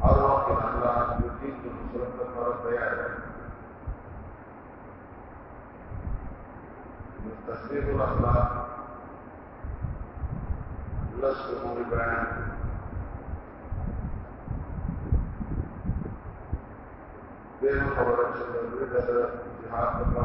اور وقت ان اللہ جو دین جو مسلم کا فرض تیار ہے تصدیق الاخلاق لس امور بیان بے خبر اچھے ضروری قدر جہاد کا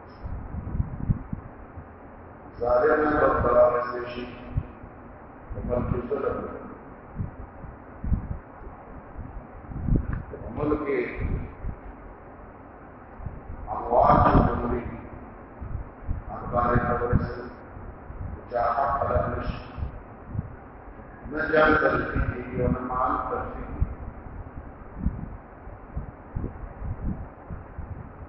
ظالم نه برابر شي ملک سره ملک اموات عمري انبار خبر سره جاها خلق نشي نه جان تلفي دي او نه مال تلفي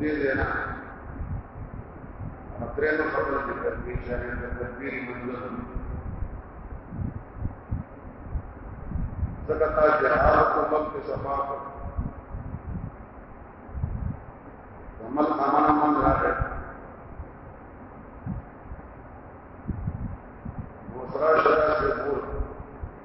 دې دینا مطرح نو خبر دې کوي چې د تدبیر منځه ځکه تا جهاد کو مل کې صفا کړ عمل امان امان راغی دوسرا شرع سے بول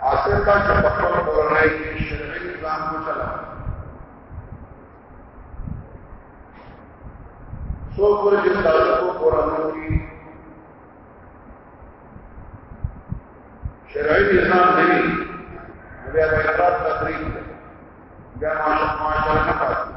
حاصل دا چې په خپل کورنۍ کې شرعي نظام وچلا څو پر چې تاسو کو کورنۍ کې شرعي نظام دی بیا به اقرار تقریر بیا معاشره نه پاتې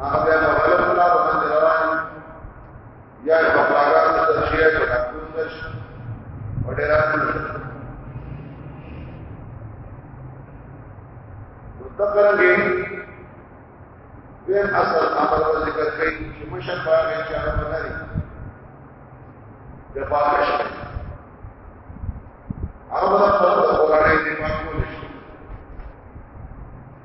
هغه بیا په غلط لار باندې روان یا په پاګان د تشریح په تکون نش او ډیر اصل مستقرنګي دیم اصل عمل و ذکر کوي چې مشر باغ چې هغه بدري د پاکش هغه بدر په قرآن کې پاکول شي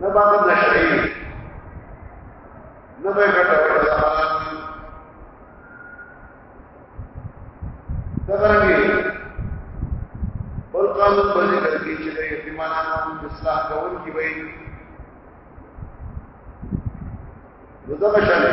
نه باندې نشي نه به ګټه ورسره دغرنګي بل قانون په ذکر کې چې د یتیمانو اصلاح کول کی وي نو دا بشنه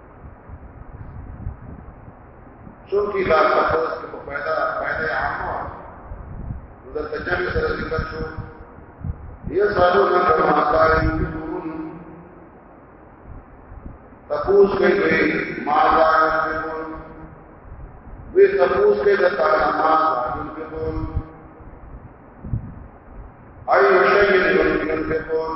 څوک یې کار کوي چې په پیدا پیدا عامه نو د تجربه سره ذکر شو یې سالو نه کړم تاسو تپوس کوي ما لا ينفقون وی تپوس کوي د تعالی ما لا ينفقون ايو شيء ينفقون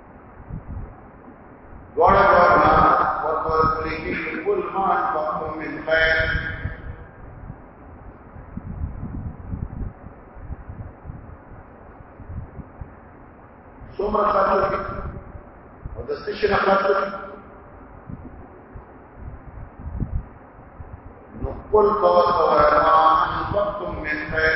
دوړه ورنا ورته لیکي کل ما انفقتم من خیر څومره خرج کړي او د څه شي نه خرج کړي نو قل قوت ورنا انفقتم من خیر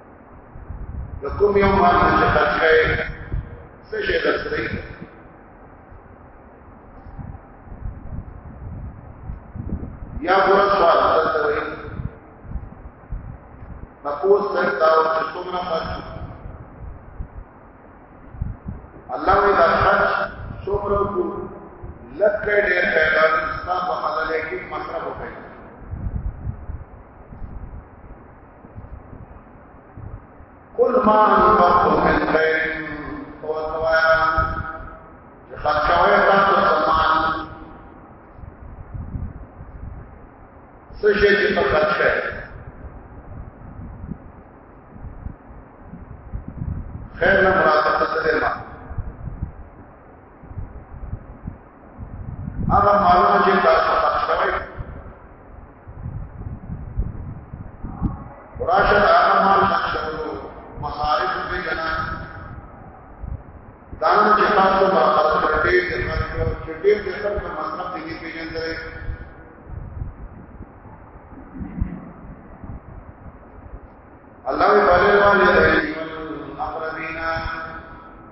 د کوم یو معنی چې خرج کړي څه شي درسري یا ګور سوال دلته وي تپوس سکتا او چې څومره خرج الله وی دا خرج څومره کو لکه ډېر پیدا ستاسو حلال کې مصرف وکړي قل ما انفقتم من خير هو توایا چې خرچوي تاسو سامان څه شي چې په خرچ کړئ خیر نه مراد څه دی ما هغه معلومه چې تاسو ته شوي راشه دا هغه مال شنو مصارف به جنا دا نو چې تاسو ما خاطر کړی د خلکو چې ډېر د خلکو مطلب دې نه پیژندل الله تعالی باندې اقربینا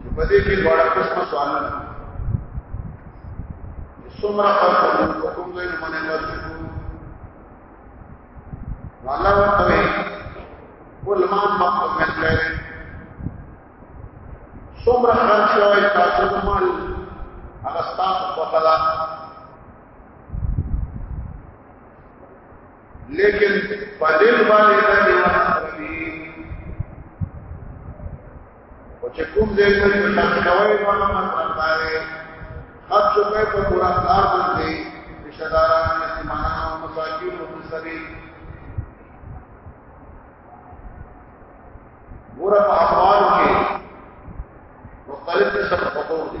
چې په دې کې ډول قسم سوالونه څومره خلکو کوم ځای نه باندې ورته الله ورته کل ما مقتل من خیر سمرا خرچ شوی تاسو د مال هغه ستاسو په خلا لیکن پدې باندې دا دی او چې کوم دې ته تاسو کوي نو هغه مطلب دا دی خط شو په پورا کار باندې رشتہ داران مسلمانانو او مساکین او سبي ګور په احوال کې مختلف قسم خطور دي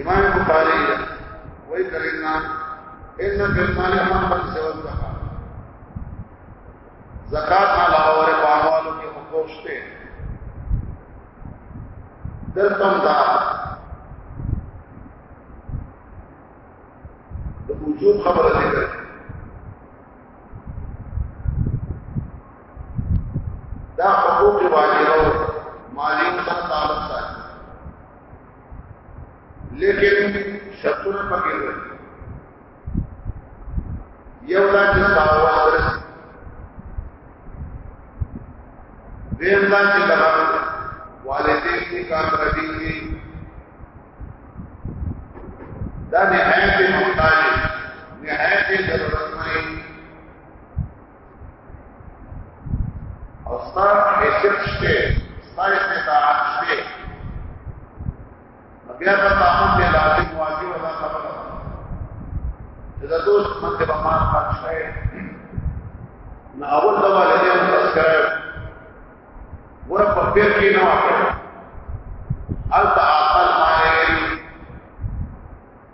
امام بخاری وای کرینا ان فی المال حقا سوا الزکات زکات علاوه ور په اموالو کې حقوق شته دلتم دا د وجوب خبره ذکر دا حقوق واجبه او مالی سره تعلق ساتي لیکن شرطونه پکې وي یو دا چې ساوا درس دیم دا چې دا والدین دې کار کوي دي دا نهایت محتاج نهایت ضرورت مې او ستا حیثیت شته ستا استطاعت شته بیا په تاسو کې لازم واجب ادا خبره چې د دوست منځ په مان پات شي نه اول دا والدین تذکرہ ور په پیر کې نه واقع البته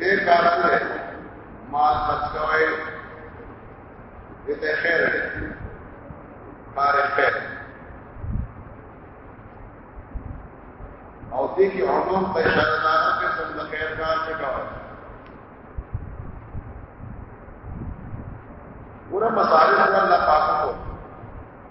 نیک کار سره مال خرج کوي دې خیر دی کار خیر او دې کې عموم په اشاره ده چې څنګه خیر کار څه کوي ورته مصالح الله پاک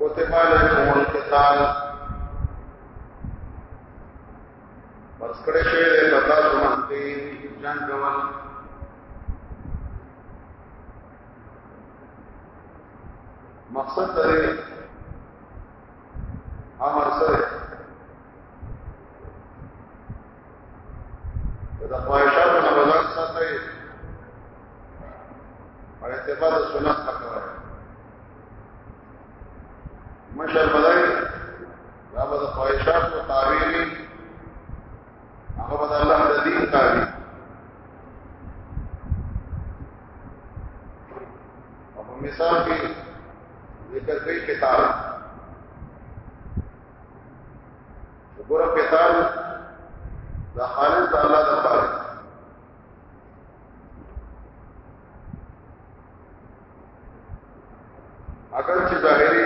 کتب علیکم القتال پس کړه شوی دی په تاسو باندې جنگ کول مقصد دا دی امر سره د خواهشاتو نه بازار ساتي او اتباع د سنت حق وایي مشر بدای دا به د خواهشاتو تابع نه هغه به د الله د دین تابع او په مثال کې ذکر کوي کتاب وګوره قتال د خالص الله د پاره اگر چې ظاهري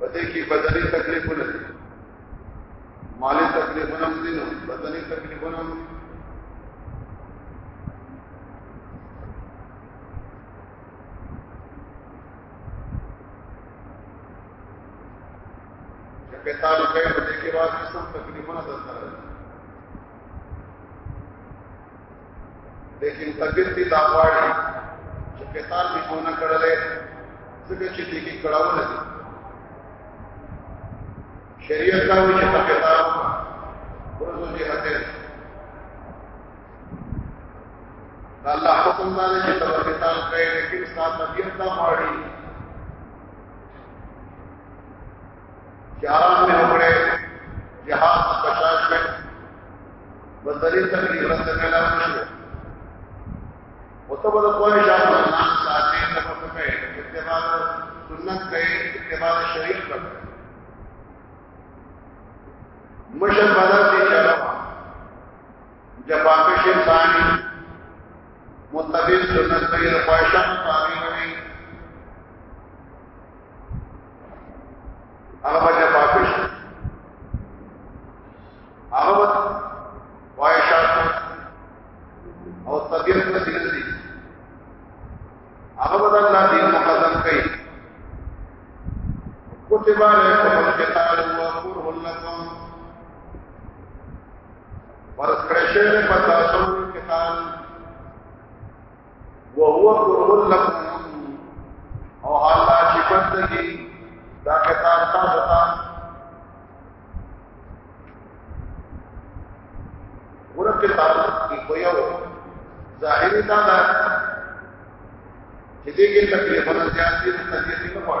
پدې کې بدني تکلیفونه دي مالی تکلیفونه هم دي نو بدني تکلیفونه هم دي چې په تعلق یې د کې واځي سم تکلیفونه د سره لیکن طبیعت دې دا غواړي چې په تعلق یې کونه کړلې څنګه چې دې کې کړهونه دي شریعت دا وایي چې په تعلق ورځو دې هته الله حکم باندې چې تبر قتال کوي لیکن ستا طبيعت دا غواړي چې آرام نه وکړي جهاد بشاش کې بدري تکلیف رسته کلا شو او ته بل کوی شان نه ساتي نه پکې اتباع سنت کوي اتباع شریعت کوي مشر بدل جفاکش انسانی متبع سنت بیر خواهشان پامی منی هغه به جفاکش هغه به خواهشان او طبیعت په سینه دي هغه به الله دین مقدم کوي کتب علیکم القتال فرض کړی شوی په تاسو امتحان وهو قرب لكم او حالا چې بندګي دا کتاب تاسو ته ورته کتاب کې کوی او ظاهري دا ده چې دې کې تکلیفونه زیات دي تکلیفونه پړ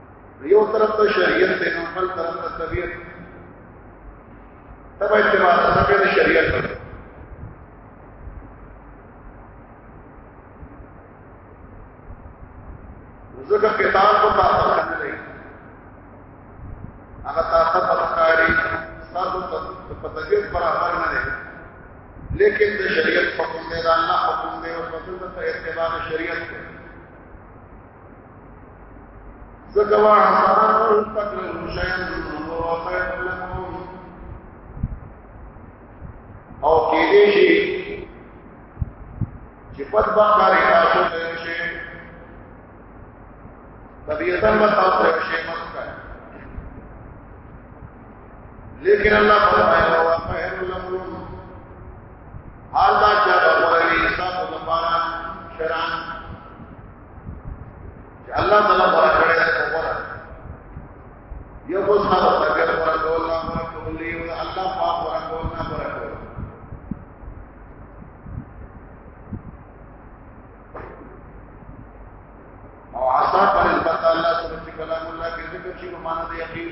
یو طرف ته شریعت دی نو بل طرف ته طبیعت تبع اتباع نه کوي شریعت ته زګه کتاب په تاسو باندې دی هغه تاسو په کاری تاسو په طبیعت برابر نه دی لیکن د شریعت حکم دی دا الله حکم دی او په دې ته اتباع شریعت دی ځکه وا حسنان تکر شیئا وهو خیر لكم او کې دې شي چې پد با کاری تاسو ته شي طبيعتا به تاسو ته شي مسکه لیکن الله فرمایي هو خیر لكم حال دا چې دا ورې حساب لپاره شران الله تعالی برکت یو بل سره تګر پر کول نه پر کول یو الله پاک پر کول نه پر کول او عصا پر البته الله سره چې کلام الله کې ذکر شي په معنا د یقین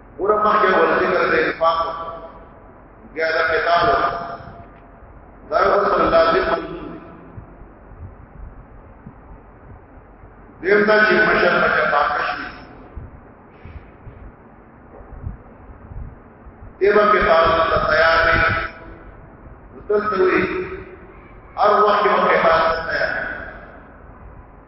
ګوره مخکې ول ذکر د انفاق بیا د قتال دا یو سره لازم دیم دا چې مشر مشر پاکش وي دیبا قتال ته تیار وي دلته وي هر وخت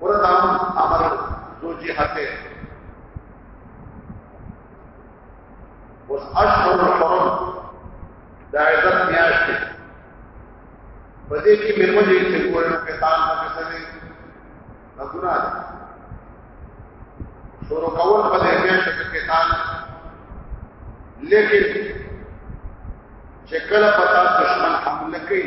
ورته امر دو جهت ہے اوس اشهر الحرم دا عزت میاش دی په دې کې مېرمن یې چې ګورنو کې تان په څه دی نه ګناه ده شروع کول په دې کې شک کې تان لیکن چې کله پتا دشمن حمله کوي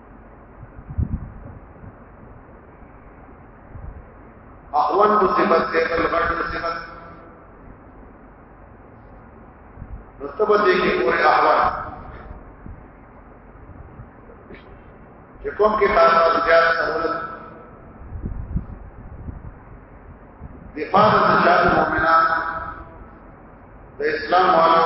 اول مصیبت ته بل غټ مصیبت رتبه دې کې پورې احوال چې کوم کې تاسو زیات سہولت دفاع د شاد مؤمنان د اسلام والو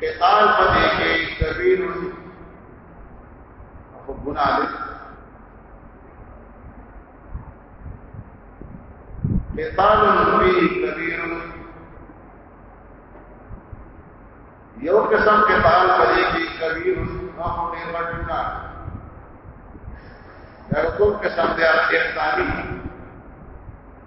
قتال په دې کې کبیر او ګناه ده قتال فيه کبیر یو قسم قتال په دې کې کبیر او ډېر غټ ګناه دا کوم قسم دی اخلاقي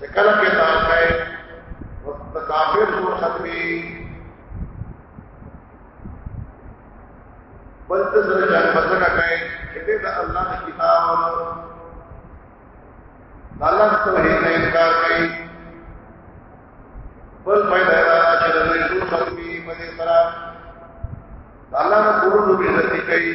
چې کله کې دا ځای د کافر سو ختمي بل څه سره جنگ بدل کوي چې د الله د کتاب الله توحید نه انکار کوي بل پیدا را چې د دوی سو ختمي په دې سره الله نه پوره دوی عزت کوي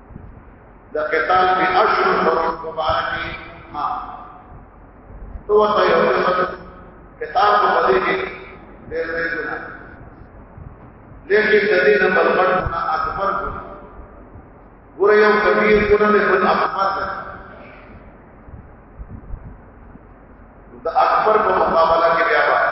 د قتال په اشر فرض مبارکي ها تو ته یو قتال په بده کې ډېر ډېر ګنا لیکن د دې نه بل بل ګنا اکبر ګنا ګور یو کبیر ګنا نه بل اکبر ده د اکبر په مقابله کې بیا وایي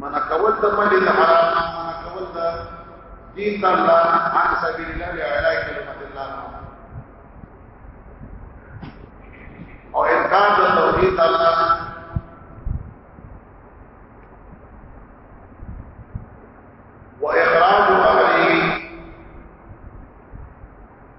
من کول د مړي د حرام من کول د دین د الله عن سبیل الله لعلی کلمت الله او انکار د توحید الله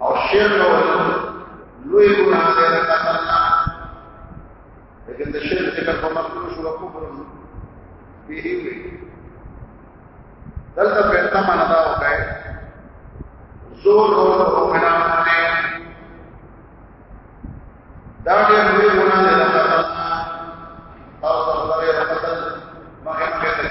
او شرک لوی ګناه ده لیکن د شرک ذکر په مخکې شو او کفر به وي دلته په تمه نه دا وکړي زور زور په مؤمنان باندې دا ډېر لوی ګناه ده د قتل او د قتل مخه مخه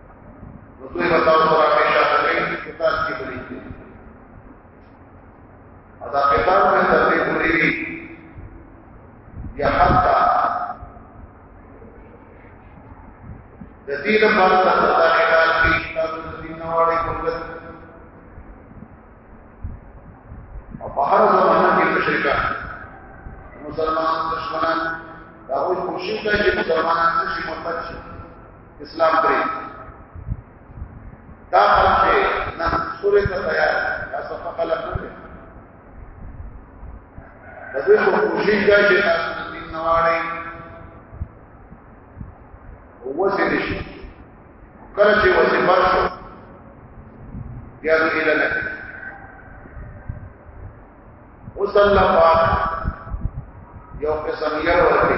نو دوی به تاسو سره همیشه کوي کتاب کې بلی دي او دا کتاب مې تر دې پورې وي یا حتی د دې لپاره چې دا کتاب کې تاسو د دې نوړې کومه او په هر زمانه کې مشرکان مسلمان دشمنان دا وایي کوشش کوي چې مسلمانان شي مرتد شي اسلام پرې دا خلک نه سورې ته تیار دا صفه خلک نه د دې خو کوشش کوي چې تاسو د دین نه واړی وځي نشي کله چې وځي مرشو بیا دې اله نه وصلی پاک یو قسم یو ورته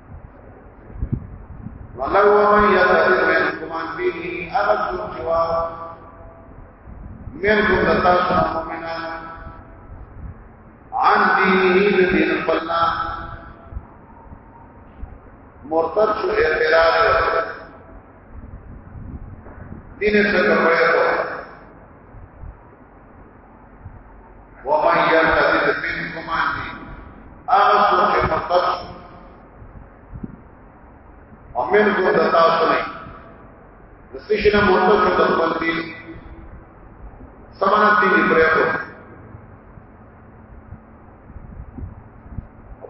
ولو ومن يتبع منكم عن دينه أرجو الجواب منكم لتاسو مؤمنان عن دينه دين خپلنا مرتد شو اعتراض دین څخه پوهه ومن يرتد منكم عن دين هغه څوک چې مرتد شو او من کو د تاسو نه د سشنه مرتد شو د خپل دین سمانه دین پرې کو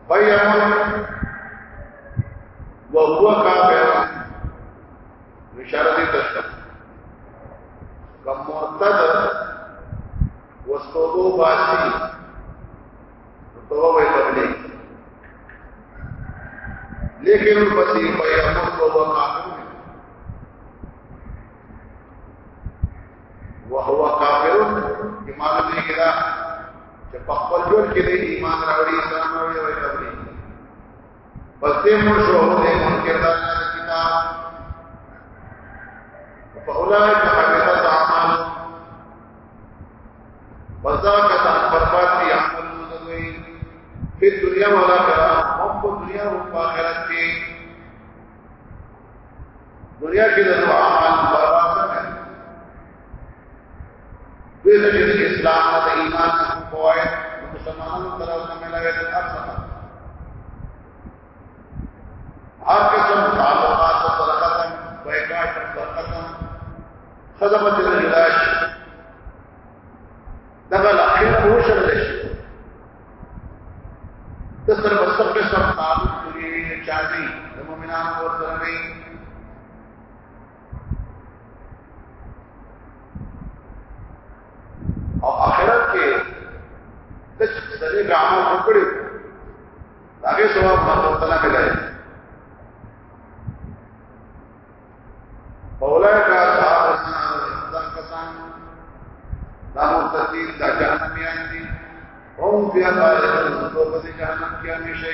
بیا وهو کافر اشاره دې ته شو کوم مرتد وستوبو باسي توبه قبلي لیکن پسې په امر توبه کافر وهو کافر ایمان دې کړه چې په خپل ژوند کې ایمان راوړي اسلام راوړي پسې مو شو او دې منکر دا کتاب فاولائک حبطت اعمال وذاکت برباد کی عمل دوی په دنیا ولا کرا هم په دنیا او په آخرت کې دنیا کې د اعمال برباد دې د اسلام د ایمان حقوق فواید مسلمانانو تر اوسه ملاوي د هر څه هر قسم تعلقات او برکتن بایکاټ او برکتن خدمت د علاج دغه اخر هو شر دي د سر بسر په سر تعلق دی چاندي د مؤمنانو ورته نه او اخرت کې د سړي غامو وکړي هغه ثواب الله تعالی ملایي اولئک اصحاب النار کسان دا مرتدین دا جهنميان دي هم بیا باید په جهنم کې همیشه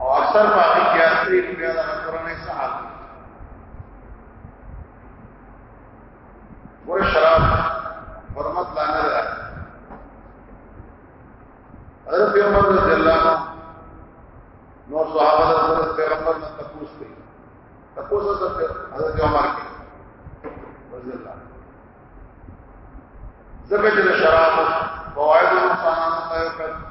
او اکثر باندې کې اصلي بیا د قرآن سحر ور شراب حرمت لا نه ده حضرت عمر رضی الله عنه نو صحابه د حضرت پیغمبر نه تپوس کوي تپوس د حضرت عمر کې رضی الله زکه چې شراب فواید نقصانات ته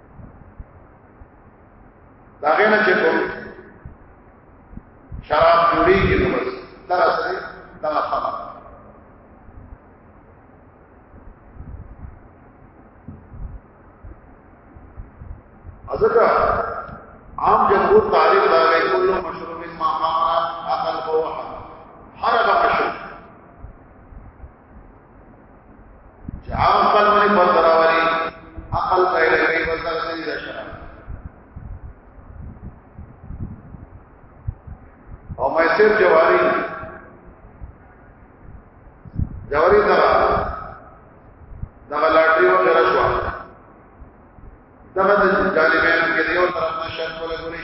دا غنه چې کوم شراب جوړیږي نو بس دا سره دا خبره ازکه عام جمهور تعریف دا کوي کله مشروب ما خمرا عقل بوحه چې عام خپل باندې پر دراوري عقل ځای لګي پر سره سړي د شراب او مې سر جواري جواري دا دغه لاټري وغیرہ شو دغه د جالبانو کې یو طرف نشه کوله ګوري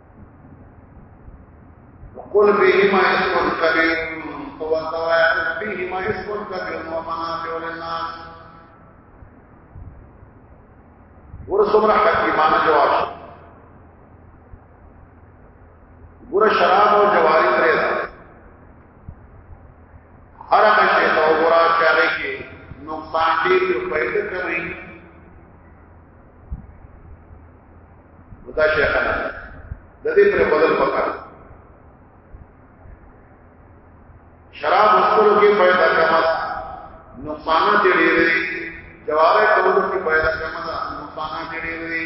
وقل فيهما اسم كبير وتواعد فيهما اسم كبير ومنافع للناس ورسمرا حکیمانه جواب شو ګور شراب او جواری پرې ده هر هغه شی ته وګوره چې هغه کې نقصان ډېر دی پیدا کوي دا شیخانه د دې پر بدل پکار شراب وسلو کې پیدا کما نقصانات ډېر دي جواره کولو کې پیدا کما نقصانات ډېر دي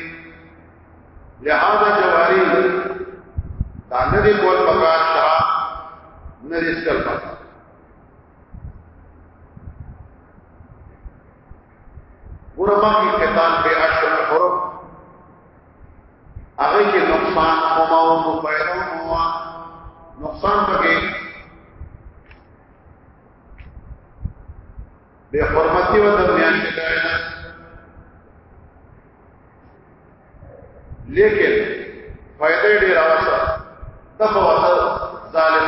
لہذا جواری دا نه دي کول پکار شراب نه دي سکل پکار ګورما کی کتاب به اشرف حرم هغه کې نقصان کومه او مفایده هو نقصان پکې به حرمتي و درمیان کې ده لیکن فائدہ ډیر اوسه دغه وسه ظالم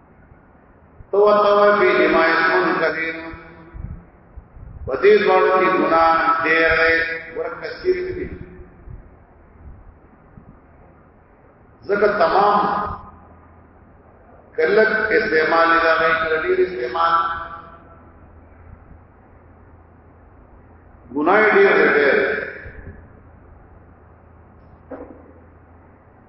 تو وتوي فيه ما اسم كبير ودې ډول کې ګناه ډېر دی ورک کثیر دی زکه تمام کلک استعمال دا نه کړی استعمال ګناه ډېر دی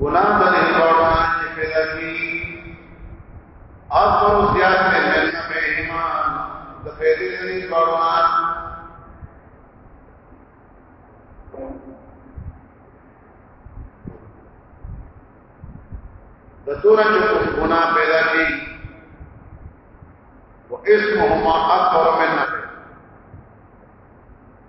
ګناه د دې ډول چې پیدا کی اکبر زیات میں ملنا میں ایمان د پیدا د دې ډول د تور چې ګناه پیدا کی و اسمهما اکبر من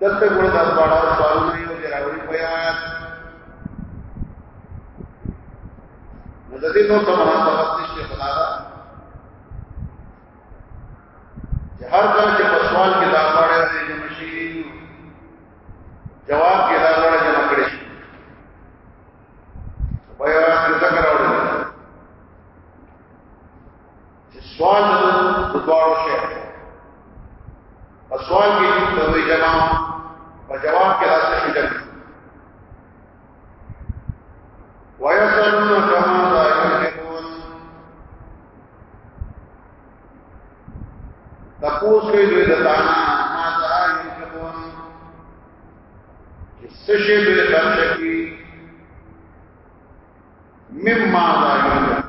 دلته ګوره د ځوانو سوالونه یو دی راوړي په آیات نو د دې نو په مناسبت نشته خدا دا چې هر کله چې په سوال کې دا پاړه دی چې مشي جواب کې دا پاړه جمع کړي په آیات کې ذکر سوال د دوارو شي په سوال کې د دوی جمع په جواب کې راځي شي جمع ويسألونك ماذا ينفقون تپوس کوي دوی د تانا ماذا ينفقون چې څه شي دوی خرچ کوي مما لا ينفقون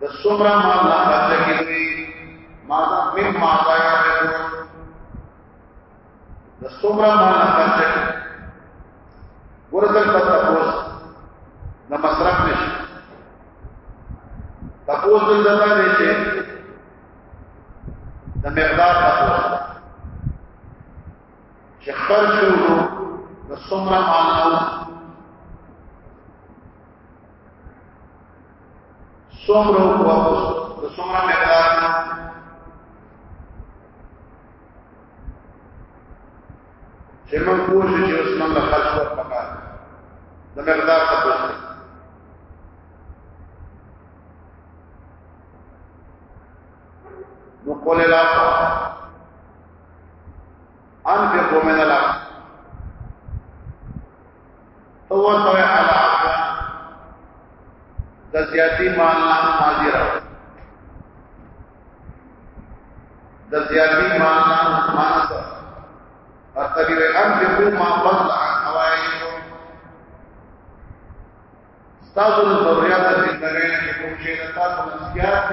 د سمرا ما لا خرچه کیږي ما دا مم ما دا یا د سمرا ما لا خرچه کیږي ورته په تاسو د مصرف نشي تاسو دلته نه شي د مقدار تاسو چې خپل شروع د څومره ماناو څومره وقوس د څومره مقدار چې موږ پوه شو چې اوس موږ خرج کړو پکار د مقدار څه پوه نو قول العفو انفقوا من الارض تو ورته على عقل د زیاتی مال نه ماضی راو د زیاتی مال نه مانس ارتبی وی انفقوا ما فضل عن حوائجكم تاسو د ضرورت د څنګه نه کوم شي تاسو نه زیات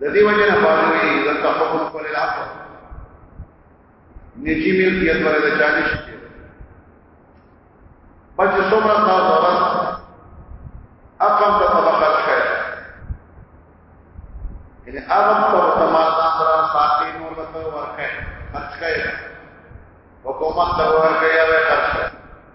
د دې وجه نه باندې د تحقق پر علاقه نجی ملکیت پر د چالش کې بچ څومره تا ضرورت اقم ته طبقه شي یعنی اغم ته تمام سره ساتي نور ته ورکه خرچ کوي حکومت ته ورکه یا خرچ کوي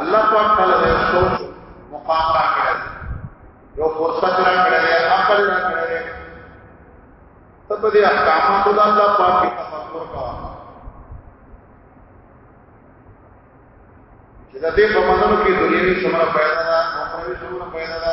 الله پاک تعالی د سوچ مقام را کړی یو فرصت را کړی عقل را کړی ته په دې احکاماتو د الله پاک په تفکر کا چې د دې په منلو کې دنیوي څومره پیدا ده او پرې څومره پیدا ده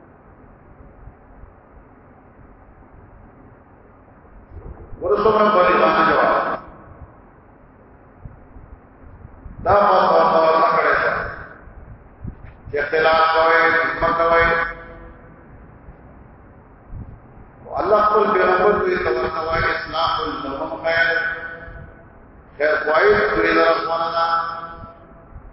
ورسومره باندې باندې جواب دا ما ورته کړی چې اختلاف کوي حکمت کوي الله خپل پیغمبر دې تور کوي اسلام لهم خیر خیر کوي دې لپاره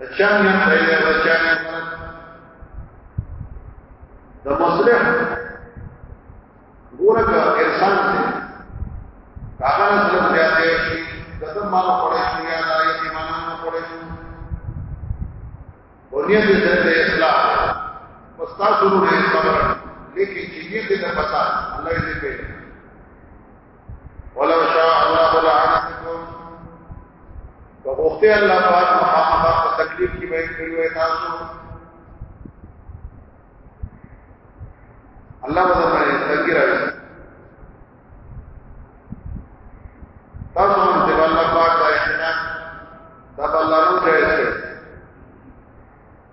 بچان هم دی دا بچان د مصلح ګوره کا انسان دی کاغه سره بیا دی شي دغه مال پړې شي یا د یتیمانو پړې شي ونیت دې د اصلاح مستاسو نه خبره لیکن چې دې د فساد الله دې پیدا ولو شاء الله لعنتكم وغوښته الله پاک مخامخ په تکلیف کې به کړی وای تاسو الله وځه باندې څنګه راځي تاسو هم چې الله پاک دا احسان دا الله نو جایز کړی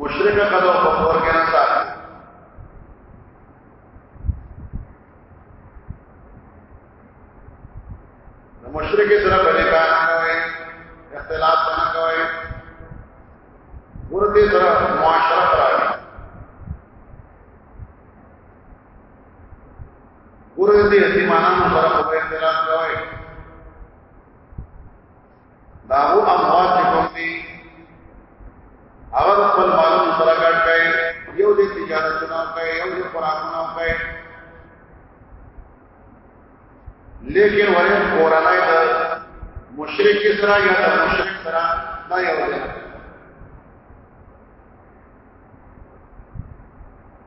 مشرک خدو په کور کې نه ساتي د مشرک سره په نکاح نه کوي اختلاف نه کوي ورته سره معاشره ګوره دې یتیمانانو سره په احترام کوي دا هو اموات چې کوم دي هغه خپل مالونو سره ګډ کوي یو دې تجارتونه کوي یو دې خوراکونه کوي لیکن ورې کورنۍ د مشرک سره یا د مشرک سره دا یو دی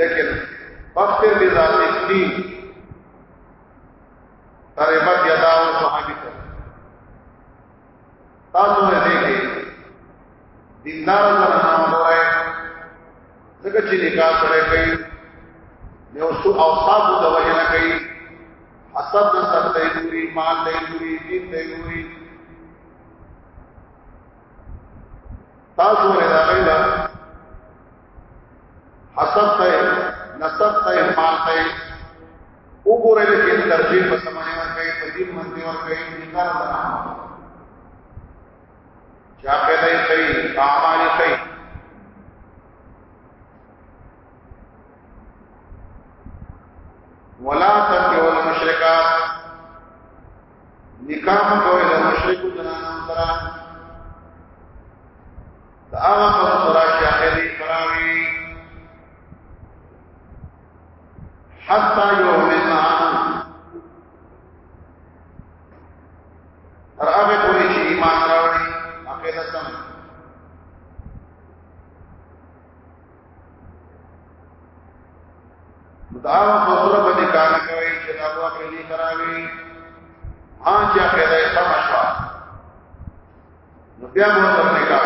لیکن وقت بھی ذاتی تھی ترے مت یدا و صحابی کو تاسو نے دیکھے دیندار زنانا ہو رہے ځکه چې نکاح سره کوي نو سو او صاحب د وجه نه کوي حسب نه سب دی ګوري مال دی ګوري دین دی ګوري تاسو نه راغلی حسب ته نسب ته مال ته وګورئ چې درجه په سمانه ورکړي په دې باندې ورکړي نکاح نه چا پیدا یې کوي کامال یې کوي ولا تنكحوا المشركات نکاح کوي د مشرکو جنانو سره هغه په سره چې هغه دې پراوي حتا یو منا تر هغه پورې چې ایمان راوړي هغه ده سم دا په سره باندې کار کوي چې دا هغه دې پراوي ها چې هغه دې سم شوه نو بیا مو ته نکاح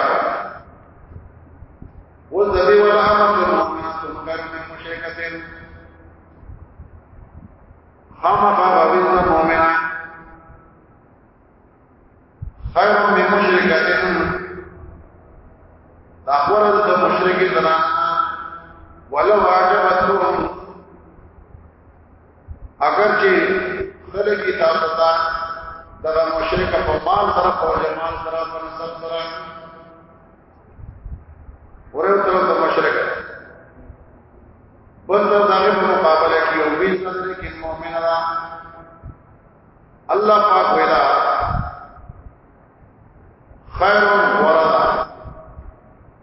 و ذبی ولا امر المؤمن سنکر من مشرکتن خامخا راوی دا مؤمنا خیر من مشرکتن دا خورا دا مشرکی زنان ولو عجبتهم اگر چې خلک تاسو ته دغه مشرک په مال سره په جمال سره په نسب سره ورو تر د مشرک بل دا دغه په مقابله کې او بیس سره کې مؤمن را الله پاک ویلا خیر ورا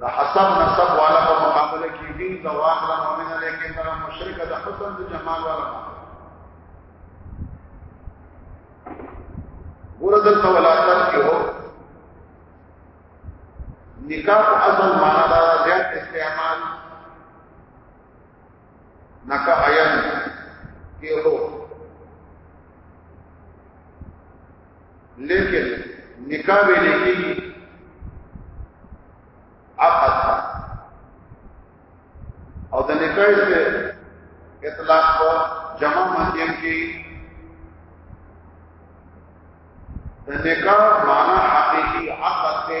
د حسب نسب والا په مقابله کې دي د واخله مؤمنه لیکن دا مشرک د حسن د جمال والا ورته د ولادت کې هو نکاح اصل معنا دا زیات استعمال نکا آیان کې هو لیکن نکاح به لیکي عقد او د نکاح سے اطلاق په جمع مانیم کې د نکاح معنا حقيقي عقد ته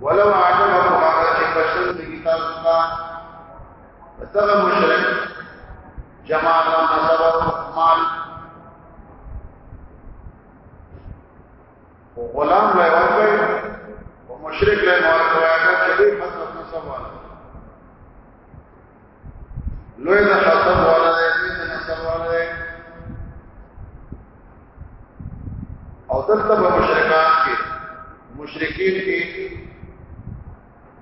ولو عجبكم هذا چې بشر د کتاب څخه دغه مشرک جماعت او نسب او مال او غلام له ورکړي او مشرک له ورکړي چې دې مطلب نسب والا لوی د حسب والا دی لوی د نسب والا دی او دلته به مشرکان کې مشرکین کې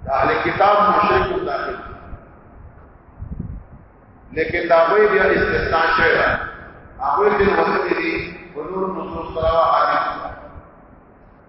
د اهل کتاب مشرک داخل لیکن دا وی بیا استثناء شوی دی هغه دې وسه دي ونور نصوص سره حدیث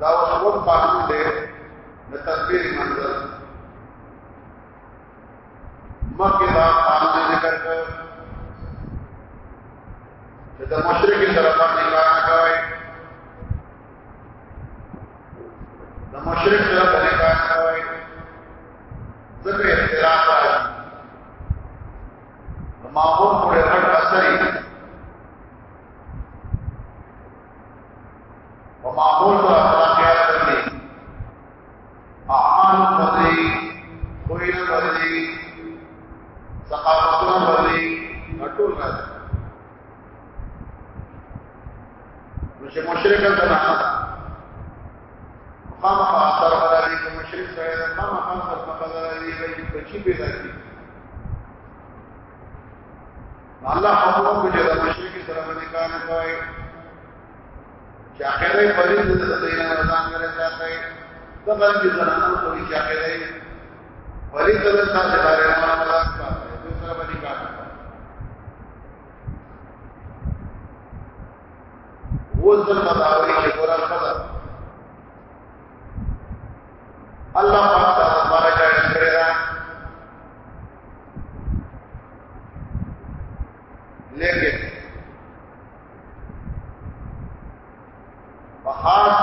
دا وسوم قانون دی د تدبیر منظر مکه دا قانون ذکر کړ چې د مشرک سره باندې کار کوي د مشرک سره د نکاح کوي ځکه اختلاف راځي د ماحول پورې غټ اثر یې په ماحول سره اخلاقیات بدلي اعمال بدلي خویونه بدلي ثقافتونه بدلي ټول راځي نو چې مشرک هم نه قام خاصر ولا دي کوم مشرک سره نه قام خاصر فقط دي چې بچي پیدا کی الله حکم کو چې مشرک سره باندې کار نه کوي چې اخره پرې د دې نه ځان کرے چاته دا باندې زنانو کوي چې اخره پرې د ځان سره باندې کار نه کوي وزن مداوی چې قرآن خدا الله پاک تعالی لپاره جوړ کړی دا لیکن په خاص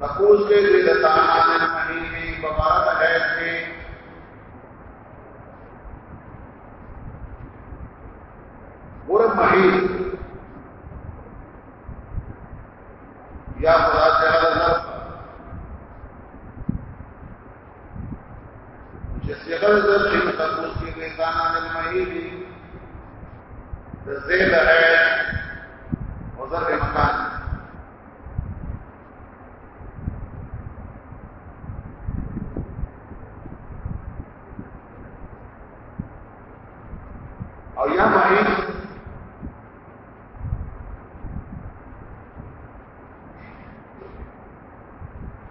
تپوس کې دوی د سامان المهینی په بار د حیث کې ور مهین یا خدا تعالی ظرف چې صيغه د ذکر تاسو کې د ځان د مېلي د زید هي او ذکر مکان او یا مهین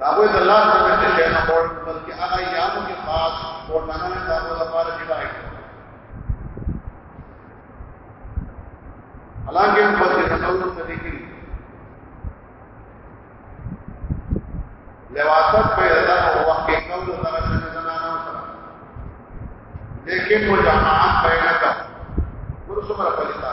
دا وې د الله په دې شي نه پور بلکې هغه یادو کې خاص پور نه نه دا په لپاره چې راځي حالانکه په دې ټول څه دي کې لواسط په ادا په وخت کې کوم د طرف نه زنانه سره لیکن مجامعات بینک ورسره پلیتا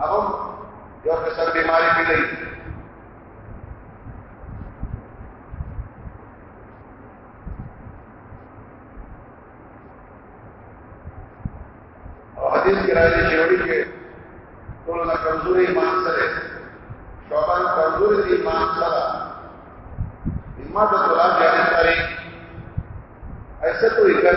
هغه یو قسم بیماری دی او حدیث کې راځي چې وړي کې ټول نه کمزوري ایمان سره شوبان کمزوري دي ایمان سره ایمان د الله جل جلاله ایسه تو ایکړ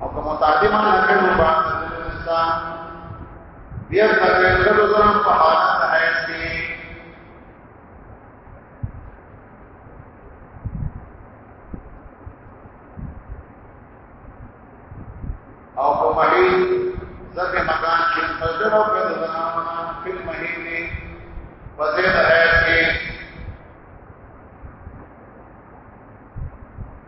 او کوم تعلیم نه کړو با انسان بیا څنګه کړو سره په حالت حیث کې او په مهي ځکه مکان کې فضل او په زنانه په مهي کې وزیر حیث کې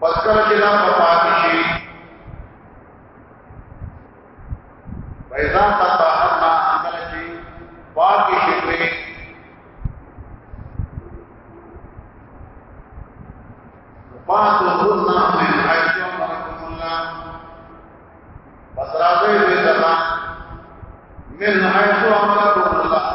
پس کله چې دا وفات شي پیدا تا طاقتنا کله چې پاک شي پرې پاک ورنا من حيث امركم الله پس راځي به دا من حيث امركم الله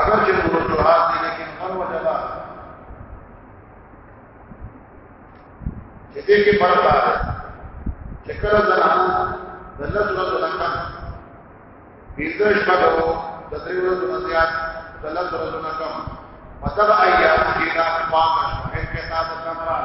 اگر چې مرجوحات دي لیکن من وجدا چې دې کې فرق راځي چې کله زنانو د لږ ورځ نه کم پنځه شپه غو د درې ورځې نه زیات د لږ ورځ نه کم مطلب ایام کې دا پام شو انقطاع د کمران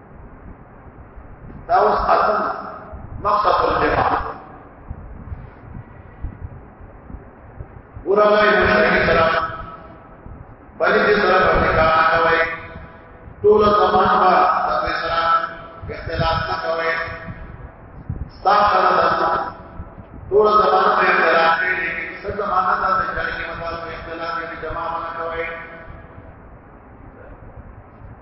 دا اوس اصل مقصد الجماع ګور الله یې مشرک سره بلې دې سره باندې کار نه کوي ټول زمان با دې سره اختلاف نه کوي ستا سره دا ټول زمان په اختلاف کې لیکن څه زمانہ دا د جنګي مطالب اختلاف کې جماع نه کوي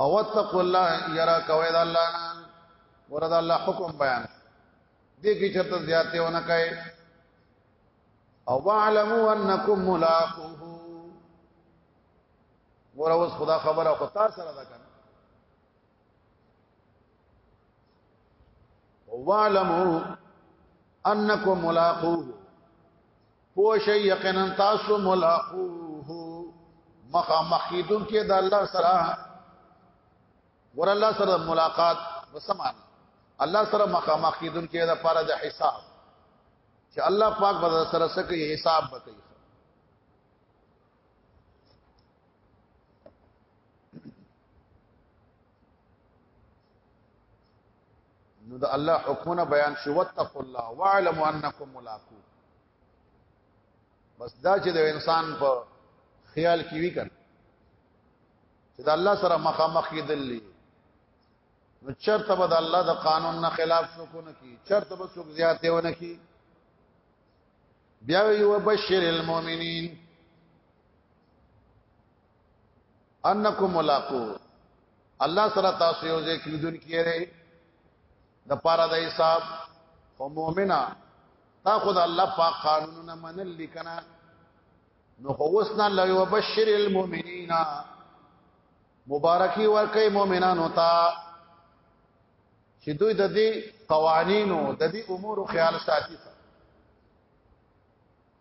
او اتقوا الله یرا کوي د الله نه ورته الله حکم بیان دې کې چرته زیاتې ونه کوي او واعلموا انکم ملاقوه ور اوس خدا خبره خو تاسو سره ده کنه واعلموا انکم ملاقوه هو شي یقینا تاسو ملاقوه مخ مخیدون کې د الله سره ور الله سره ملاقات وسمان الله سره مخ مخیدون کې د پاره د حساب چې الله پاک به سره سکه حساب وکړي نو د الله حکمونه بیان شو وتق الله واعلم انکم ملاقو بس دا چې د انسان په خیال کې وی کړ چې د الله سره مخامخ کېدلی نو چرته به د الله د قانون نه خلاف شو کو نه کی چرته به څوک زیاتې و نه کی بیا وی وبشر المؤمنین انکم ملاقو الله سره تاسو یو ځای کیدون کیره د پاره د حساب او مؤمنه تا خود الله پاک قانونونه منل لیکنا نو خوسنا لو وبشر المؤمنین مبارکی ورکه مؤمنانو ته چې دوی د دې قوانینو د دې امور خیال ساتي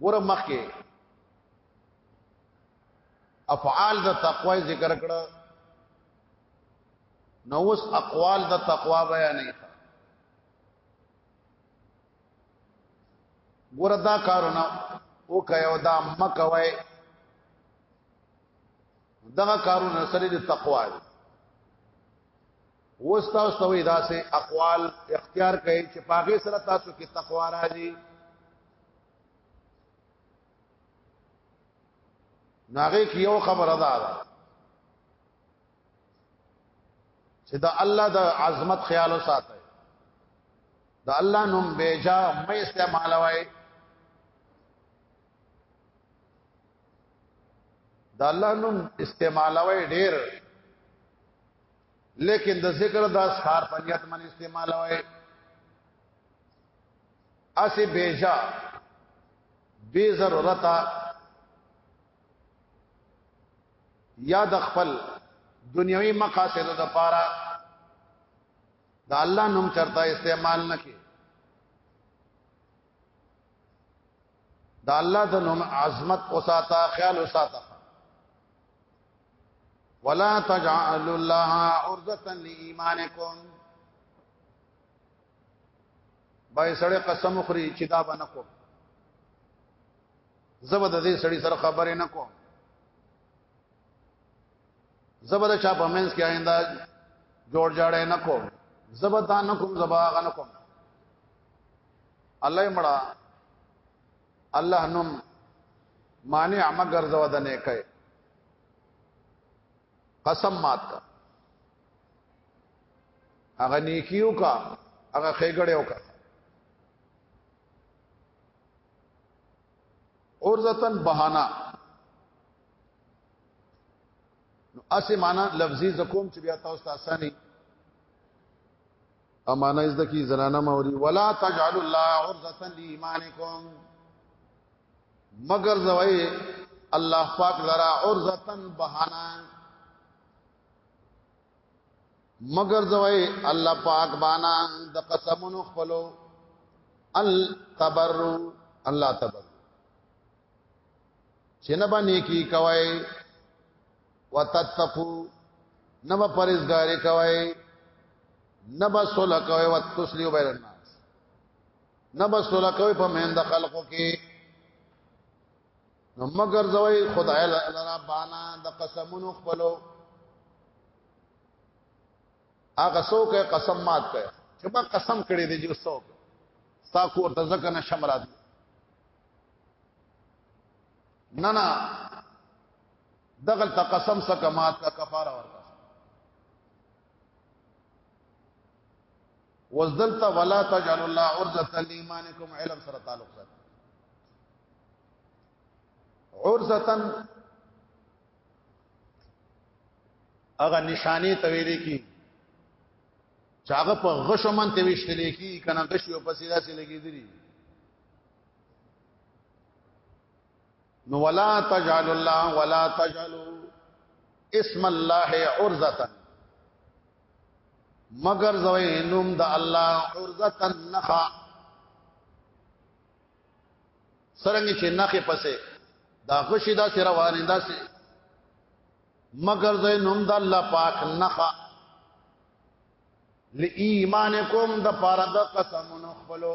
ګور مخکې افعال د تقوا ذکر کړه نو اوس اقوال د تقوا بیانې ګور دا کارونه او کایو دا مکوي دغه کارونه سره د تقوا دی وستا او سوي داسې اقوال اختیار کړي چې پاغه سره تاسو کې تقوا راځي ناغه کې یو خبره ده چې دا الله د عظمت خیال وساته دا الله نوم بیجا مې استعمال وای دا الله نوم استعمال وای ډېر لیکن د ذکر د اسخار په نیت من استعمال وای اسی بیجا بی ضرورت یا د خپل دنیوي مقاصد د پاره د الله نوم چرته استعمال نکي د الله د نوم عظمت او ساته خیال او ساته ولا تجعل الله عرضه لايمانكم بای سړی قسم اخري چې دا به نکو زبد دې سړی سره خبرې نکو زبد چا په منځ کې آینده جوړ جاړې نکو زبد دا نکو زبا غ نکو الله مړه الله نوم مانع مگر زو د نه کوي قسم مات کا هغه نیکیو کا هغه خېګړې وکړه عرضتن بهانا نو اسه معنا لفظي زکوم چې بیا تاسو ته اساني امانه از د کی زنانه موري ولا تجعل الله عرضه لایمانکم مگر زوی الله پاک لرا عرضه بهانا مگر زوی الله پاک بانا د قسمونو خپلو التبر الله تبر چې نه باندې کی کوي وتتقو نبا پرزګاری کوي نبا صلح کوي وتسلیو بین الناس نبا صلح کوي په مهند خلقو کې نو مگر زوی خدای لرا بانا د قسمونو خپلو هغه څوک قسم مات کړي چې ما قسم کړی دی جو څوک ستا کور ته ځکه نه شمرات نه نه دغل تقسم سکه مات کا کفاره ورکا وزدلت ولا تجعل الله عرضه لایمانکم علم سره تعلق سره عرضه هغه نشانه تویلې کی چاغه په غشو من ته وشتلې کی کنه غشو په سیدا سي لګیدلی نو ولا تجعل الله ولا تجعل اسم الله عرضه مگر زوی نوم د الله عرضه نخا سرنګ چې نخې پسې دا غشي دا سره وانه دا سي مگر زوی نوم د الله پاک نخا لایمانکم د پاره د قسم نخلو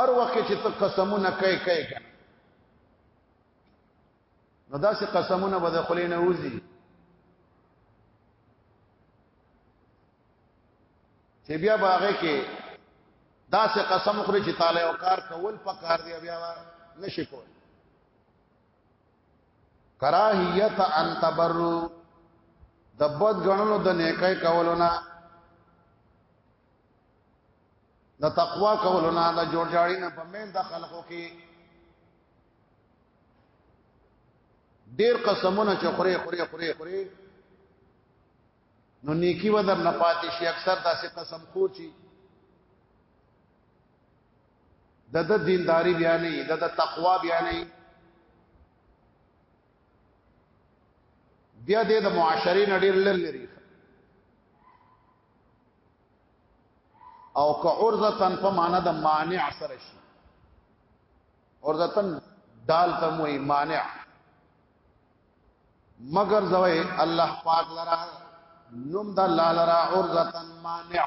ار وخت چې ته قسمونه کوي کوي کنه نو داسې قسمونه به د خلې نه وځي چې بیا باغې کې داسې قسم خوري چې تعالی او کار کول پکار دی بیا نشي کول کراهیت ان تبرو د بد غنونو د نیکۍ کولو نه د تقوا کولو نه د جوړ جاړی نه په مین د خلقو کې ډیر قسمونه چې خوري خوري خوري خوري نو نیکی و در نه پاتې شي اکثر داسې قسم خور چی د د دینداری بیا نه د د تقوا بیا نه بیا د د معاشري نډیر لری او که عرضتن په معنا د مانع سره شي عرضتن دال تم وی مانع مگر زوی الله پاک لرا نوم د الله لرا عرضتن مانع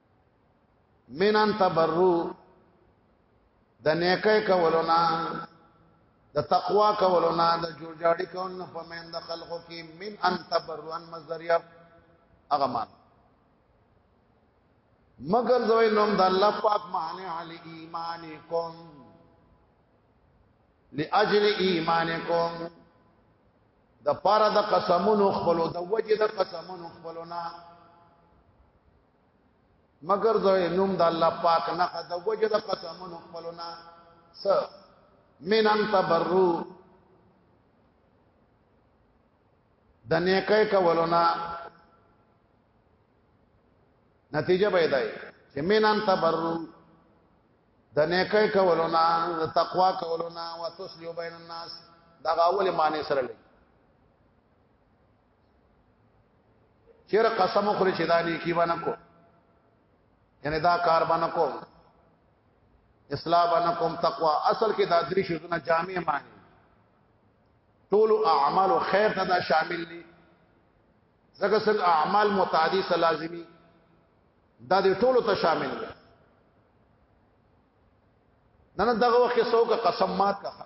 منن تبرو د نیکه کولونا د تقوا کولونا د جوړجاړي کولونا په من د خلقو کې من ان تبرو ان مصدریا هغه مان مگر زوی نوم د الله پاک معنی علی ایمانکم لاجل ایمانکم د پاره د قسمونو خپلو د وجه د قسمونو خپلونا مگر زوی نوم د الله پاک نه د وجه د قسمونو خپلونه س من ان تبرو د نیکه کولونه نتیجه پیدا چې من ان تبرو د نیکه کولونه د تقوا کولونه وتصلو بین الناس دا غاول معنی سره لګي چیر قسم خوري چې دا نیکی باندې کو یعنی دا کار باندې کو اصلاح باندې کوم تقوا اصل کې دا درې شونه جامع معنی ټول اعمال او خیر ته دا شامل دي ځکه چې اعمال متعدی سره لازمي دا دې ټول ته شامل دي نن دغه وخت څوک قسم مات کړه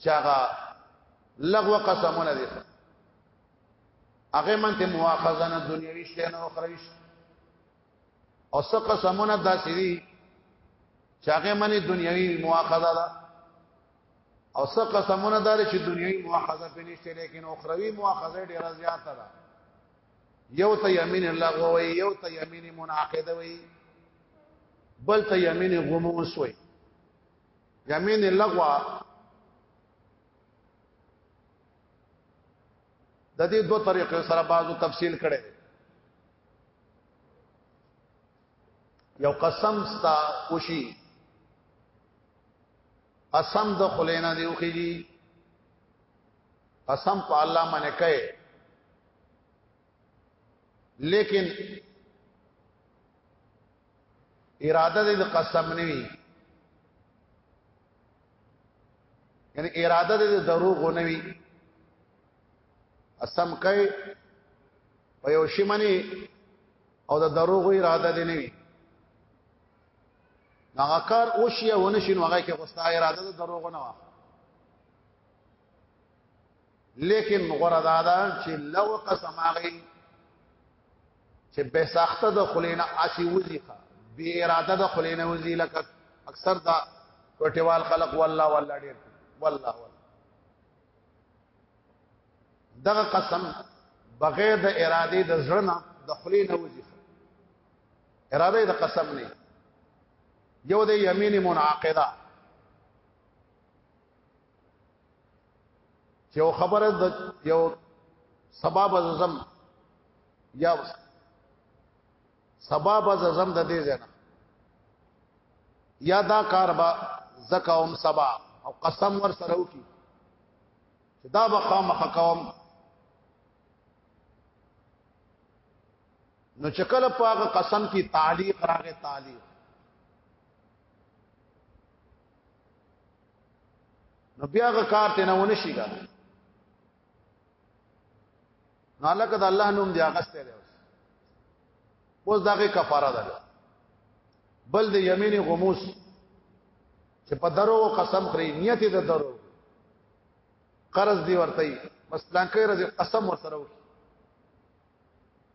چې هغه لغو قسمونه دي هغه منته مواخذه نه دنیوي شته نه اخروي شته او څه قسمونه داسې دي چې هغه منی دنیوي مواخذه ده او څه قسمونه دار چې دنیوي مواخذه په نشته لیکن اخروی مواخذه ډیره زیاته ده یو ته یمین الله وی یو ته یمین منعقده وی بل ته یمین غموس وی یمین لغوا د دې دوه طریقې سره بازو تفصیل کړي یو قسم ستا وشي قسم د خلینا دی وخیږي قسم په الله باندې کوي لیکن اراده دې قسم نه وي یعنی اراده دې دروغ نه وي قسم کوي په یو شی منی او د دروغ اراده دې نه وي هغه کار او شی ونه شین هغه کې غوستا اراده د دروغ نه وه لیکن غره دادا چې لو قسم هغه چې به سخته د خلینه اسی وزیخه بی اراده د خلینه وزی لکه اکثر دا کوټیوال خلق والله والله ډیر والله والله دغه قسم بغیر د اراده د زړه د خلینه وزی اراده د قسم نه یو د یمین منعقده چې یو خبره د یو سبب زم یا سبب زم د دې زنه یا دا کار با زکاوم سبا او قسم ور سره وکي چې دا به خامخ کوم نو چې کله په هغه قسم کې تعلیق راغې تعلیق نو بیا غ کار ته نه ونه شي ګان نو لکه د الله نوم دی هغه ستره اوس اوس دغه کفاره ده بل د یمین غموس چې په درو قسم خوري نیت د درو قرض دی ورته بس پلانکې رز قسم ورته وکړي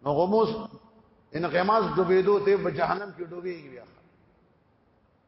نو غموس ان غماز ډوبېدو ته په جهنم کې ډوبېږي بیا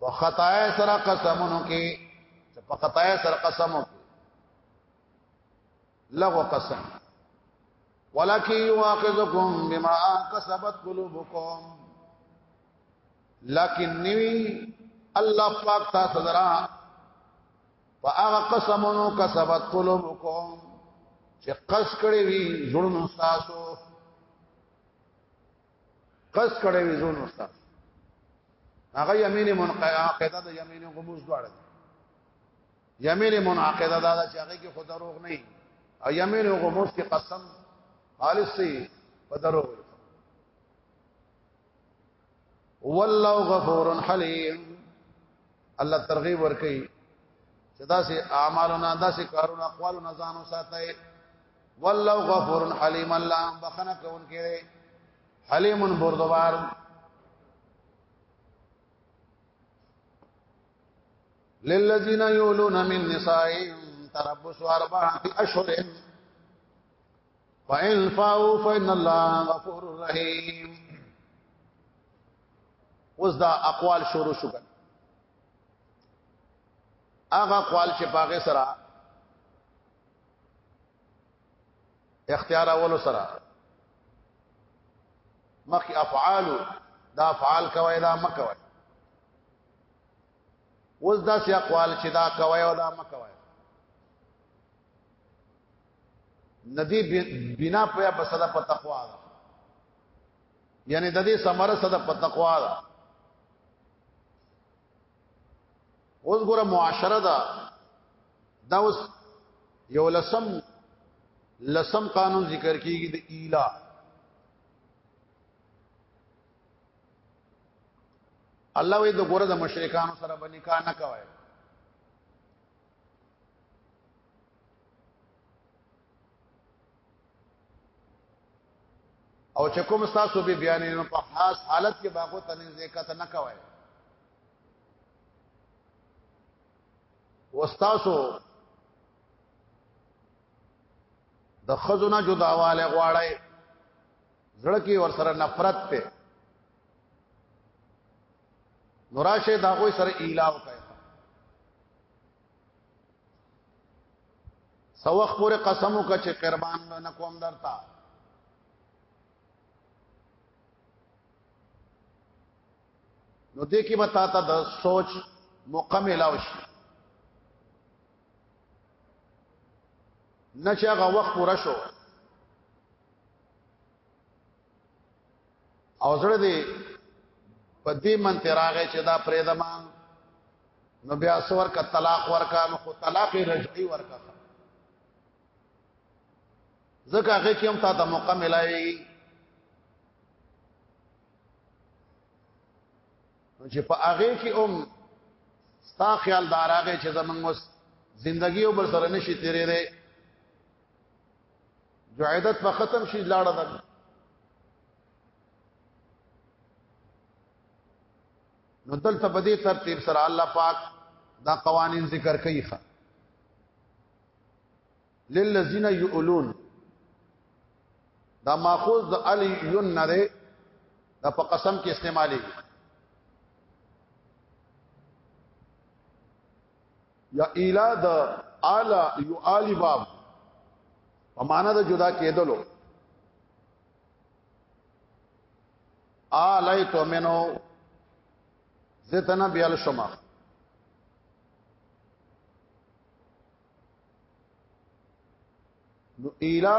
په خطای سره قسمونو کې چې په خطای سره قسم وکړي لغو قسم ولکه یواخذکم بما کسبت قلوبکم لکن نوی الله پاک تاسو درا په هغه قسمونو کسبت قلوبکم چې قص کړی وي زړونو تاسو قص کړي وي زون استاد هغه یمین منقیده د یمین غموس دواړه یمین منعقده دا چې هغه کې خود دروغ نه او یمین غموس کې قسم خالص سي په دروغ والله غفور حلیم الله ترغیب ورکي چې دا سي اعمالنا دا سي کارونه اقوالنا ځانو ساتي والله غفور حلیم الله بخنه کون کړي حلیم بردبار للذین یولون من نسائهم تربص اربعه اشهر فإن فاو فإن الله غفور رحیم اوس دا اقوال شروع شو کړه هغه اقوال چې پاګه سره اختیار اول سره مخ افعال دا افعال کوي دا مکوي اوس دا سی اقوال چې دا کوي او دا مکوي ندی بنا په بسدا په تقوا دا یعنی د دې سمره صدا په تقوا دا اوس ګوره معاشره دا دا اوس یو لسم لسم قانون ذکر کیږي د ایلا الله وې د ګوره د مشرکانو سره باندې کار نه کوي او چې کوم تاسو به بیانې نو په خاص حالت کې باغو ته نږدې کته نه کوي واستاسو د خزونه جداواله غواړي زړه کې ور سره نفرت ته نوراشه دا کوئی سره ایلاو کوي سوخ پورې قسم وکړه چې قربان به نه کوم درتا نو دې کې به تا ته د سوچ مکمل او شي نشه غوښ پورا شو او زړه دې په دې من تراغه چې دا پرېدما نو بیا سور کا طلاق ورکا نو خو طلاق رجعي ورکا ځکه هغه کې هم تا ته موقع ملایي نو چې په هغه کې هم ستا خیال داراغه چې زمونږ زندگی او بل سره نشي تیرې ده جو عیدت په ختم شي لاړه ده نو دلته په دې ترتیب سره الله پاک دا قوانین ذکر کوي ښه للذین یؤلون دا ماخوذ د علی یون نه ده دا په قسم کې استعمالي یا الا د اعلی یو اعلی باب په معنا د جدا کېدلو اعلی تو منو زتنا بیال شما نو الا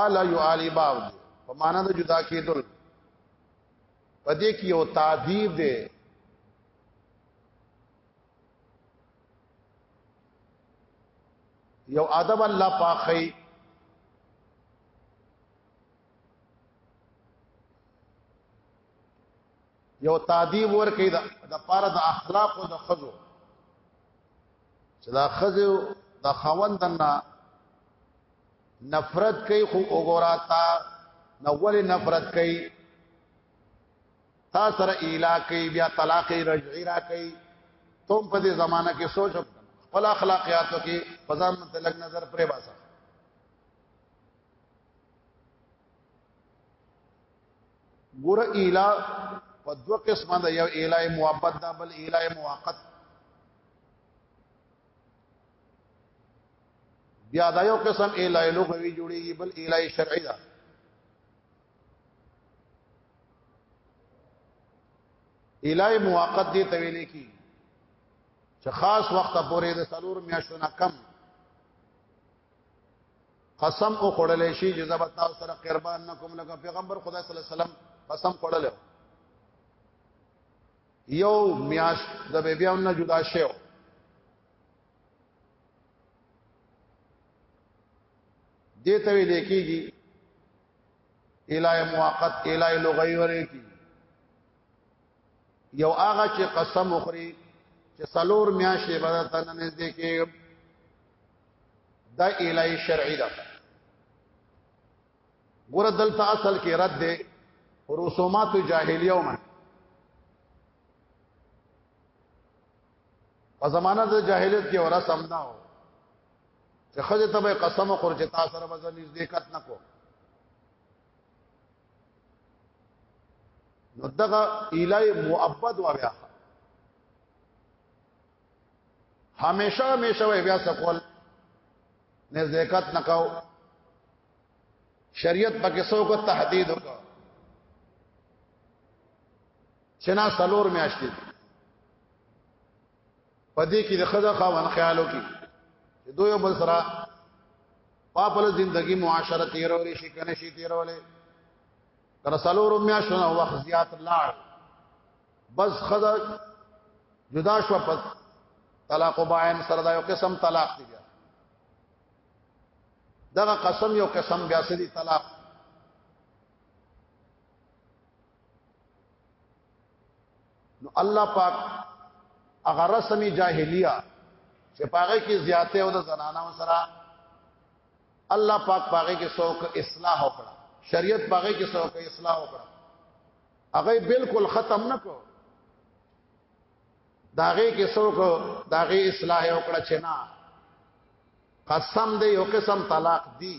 اعلی یو اعلی باب په معنا د جدا کېدلو پدې کې یو تعذيب دی یو ادب الله پاخی یو تعذیب ورکې د پاره د اخلاق او د خزو چې دا خزو د خوندنا نفرت کوي خو وګوراتا نو ولې نفرت کوي تا سره اله کوي بیا طلاق رجعي را کوي ته په دې زمانہ کې سوچ خپل اخلاقیاتو کې فزان متلک نظر پرې باسه ګور اله په دوه قسمه ده یو اله موابد ده بل اله موقت بیا دا یو قسم اله لغوي جوړیږي بل اله شرعي ده الای موقت دی تویلې کی چې خاص وخت پورې د سلور میاشتو نه کم قسم او خړلې شي چې زبر تاسو سره قربان نه کوم لکه پیغمبر خدا صلی الله علیه وسلم قسم خړلې یو میاش د بیبیانو نه جدا شیو دې ته ویل کېږي الای موقت الای لغوی ورې کی یو هغه چې قسم وخوري چې سلور میاشتې به تن نږدې کې دا الای شرعي ده ګور دلته اصل کې رد ده رسومات جاهلیه ومن په زمانہ د جاهلیت کې ورا سمنا و چې خځه ته به قسم وخور چې تاسو سره به نږدې کټ نه کو نو دغه الای مؤبد و بیا همیشه همیشه وی بیا سقول نږدې کټ نه کاو شریعت پکې سو کو تهدید وکړه چې نا سلور میاشتې پدې کې د خدا خاون خیالو کې دوی بل سره پاپل زندگی معاشره تیرولې شي کنه شي تیرولې تر سلور میا شنه وخت زیات لاړ بس خدا جدا شو پس طلاق باین سره دا یو قسم طلاق دی بیا دغه قسم یو قسم بیا سړي طلاق نو الله پاک هغه رسمي جاهلیه چې پاغه کې زیاته او د زنانو سره الله پاک پاغه کې څوک اصلاح وکړه شریعت پاغه کې څوک اصلاح وکړه هغه بالکل ختم نکو داغه کې څوک داغه اصلاح وکړه چې نه قسم دې یو قسم طلاق دی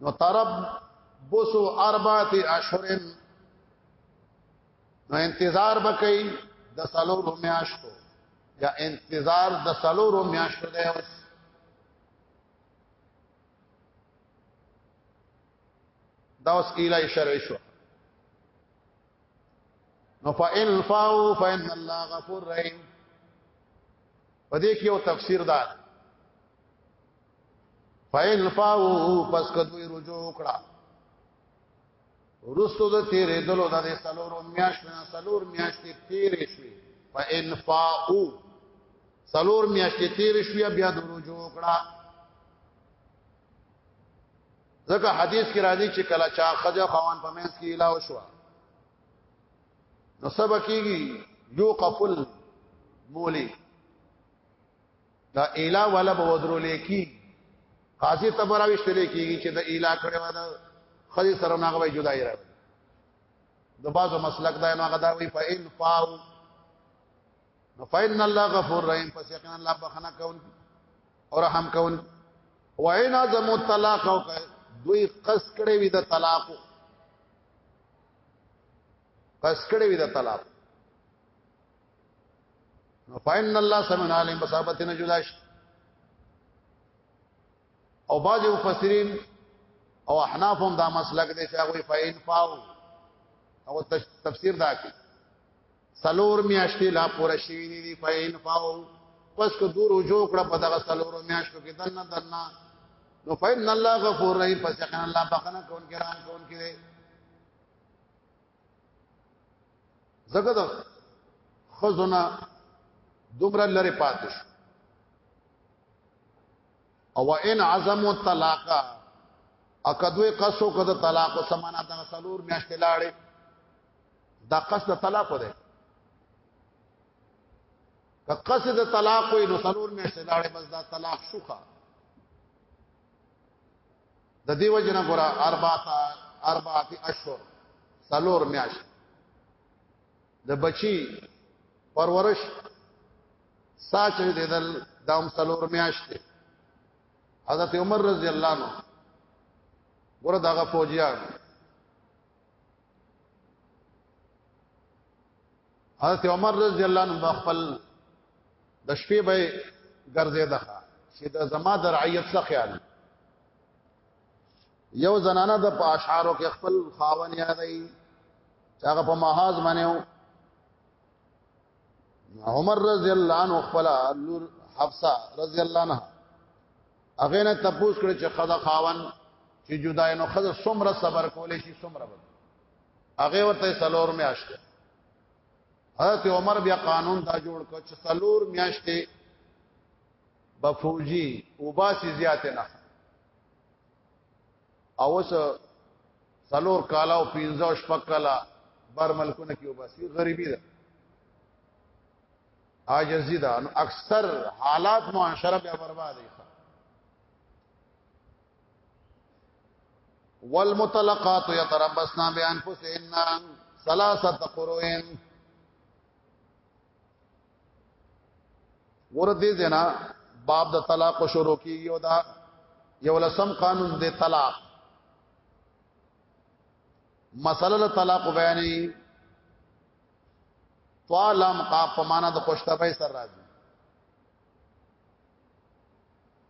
نو طرف بوسو اربات اشهر نو انتظار بکئی د سلورو میاشتو یا انتظار د سلورو میاشتو دی اوس دا اوس الای شرعي شو نو فإن فاو فإن الله غفور رحیم په دې کې یو تفسیر ده فاین فاو پس کدوې رجوع کړه ورستو د تیرې دلو د سلور میاشت نه سلور میاشت تیرې شوې فاین فاو سلور میاشت تیرې شوې بیا د رجوع کړه ځکه حدیث کې راځي چې کله چا خځه خوان په منځ کې علاوه شو نو سبا کېږي یو قفل مولی دا اله ولا به ودرو لیکي قاضي تبراوي شته کېږي چې دا اله کړي و دا خدي سره ناغوي جدای راوي د بازو مسلک دا نو غدا وی فإن فاو نو فإن الله غفور رحیم پس یقینا الله بخنه کون او رحم کون وعین عظم الطلاق او دوی قص کړي وی د طلاق پس کړي وي د طلاق نو فإن الله سمن عالم بصابت نه جدا شي او بعض مفسرین او احناف هم دا مسلک دي چې هغه فإن فاو او تفسیر دا کوي سلور میاشتې لا پوره شوې نه دي فین فاو پس کو دور رجوع کړه په دغه سلور میاشتو کې دنه دنه نو فین الله غفور رحیم پس یقینا الله بخنه کون کې رحم کون کې دی زګه د خزونه دومره لره پاتې شو او ان عزم الطلاق اکدوې قصو کده طلاق سمانا د سلور میاشتې لاړې دا قصد طلاق ده که قصد طلاق وي نو سلور میاشتې لاړې بس دا طلاق شوخه د دیو جن ګورا اربعه اربعه اشهر سلور میاشت د بچی پرورش ساچ دې دل دام سلور میاشت حضرت عمر رضی الله عنه ګور داغه فوجیان حضرت عمر رضی الله عنه خپل د شپې به ګرځیدا چې د زما د رعیت څخه خیال یو زنانه د پاشارو کې خپل خاون یادای چې هغه په محاذ باندې عمر رضی الله عنه خپل لور حفصه رضی الله عنها هغه نه تپوس کړ چې خدا خاون چې جدا نو خدا سمره صبر کولې شي سمره بد هغه ورته سلور میاشت حضرت عمر بیا قانون دا جوړ کړ چې سلور میاشتې بفوجي وباسي زیات نه او اوس سلور کالا او پینځه شپک کالا بار ملکونه کې وباسي غریبي ده عاجزی دا نو اکثر حالات معاشره بیا برباد دي والمطلقات يتربصن بانفسهن ثلاثه قروئن ورته جنا باب د طلاق شروع کیږي او دا یو لسم قانون دی طلاق مسله طلاق بیانې طالم قاف په معنا د خوشتبه سره راځي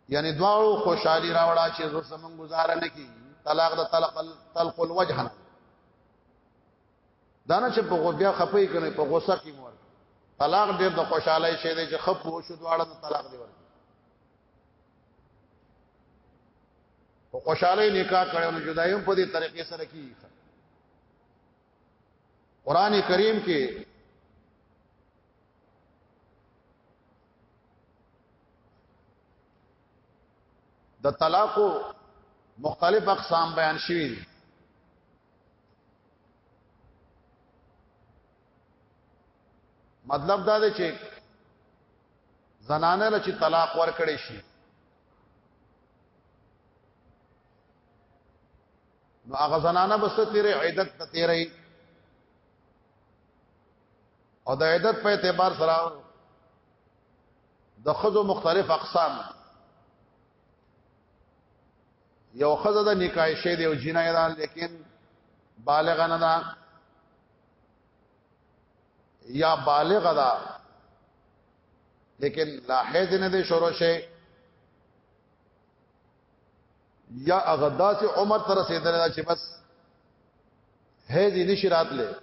یعنی دواړو خوشحالي راوړه چې زور سمون گزاره نه کی طلاق د طلق طلق الوجه نه دانه چې په غوبیا خپې کنه په غوسه کې مور طلاق ډېر د خوشحالي شې دی چې خپ وو شو دواړه د طلاق دی ورته په خوشحالي نکاح کړو نو جدایم په دې طریقې سره کیږي قران کریم کې د طلاق مختلف اقسام بیان شوي دي مطلب دا دی چې زنانه له چې طلاق ورکړي شي نو هغه زنانه بس تیرې عیدت ته تیرې او د عیدت په اعتبار سره د خزو مختلف اقسام یو خزه د نکاح شه دی او جنای ده لیکن بالغ نه ده یا بالغ ده لیکن لا حیض نه دی شروع شه یا هغه داسې عمر تر رسیدل چې بس هي دې نشی راتله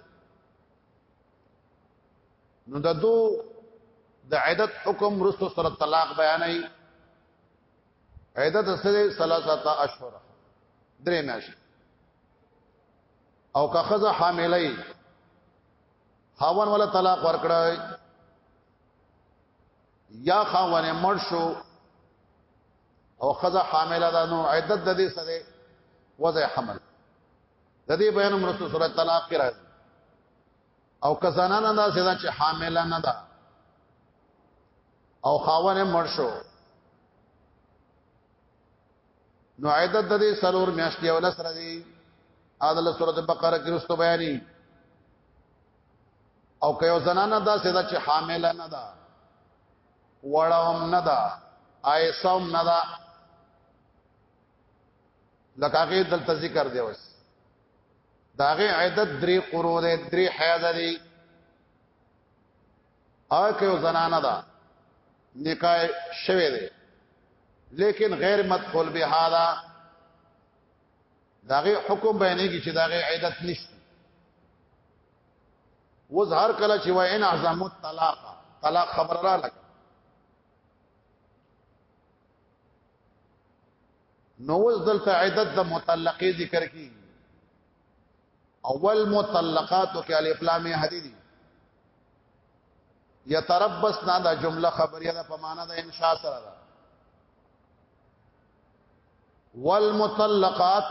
نو د دو د عدت حکم رسو سره طلاق بیانای عدت سره ثلاثه اشهر درې میاشتې او که خزه حاملای خاون ولا طلاق ورکړای یا خاون مړ شو او خزه حامله ده نو عدت د دې سره وضع حمل د دې بیان هم رسول سورۃ طلاق کې راځي او کزانا نه دا سدا چې حامل نه ده او خاونه مړ شو نو عیدت د دې سرور میاشتې او لسر دی اذل سورۃ بقره کې رسو بیانې او که یو زنانه دا سدا چې حامل نه ده وړم نه ده ایسم نه ده لکه هغه دلته ذکر دی اوس داغه عدد درې قرو ده درې حیض دي اکه او زنانه ده نکاح شوه ده لیکن غیر مدخول به هادا داغه حکم بیانې کی چې داغه عدت نشته وز هر کله چې وای ان اعظم الطلاق طلاق خبر را لګ نو وز دلته عدد د مطلقې ذکر کی اول مطلقات کې الف لام حدیدی یتربص نه دا جمله خبریه ده په معنا د انشاء سره ده والمطلقات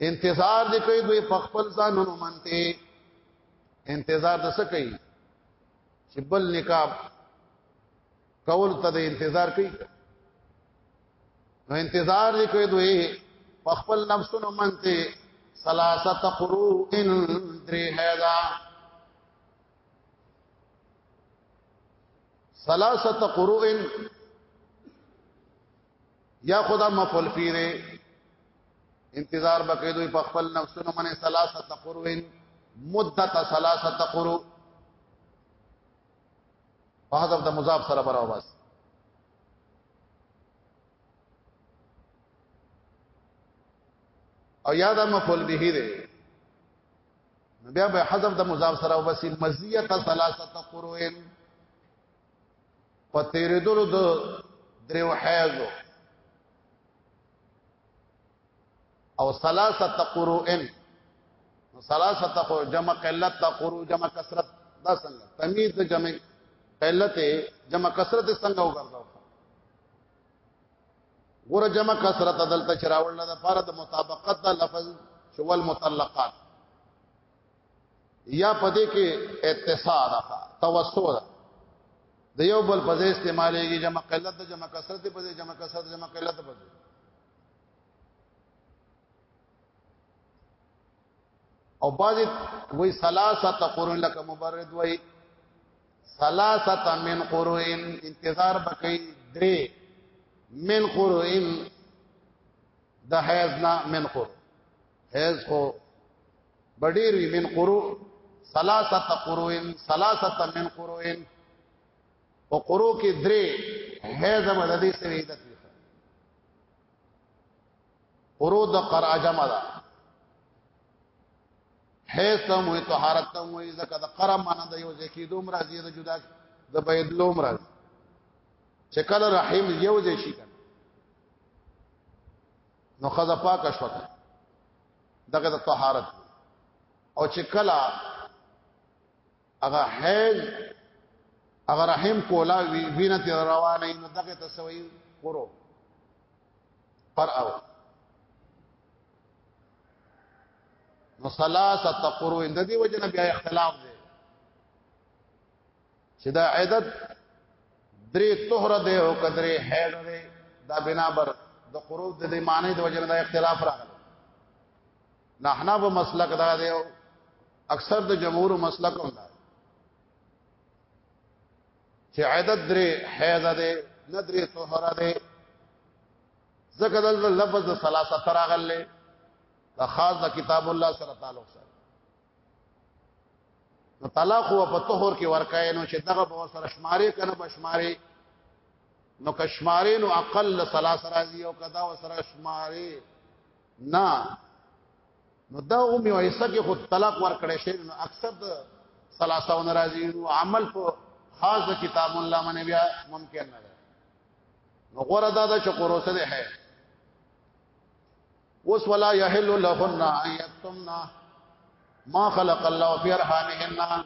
انتظار دې کوي دوی په خپل ځانونو منته انتظار د څه کوي چې بل نکاب کول ته د انتظار کوي نو انتظار دې کوي دوی په خپل نفسونو منته ثلاثه قرو ان درې هدا ثلاثه قرو ان یا خدا مفعول فی دی انتظار بکې دوی په خپل نفسونو باندې ثلاثه قروین مدت ثلاثه قرو په حذف د مضاف سره برابر واس او یاد مفعول به دی بیا به حذف د مضاف سره وبسی مزیه ثلاثه قروین په تیرېدلو د دریو حیزو او ثلاثه قروئن ثلاثه قرو جمع قلت قرو جمع کثرت دا څنګه تمیز د جمع قلت جمع کثرت څنګه وګرځاو ګور جمع کثرت دلته چراول نه د پاره د مطابقت د لفظ شوال مطلقات یا پدې کې اتساع ده توسو ده د یو بل په ځای استعمالېږي جمع قلت د جمع کثرت په ځای جمع کثرت جمع قلت په ځای او بعضی وای ثلاثه قرون لك مبرد وای ثلاثه من قرون انتظار بکې درې من قرون د حیضنا من قرون حیز خو بډیر وی من قرو ثلاثه قروین ثلاثه من قروین او قرو کې درې حیز به د دې سوي عدت وی قرو د قرع جمع ده حیز ته مو طهارت ته مو ځکه د قرع معنی د یو ځکه دوم راځي د جدا د بيد لوم راځي چې کله رحم یو ځای شي نو خزه پاک شو دغه د طهارت او چې کلا هغه حیز هغه رحم کولا وی وینه تیر روانه نو دغه تسوی ورو پر او نو ثلاثه قرو اند دی وجنه بیا اختلاف دی چې دا عدد درې طهر دی او کدرې حیض دی دا بنا بر د قروب د دې معنی د وجنه دا اختلاف راغلی نه حناب مسلک دا دی او اکثر د جمهور مسلک هم دا چې عدد درې حیض دی نه درې طهر دی ځکه د لفظ د ثلاثه تراغله د خاص د کتاب الله سره تعلق سره نو طلاق هو په طهور کې ورکای نو چې دغه به سره شمارې کنه به شمارې نو که شمارې نو اقل ثلاث راځي او کدا وسره شمارې نه نو دا هم یو حصہ کې خود طلاق ورکړې شي نو اکثر د ثلاثه ناراضي نو عمل په خاص کتاب الله باندې بیا ممکن نه ده نو غره دا د چقروسه ده اوس ولا يحل لهن ان يكتمن ما خلق الله في ارحامهن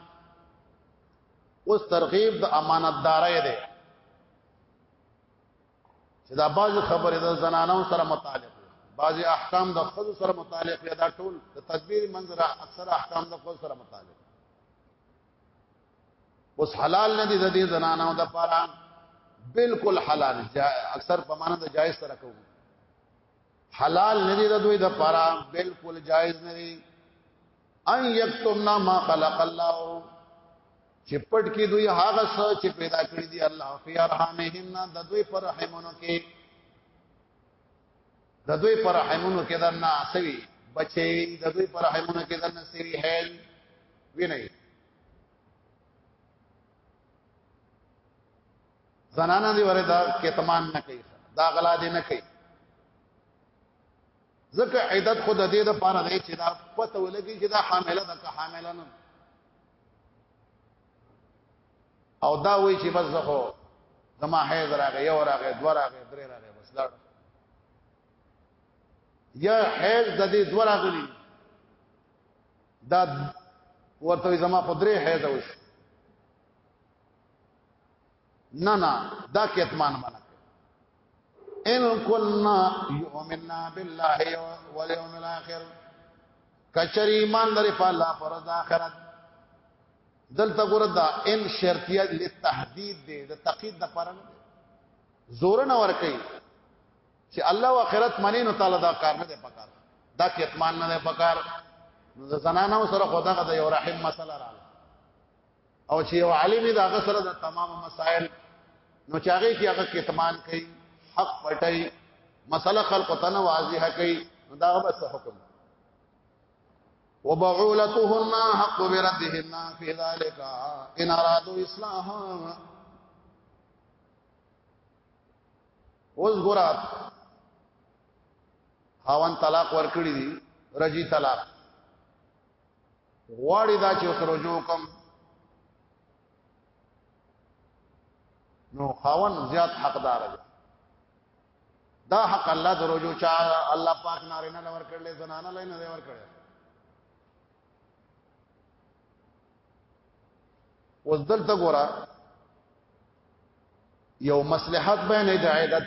اوس ترغیب د امانتدارۍ دی چې دا باز خبره د زنانو سره متعلق بعض احکام د خود سره متعلق دی دا ټول د تدبیر منظر اکثر احکام د خود سره متعلق اوس حلال نه دي د دې زنانو د پاره بالکل حلال اکثر په معنا د جائز سره کوو حلال ندی د دوی د پاره بالکل جایز ندی ان یکتمنا ما خلق الله چې پټ کې دوی هغه څه چې پیدا کړی دی الله فی ارحامهم نه د دوی پر رحمونو کې د دوی پر رحمونو کې درنه اسوي بچي د دوی پر رحمونو کې درنه سری هل وی نه زنانه دی وره دا کتمان نه کوي دا غلا دی نه کوي ځکه عدت خود دې د پاره دی چې دا پته ولګي چې دا حامله ده که حامله نه او دا وایي چې بس زه خو زما حیض راغی یو راغی دو راغی درې راغی بس لاړ یا حیض د دې دو راغلی دا ورته زما خو درې حیض وشو نه نه دا کتمان منه ان كنا يؤمننا بالله واليوم الاخر کچری ایمان لري په الله پر آخرت دلته ګوره دا ان شرطیه للتحدید دی د تقید د پر نه زور نه ور کوي چې الله او آخرت منی نو تعالی دا کار نه دی پکار دا کې اطمان نه دی پکار نو د زنانو سره خدا غدا یو رحم مسله رااله او چې یو عالم دی هغه سره د تمام مسائل نو چې هغه کې هغه کتمان کوي حق پټي مسله خلق تنه واضحه کوي نو دا به څه حکم وبعولتهن حق بردهن في ذلك ان ارادوا اصلاحا اوس ګورات خاون طلاق ورکړي دي رجی طلاق غواړي دا چې سره جو کم نو خاون زیات حقدار دی دا حق الله دروجو چا الله پاک نارینه لور کړل زنانه لای نه ور کړل اوس دلته ګورا یو مصلحت بین د عیدت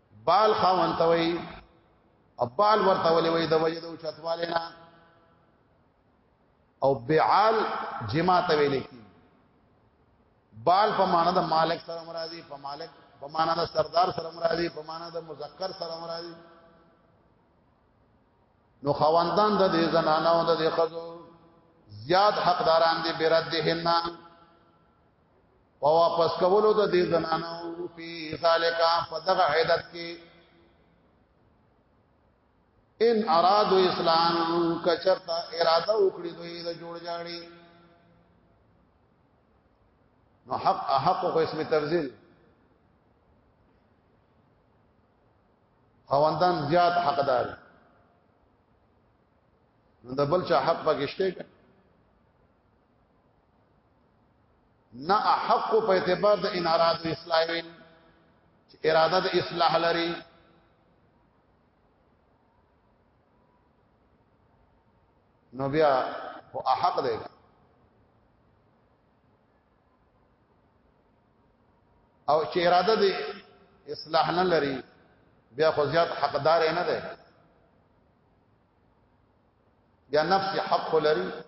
بال خاون ته وای ابال ورته ولې وای د وجه د اوچتواله نه او بعال جما ته ویل کی بال په معنا د مالک سره مرادي په مالک په معنا د سردار سره مرادي په معنا د مذکر سره مرادي نو خواندان د دې زنانو د دې خزو زیات حقداران دي برد هننا په واپس کولو د دې زنانو په ذالک په دغه عیدت کې ان ارادو اسلام کچرتا اراده وکړي دوی د جوړ جاړي نو حق حق کو اسم تفضیل خواندان زیات حقدار نو د بل چا حق پکشته نه حق په اعتبار د ان اراد اسلامین چې اراده د اصلاح لري نو بیا هو حق دی او چې اراده دی اصلاح نه لري بیا خو زیات حقدار نه دی یا نفس حق لري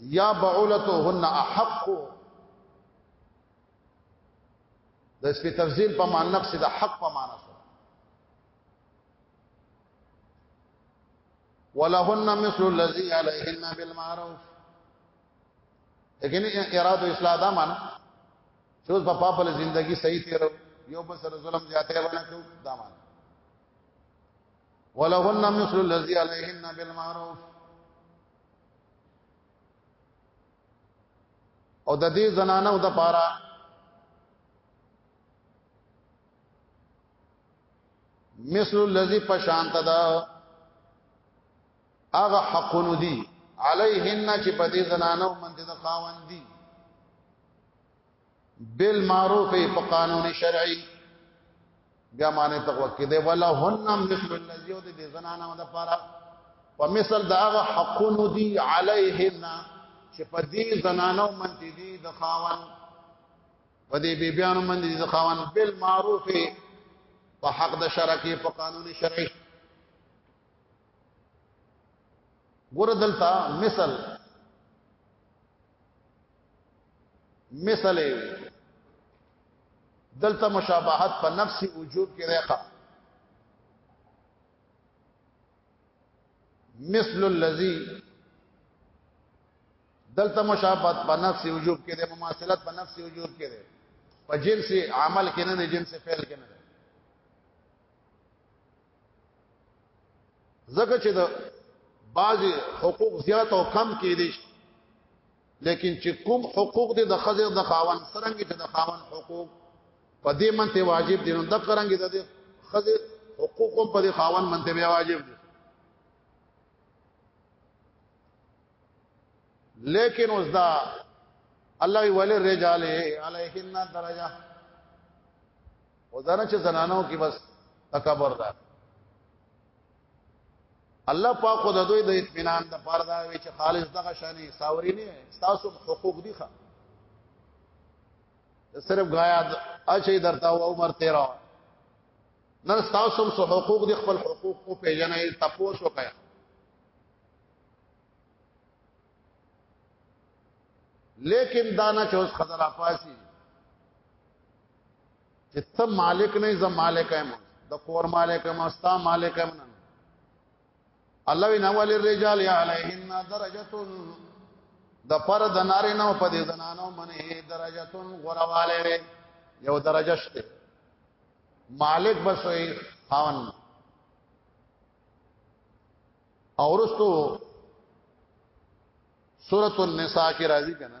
یا بعولتهن احق د اسم تفضیل په معنی نفس د حق په معنی سره ولهن مثل الذي عليهن بالمعروف لیکن اراده اصلاح دا معنی چې اوس په خپل ژوندۍ صحیح تیرو یو بل سره ظلم زیاته باندې کو دا معنی ولهن مثل الذي عليهن بالمعروف او د دې زنانو د پاره مثل الذي پشانت دا هغه حقونه دي علیهن چې په دې زنانو باندې د خاوندې بالمعروف په قانون شرعي بیا معنی تقوا کې دی ولا هنم مثل الذي او دې زنانه د پاره په مثل دا غ حقونو دي عليهن چې په دې زنانو من دي د خاون په دې بی بیانو من دي د خاون بالمعروف په حق د شرع کې په قانون شرعي ګور دلته مثل مثال دلته مشابهت په نفس وجود کې راخه مثل الذي دلته مشابهت په نفس وجود کې ده مماثلت په نفس وجود کې ده په جنس عمل کې نه ده جنس فعل کې نه ده زکه چې د بعض حقوق زیات او کم کې دي لیکن چې کوم حقوق دي د خزر د خاون سرنګ چې د خاون حقوق په دې منته واجب دي نو د قرانګي د خزر حقوق هم په دې خاون منته بیا واجب دي لیکن اوس دا الله ویل رجال علیهن درجه او دا نه چې زنانو کې بس تکبر ده الله پاک خو د دوی د اطمینان د پاره دا وی چې خالص دغه شانې ساوري نه تاسو حقوق دي ښه صرف غایا اچي درتا او عمر 13 نن تاسو سو حقوق دي خپل حقوق کو پیژنې تپوس وکړه لیکن دانا چې اوس خزر افاسی چې ته مالک نه زم مالک ایم د کور مالک ایم استا مالک ایم الله وی نوال الرجال علیهن درجتون د پر د ناری نو په دې زنانو منه درجتون غرواله یو درجه شته مالک بسوي خاون اورستو سورۃ النساء کی راضی کنا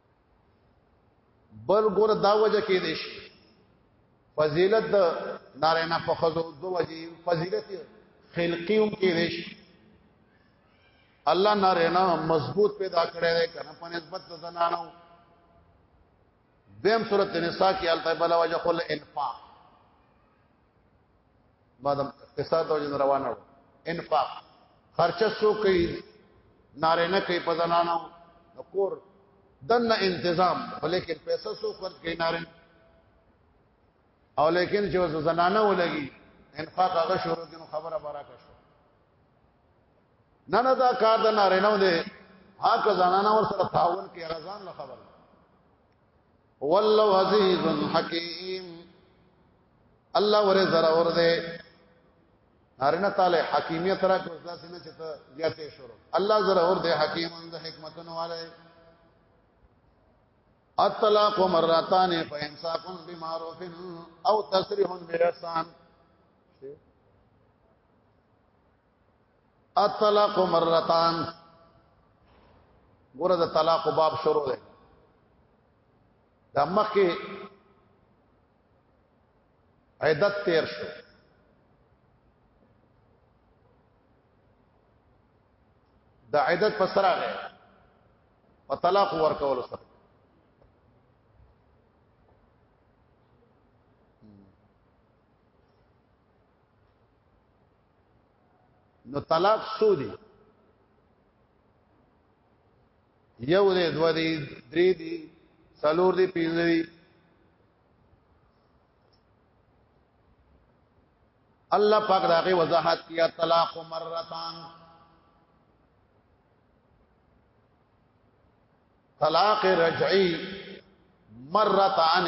بل ګور دا وجه کې دي شي فضیلت د نارینه په خزو دو وجه فضیلت خلقی هم کې دي شي الله نارینه مضبوط پیدا کړی دی کنه په نسبت د زنانو دیم سورۃ النساء کې الته بل وجه خل انفاق ما د اقتصاد د وجه روانه انفاق خرچه سو کوي ناره نه کوي په زنانو کور دنه انتظام ولیکن پیسې سو خرچ کوي ناره او لیکن چې وز زنانه ولګي انفاق هغه شروع دي خبره برکه شو نه نه دا کار د ناره نه دی هغه زنانه ور سره تعاون کوي غزان له خبره والله عزیز حکیم الله ور زرا ور دې نارینه تعالی حکیمیت را کوز داسې نه چې ته زیاتې شروع الله زرا ور دې حکیم د حکمتونو والے الطلاق مرتان فامساك بمعروف او تسريح باحسان الطلاق مرتان ګوره د طلاق باب شروع دی د مخکې عدت تیر شو د عدت په سره غي په طلاق ورکول سره نو طلاق سو دی یو دی دو دی درې دی څلور دی پنځه دی الله پاک داغه وضاحت کیا طلاق مرتان طلاق رجعی مرتان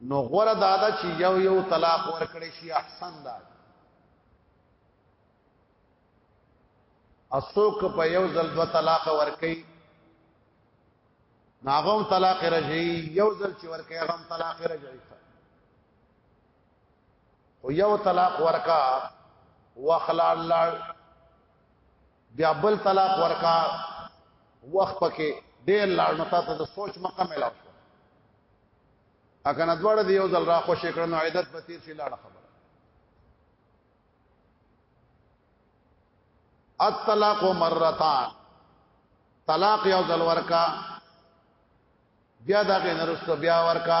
نو غره دادا چې یو یو طلاق ورکړي شي احسن ده اسوک په یو ځل دو طلاق ورکي ناغم طلاق رجعي یو ځل چې ورکي هغه طلاق رجعي او یو طلاق ورکا واخلال بیا بل طلاق ورکا وخت پکې ډېر لاړ نو تاسو د سوچ مقام ملاو شو اګه نه دوړ دی یو ځل را خوشې کړنو عیدت به تیر شي لاړه خبره الطلاق مرتان طلاق یو ځل ورکا بیا دا کې نرسته بیا ورکا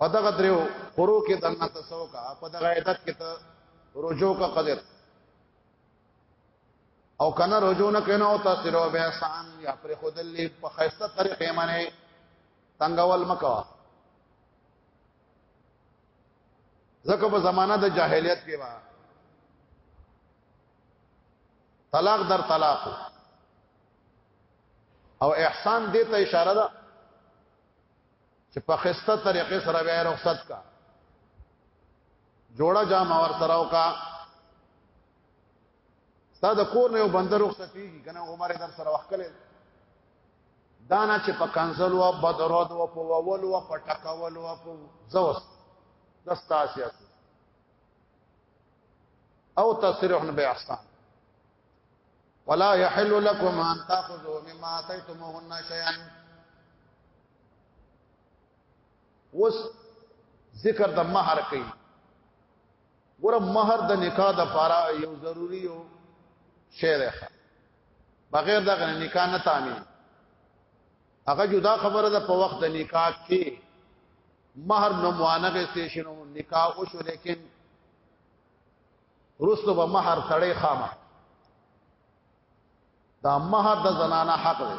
پدغه درو خورو کې دنه تاسو کا پدغه عیدت کې ته رجوع کا قدر او کنه رجوع نه کینو او تاسو رو به سان یا پر خودلې په خیسته طریقې باندې تنگول مکوا زکه په زمانہ د جاهلیت کې وا طلاق در طلاق او احسان دې ته اشاره ده چې په خسته طریقې سره بیا رخصت کا جوړه جامه ور سره وکا ستا د کور نه یو بندر رخصتیږي کنه عمر در سره وخت کله دانا چې په کنزل او بدرود او په وول او په ټکول او په زوس دستا سیاست او تصریح به احسان ولا يحل لكم ان تاخذوا مما اتيتموهن شيئا اوس ذکر د مہر کوي ګوره مہر د نکاح د پاره یو ضروری او شی ده بغیر دغه نکاح نه تامین هغه جدا خبره ده په وخت د نکاح کې مہر نو موانغه استیشنو نکاح او شو لیکن رسو به مہر سړی خامه دا مہر د زنانه حق دی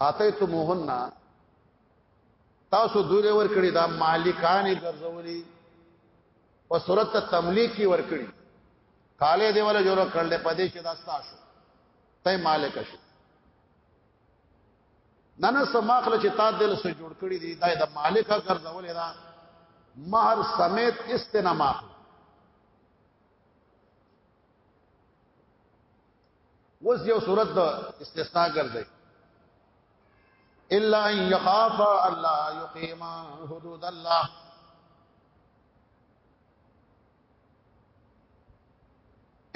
اتیتموهن تاسو دوی ور کړی دا مالکان ګرځولي په صورت تملیکی ور کړی کاله دی ولا جوړ کړل په دې چې دا تاسو ته مالک شو نن سماخله چې تا دل سره جوړ کړی دی دا د مالک ګرځولې دا مہر سمیت استنما وس یو صورت د استثناء ګرځي الا ان يخاف الله يقيم حدود الله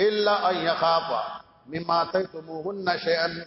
الا ان يخاف مما تيتموهن شيئا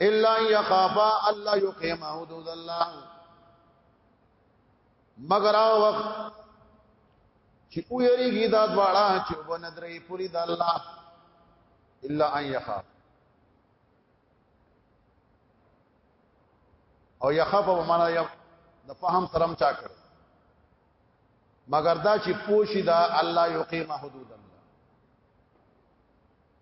الا يخافا الله يقيم حدود الله مگر او وخت چې او یریږي دا دواړه چې وبندرې پوری د الله الا ان يخاف او يخاف په معنا یو د فهم سرم چا کړ مگر دا چې پوشي دا الله يقيم حدود الله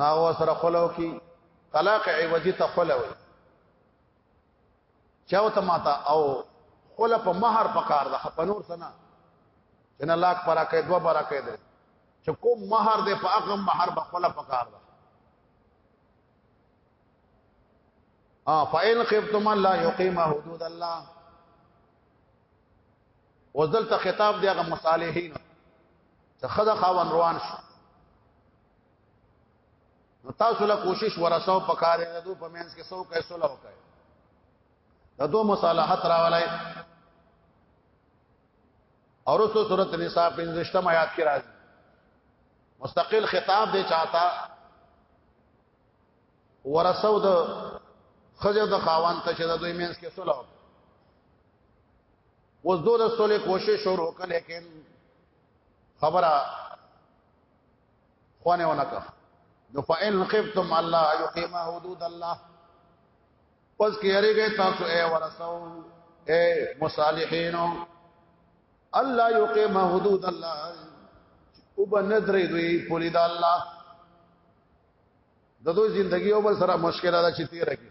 ناو سره خلو کی طلاق عوضی ته خلو چاو ته ماتا او خله په مہر پکار ده په نور سنا جن الله اکبر اکه دوا بار اکه ده چې کوم مہر ده په هغه مہر په خله پکار ده ا فاین خفتم الله یقیم حدود الله او دلته خطاب دی هغه مصالحین ته خدا خاون روان شو نو تاسو له کوشش ورسو پکاره د دوه پمنس کې سو کیسو لا وکړي د دوه مصالحت راولای اور اس صورت نساء پنځشتم آیات کې راځي مستقل خطاب دی چاته ورسو د خزه د خاوان ته چې د دوی مینس کې صلح اوس دوه د سولې کوشش شروع کړي لیکن خبره خوانه ونکه نو فإن خفتم الله يقيم حدود الله پس کې هرګه تاسو اے ورسو اے مصالحین الله يقيم حدود الله وبندري دوی پوری د الله د دوی ژوندۍ او بل سره مشکل ده چې تیر کی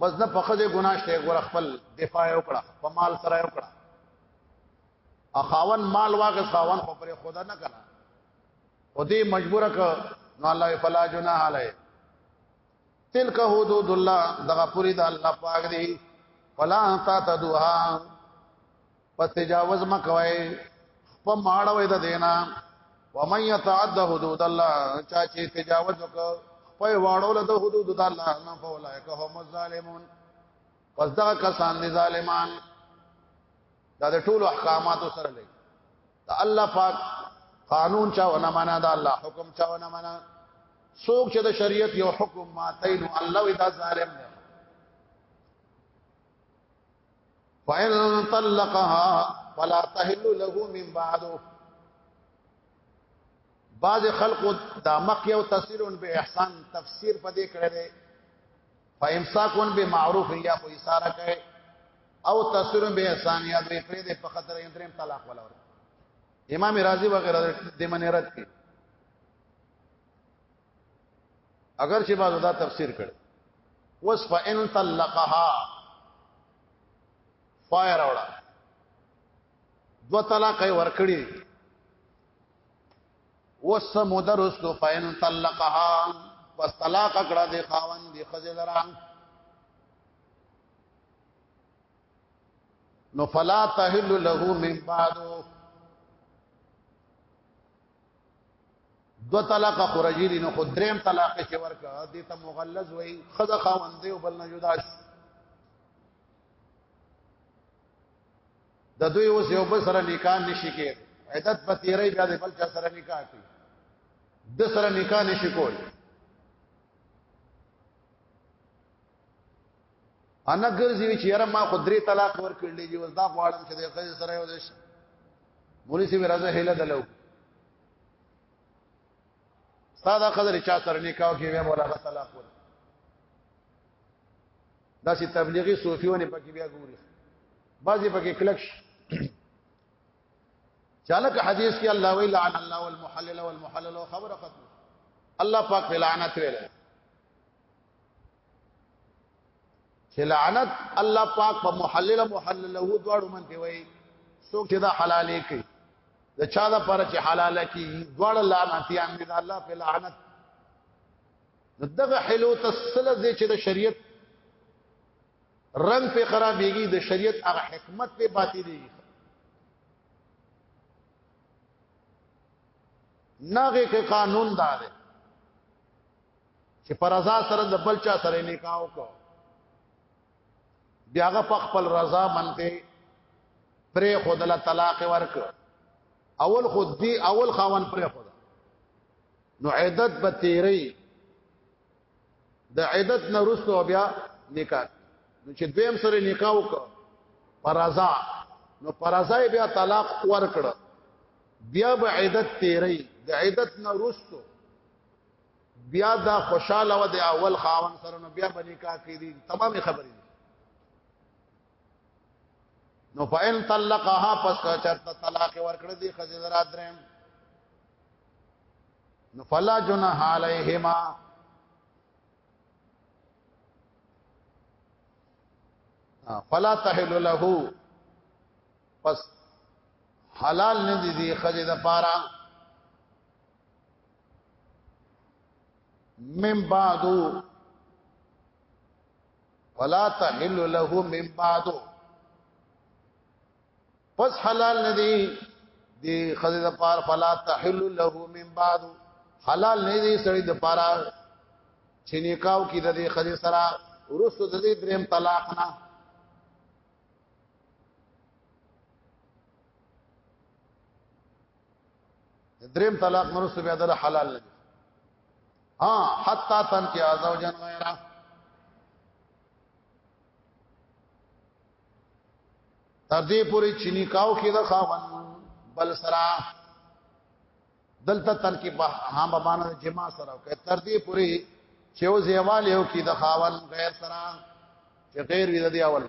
بس نه په خځه ګناشته ګور خپل دفاع وکړه په مال سره وکړه اخاون مال واغ خاون خو پر خدا نه کړه او دې مجبور ک نو الله فلا جناح علی تلک حدود الله دغه پوری د الله پاک دی فلا تعتدوها په تجاوز مکوي په ماړه وې د دینا ومن يتعد حدود الله چا چې تجاوز وکړ په واړو له حدود د الله نه فولای که هم ظالمون پس دا کسان دي ظالمان دا د ټولو احکاماتو سره لګي دا الله پاک قانون چا ونه معنا دا الله حکم چا ونه معنا څوک چې د شریعت یو حکم ماتین الله وی دا ظالم دی فإن طلقها فلا تحل له من بعد بعض خلق دا مخ یو تفسیر به احسان تفسیر پدې کړی دی فامساکون به معروف یا په اشاره کوي او تفسیر به احسان یا به پرې د په خطر انتریم طلاق ولا ور امام رازی وغیرہ د منیرت کې اگر چې ما دا تفسیر کړ وس فإن طلقها فایر اوړه دو طلاق ورکړي وس مدرس تو فإن طلقها پس طلاق کړه د خاوند دی خزه دران نو فلا تحل له من بعدو دو طلاق خرجی دي نو خو دریم طلاق چې ورکا دې ته مغلظ وای خزه خاوندې او بل نه جدا شو د دوی اوس یو بل سره نکاح نشي کې عدت په تیرې بیا د بل چا سره نکاح کوي د سره نکاح نشي کول انا ګرځي چې یاره ما خو درې طلاق ورکړل دي اوس دا غواړم چې د خځې سره یو ځای مولوی سی راځه هله دلو ساده خضر چا سره نکاو کې بیا مولا طلاق ور دا سي تبلیغي صوفيونه پکې بیا ګوري بعضي پکې کلک چالک حدیث کې الله وی لعن الله والمحلل والمحلل خبر ختم الله پاک لعنت ویل چې لعنت الله پاک په محلل محلله دواړو منته وي څوک چې دا حلالې کوي د چا دا پر چې حلاله کی دواړه لعنتيان دي الله په لعنت دغه حلو تسله چې د شریعت رنگ په خرابېږي د شریعت هغه حکمت په باطلېږي ناغه کې قانون دار چې پر رضا سره د بل چا سره نکاح وکړو بیا هغه په خپل رضا منته پرې خود له طلاق ورک اول خود دی اول خاون پرې خود نو عدت به تیری د عدت نه رسو بیا نکاح نو چې دویم سره نکاح وکړو پر رضا نو پر رضا بیا طلاق ورکړو بیا به عدت تیری د عدت نه رستو بیا دا خوشاله و د اول خاون سره نو بیا باندې کا کې دي تمامه خبرې نو فإن طلقها پس کا چرته طلاق ورکړ دي خزې درا درم نو فلا جناح علیهما فلا تحل له پس حلال نه دي دي خزې د پاره من بعد ولا تحل له من بعد پس حلال ندی دی خزی د پار فلا تحل له من بعد حلال ندی سړی د پارا چې نکاو کې د خزی سره ورسو د دې دریم طلاق نه دریم طلاق نرسته بیا د حلال نه ها حتا تن کې ازو جن غیره تر دې پورې چې نکاو کې د خاون بل سره دلته تن کې په هم باندې جما سره کوي تر دې پورې چې او زیوال یو کې د خاون غیر سره چې غیر وی د دی اول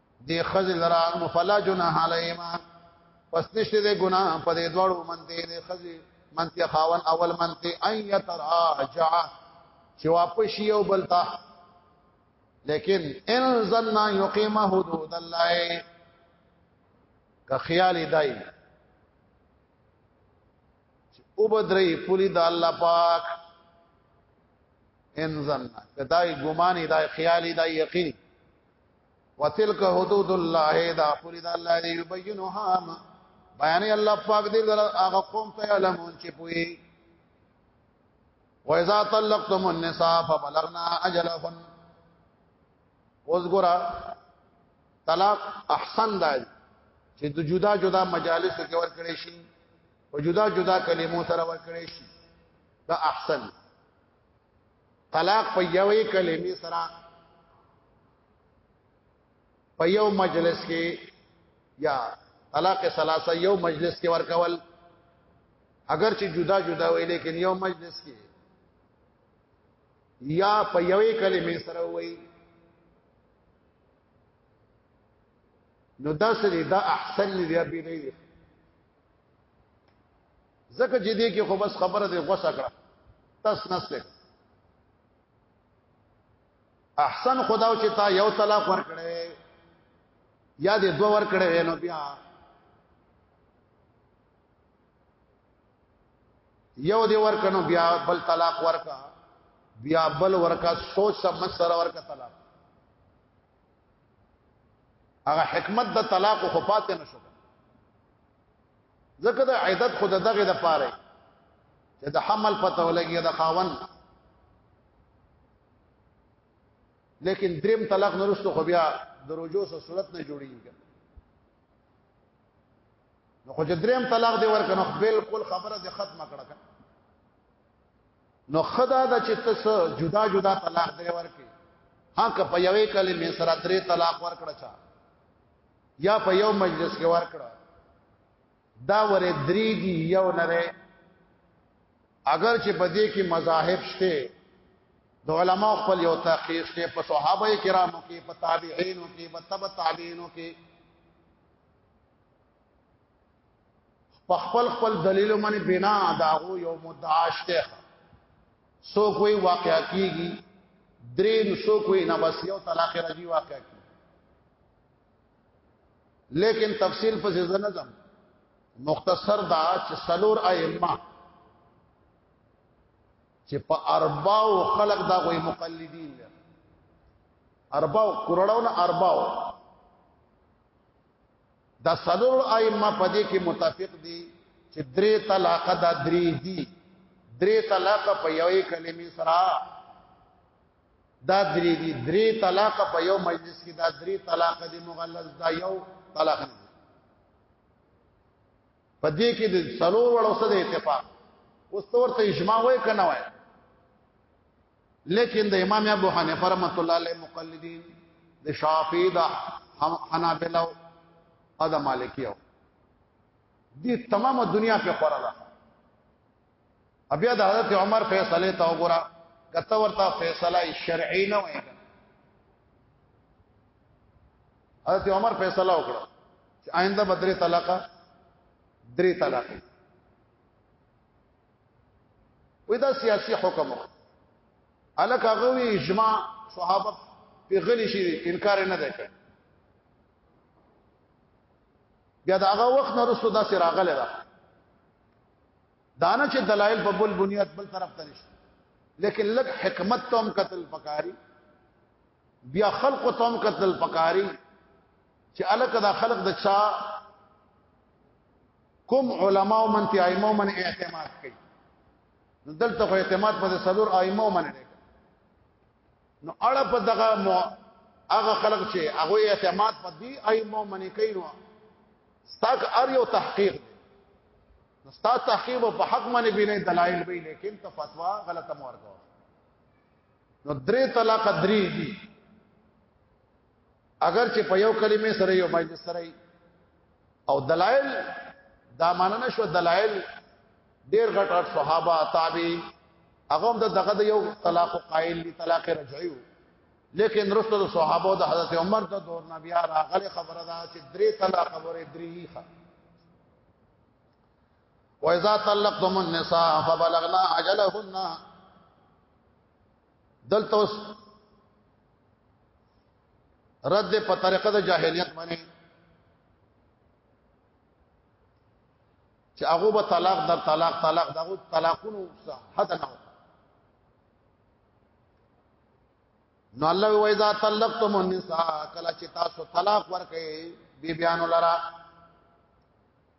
دی خزل را نو فلا جناح علیهما پس نشته د ګنا په دې دوړو منته د خزي منته خاون اول منته ان يتراجع چې واپس یو بلتا لیکن ان ظن یقیم حدود الله که خیال دای او بدرې پولی د الله پاک ان ظن کدای ګمان دای خیال دای یقین وتلک حدود الله دا حدود الله دی یبینها ما بیان الله پاک دې هغه قوم ته علمون چې پوي و اذا طلقتم النساء فبلغنا اجلهن اوس ګورا طلاق احسن دی چې د جدا جدا مجالسو کې ور کړی شي او جدا جدا کلمو سره ور کړی شي دا احسن طلاق په یوې کلمې سره په یو مجلس کې یا طلاق ثلاثه یو مجلس کې ورکول اگر چې جدا جدا وي لیکن یو مجلس کې یا په یوې کلمې سره وایي نو دا سری دا احسن دی ابي دی ځکه چې دې کې خو بس خبره دې غوسه کړه تس نسته احسن خداو چې تا یو طلاق ورکړې یا دې دوه ورکړې نو بیا یو دې ورکنو بیا بل طلاق ورکا بیا بل ورکا سوچ سمجھ سره ورکا طلاق هغه حکمت د طلاق خو پاتې نشو ځکه د عدت خود دغه د پاره چې د حمل پته ولګي د خاون لیکن دریم طلاق نرسته خو بیا د رجوع سره صورت نه جوړیږي نو خو چې دریم طلاق دی ورکنه بالکل خبره د ختمه کړه نو خدا د چې تس جدا جدا طلاق دی ورکه ها که په یوې کلمې سره درې طلاق ورکړه چا یا په یو مجلس کې ورکړه دا ورې درې دي یو نه ده اگر چې په دې کې مذاهب شته د علماء خپل یو تحقیق شته په صحابه کرامو کې په تابعینو کې په تبع تابعینو کې په خپل خپل دلیل باندې بنا داغو یو مدعا شته سو کوئی واقع کیږي درې نو سو کوئی نه بس یو طلاق راځي واقع کیږي لیکن تفصیل په ځای نه ځم مختصر دا چې سلور ائمه چې په ارباو خلق دا غوي مقلدین دي ارباو کورړو نه ارباو دا سلور ائمه په دې کې متفق دي چې درې طلاق دا درې دي درې طلاق په یوې کلمې سره دا درې دي درې طلاق په یو مجلس کې دا درې طلاق دي مغلظ دا یو طلاق نه په دې کې د سلور وړو سره اتفاق اوس تور ته اجماع وای کنه وای لیکن د امام ابو حنیفه رحمۃ اللہ علیہ مقلدین د شافعی د حنابلہ او د مالکیو دي تمامه دنیا په خوره ده بیا د حضرت عمر فیصله ته وګوره کته ورته فیصله شرعي نه وای حضرت عمر فیصله وکړه چې آینده بدرې طلاق درې طلاق وې دا سیاسي حکم الک هغه وی اجماع صحابه په غلي شي انکار نه دی کړ بیا دا هغه وخت نه رسو دا سراغله ده دانه چې دلایل په بل بنیاد بل طرف ته نشته لیکن لږ حکمت ته هم قتل پکاري بیا خلق ته هم قتل پکاري چې الک دا خلق د چا کوم علما او من تی ائمه من اعتماد کوي نو دلته خو اعتماد په څلور ائمه من نه نو اړه په دغه مو هغه خلق چې هغه اعتماد په دې ائمه منی کوي نو ستاک ار یو تحقیق نو ستا تحقیق په حق باندې بینه دلایل وی لیکن ته فتوا غلطه مور کو نو درې طلاق درې دي اگر چې په یو کلمې سره یو مجلس سره او دلایل دا ماننه شو دلایل ډیر غټ غټ صحابه تابعی هغه د دغه د یو طلاق قائل دي طلاق رجعي لیکن رسول د صحابه د حضرت عمر د دور نه بیا راغله خبره ده چې درې طلاق ورې درې ښه واذا طلقتم النساء فبلغنا اجلهن دلته اوس رد په طریقه د جاهلیت باندې چې هغه به طلاق در طلاق طلاق دغه طلاقونو حد نه نو الله وی اذا طلقتم النساء کلا چې تاسو طلاق ورکې بی بیان لرا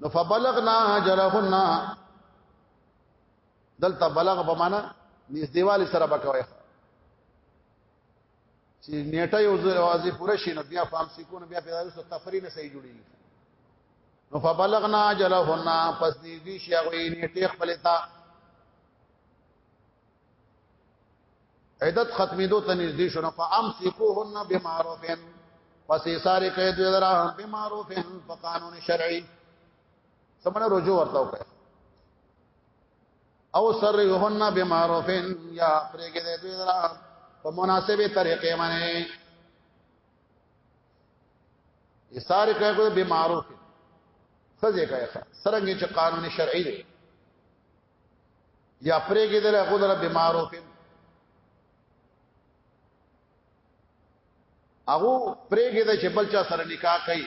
نو فبلغنا اجلهن دلته بلغ په معنا نږدېوالی سره بکوي چې نیټه یو ځای اوازې پوره شي نو بیا فام سکون بیا پیدا وسو تفرین صحیح جوړیږي نو فبلغنا جلهنا پس دې دې شي هغه نیټه خپل تا عدت ختمېدو ته نږدې شو نو فام سکوهن بمعروفن پس یې ساري کوي دوی درا بمعروفن په قانون شرعي سمونه رجوع ورته وکړي او سرهن بمعروف یا پرېګې دې دوی درا په مناسبه طریقې باندې ایثار کوي کوي به معروف خزه کوي سرنګي چې قانون شرعي دی یا پرېګې دې له خدای به معروف هغه پرېګې دې چې بل چا سره نکاح کوي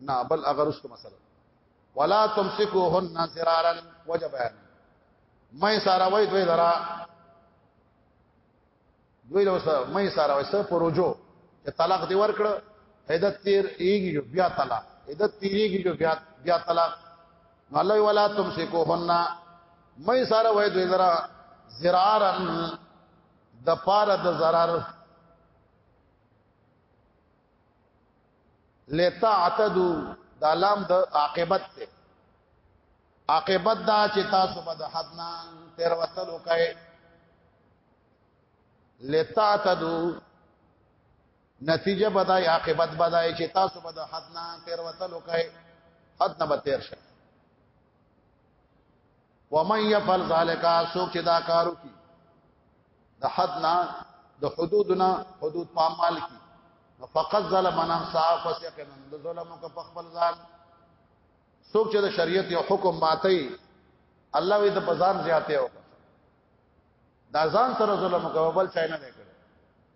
نه بل اگر اس مسله ولا تمسكوهن سرارا وجبا مې سارا وای دوی درا دوی له سره مې سارا وای سره پروجو چې طلاق دی ورکړ عدت تیر ایږي جو بیا طلاق عدت تیر ایږي جو بیا بیا طلاق الله ولا تمسكوهن مې سارا وای دوی درا زرارن د پاره د zarar لتعتدو دا لام د عاقبت ته عاقبت دا چې تاسو به د حد نه تیر وصل وکئ لتعتدو نتیجه بدای عاقبت بدای چې تاسو به د حد نه تیر وصل وکئ حد نه به تیر شئ ومن يفعل ذلك سوق چې دا کارو کی د حد نه د حدود نه حدود په مال کی فقط ظلم نفسا فسقن د ظلم کو په خپل ځان سوق چې د شریعت یو حکم ماتي الله وی د بازار زیاته او دا ځان سره ظلم کوي بل چاینه نه کوي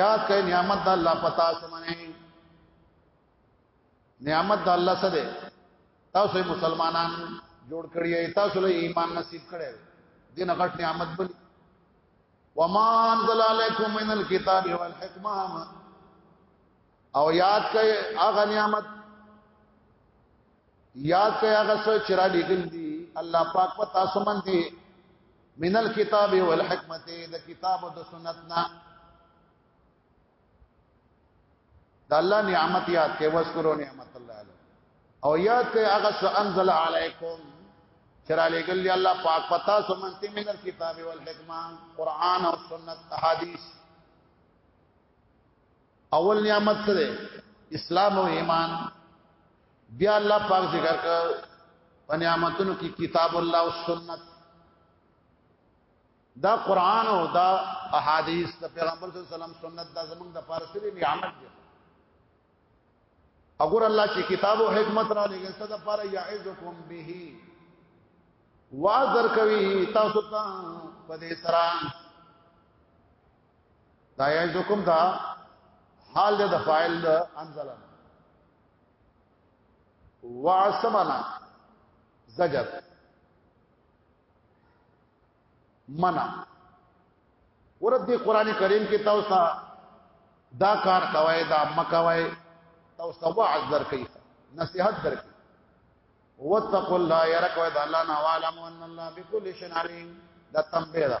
یاد کړئ نعمت د الله پتا سمنه نعمت د الله سره تاسو مسلمانان جوړ کړی تاسو له ایمان نصیب کړی دین غټ نعمت بل وما انزل علیکم من الكتاب والحکمه او یاد کړئ هغه نعمت یاد کړئ هغه څه چې را لګل دي الله پاک پتا سمن دي من الكتاب والحکمت د کتاب او د سنت نه د الله نعمت یاد کې وذکرو نعمت الله علیه او یاد کې هغه څه انزل علیکم چر علی گلی الله پاک پتا سمنتی من الكتاب والحکمه قران او سنت احادیث اول نعمت سره اسلام او ایمان بیا الله پاک ذکر کړ په نعمتونو کې کتاب الله او سنت دا قران او دا احادیث د پیغمبر صلی الله علیه وسلم سنت دا زمونږ د فارسی دی نعمت دی اگر الله چې کتاب او حکمت را لګي ست د پر یعذکم به واذر کوي تاسو ته په دې سره دا یعزکم دا حال د فاعل د انزلنا واسمنا زجر منع ورته دی قران کریم کې تاسو ته دا کار کوي دا مکوي تاسو ته وعظ درکې نصيحت درکې واتقوا الله يرك وذ الله نعلم ان الله بكل شيء عليم دا تنبيه ده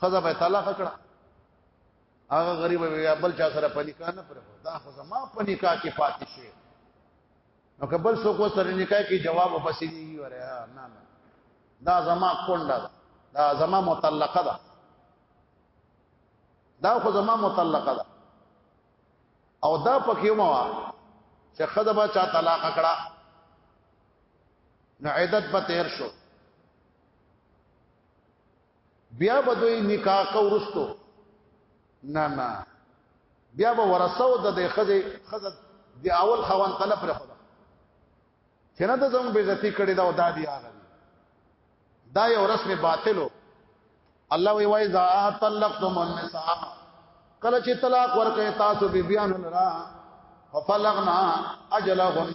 خزه به طلاق کړه هغه غریب بیا بل چا سره په نکاح نه پرو دا خو زما په نکاح کې پاتې شي نو کبل سو کو سره نکاح کې جواب وبسې دی وره نه نه دا زما کونډه ده دا زما مطلقه ده دا خو زما مطلقه ده او دا پکې مو چې خدبا چا طلاق کړه نو عدت به تیر شو بیا به دوی نکاح کو ورستو نه نه بیا به ورسو د دې خزه خزه دی اول خوان طلب پر خدا چې نه د زمو بیزتی کړي دا ودا دی هغه دا یو رسم باطلو الله وی وای ذا طلقتم النساء کله چې طلاق ورکړي تاسو بی بیان لرا ففلغنا اجلهن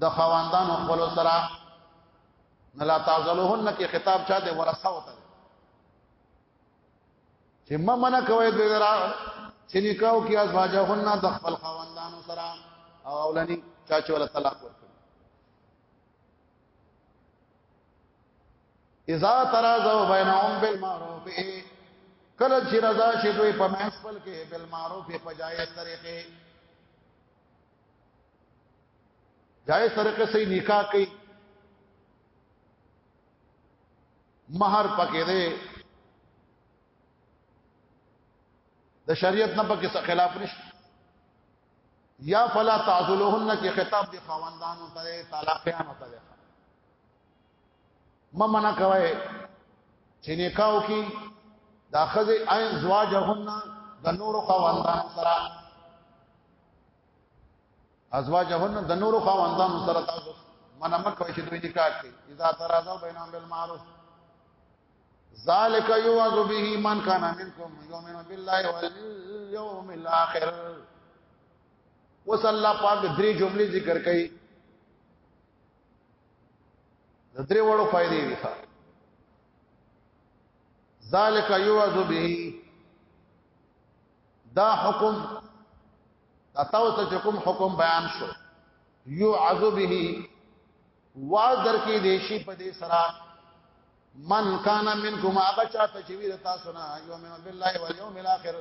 د خواندانو خپل سره نلا تعذلوهن کې خطاب چا دې ورثه وته چې ما منه کوي دې درا چې نکاو کې ازواجهن د خپل خواندانو سره او اولني چا چې ول طلاق ورکړي اذا ترازو بینهم بالمعروف کله چې رضا شي دوی په محفل کې بالمعروف په جایز طریقې جایز طریقې سي نکاح کوي مہر پکې دی د شریعت نه پکې څه خلاف نشته یا فلا تعذلوهن کې خطاب دی خواندانو ته طلاقیانو ته ممنه کوي چې نکاو کې دا خزه عین زواجهن د نورو خواندان سره ازواجهن د نورو خواندان سره تاسو منه مکه چې دوی نکاح کوي اذا ترازو بینهم بالمعروف ذالک یوعظ به من کان منکم یؤمن بالله والیوم الاخر وصلی الله پاک درې جملې ذکر کړي د درې وړو فائدې دي ښا ذالک یوعظ به دا حکم دا تاسو ته کوم حکم بیان شو یوعظ به وا درکې دیشي په دې سره من کان منکم هغه چاته چې ویره تاسو نه یو من بالله والیوم الاخر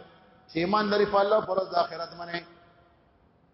چې ایمان لري په الله پر د آخرت باندې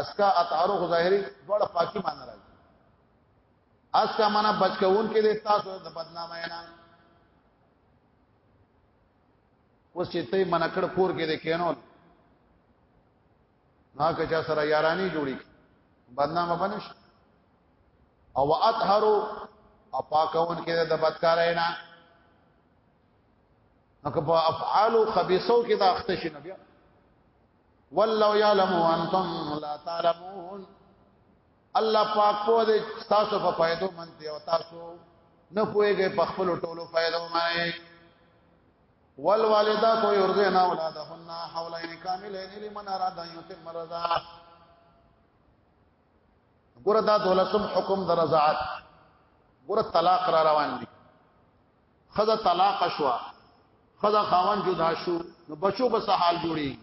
اسکا اطهر خو ظاهري ډول پاکي معنی راځي اسکا معنی بچکون کې د تاسو د بدنامه نه اوس چې ته منکړ کور کې د کینو نا که چا سره یارانی جوړی بدنامه بنش او اطهرو اپاکون کې د بدکارای نه نو که په افعال خبيثو کې دا اخته شي نبي والله يعلم وانتم لا تعلمون الله پاک په دې تاسو په فائدو منته او تاسو نه پوهیږئ په خپل ټولو فائدو باندې والوالدات يرضين اولادهن حولين كاملين لمن اراد ان يتم الرضاعه ګور دا دولسم حکم د رضاعت ګور طلاق را روان دي خزه طلاق شو خزه خاون جدا شو نو بچو به حال جوړي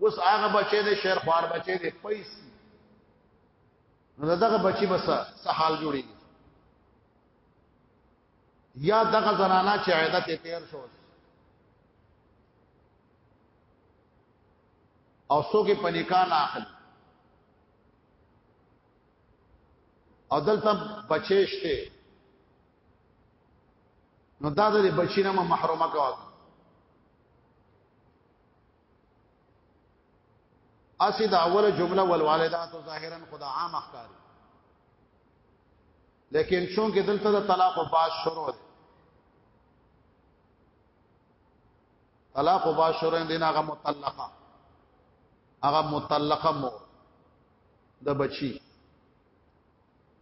اوس هغه بچي د شیر خوار بچي د پیسې نو دغه بچي به حال جوړي یا دغه زنانا چې عیدت تیر شو او سو کې پنیکا نه اخلي او دلته بچیشته نو دا د بچینه ما محرومه کوا اسی دا اوله جمله والوالدات ظاهرا خدا عام اخکاری لیکن چون کې دلته د طلاق او باز شروع دی طلاق او باز شروع دی نه هغه مطلقه هغه مطلقه مور د بچی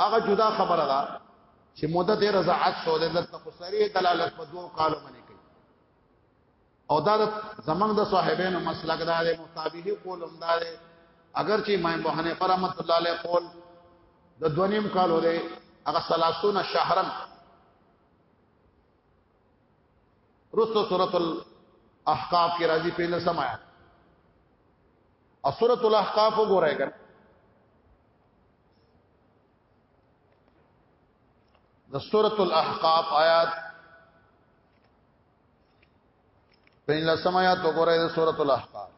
هغه جدا خبره ده چې مدت یې رضاعت شو د دلته خو سری دلالت په دوه قالو باندې کوي او دا زمنګ د صاحبینو مسلک دا دی متابعه قول هم دا دی اگر چې امام ابو حنیفه رحمۃ اللہ علیہ قول د دونیم کالو دی هغه 30 شهرن رسو سورۃ الاحقاف کې راځي په لسم آیات او سورۃ الاحقاف وګورئ کړه د سورۃ الاحقاف آیات په لسم آیات وګورئ د سورۃ الاحقاف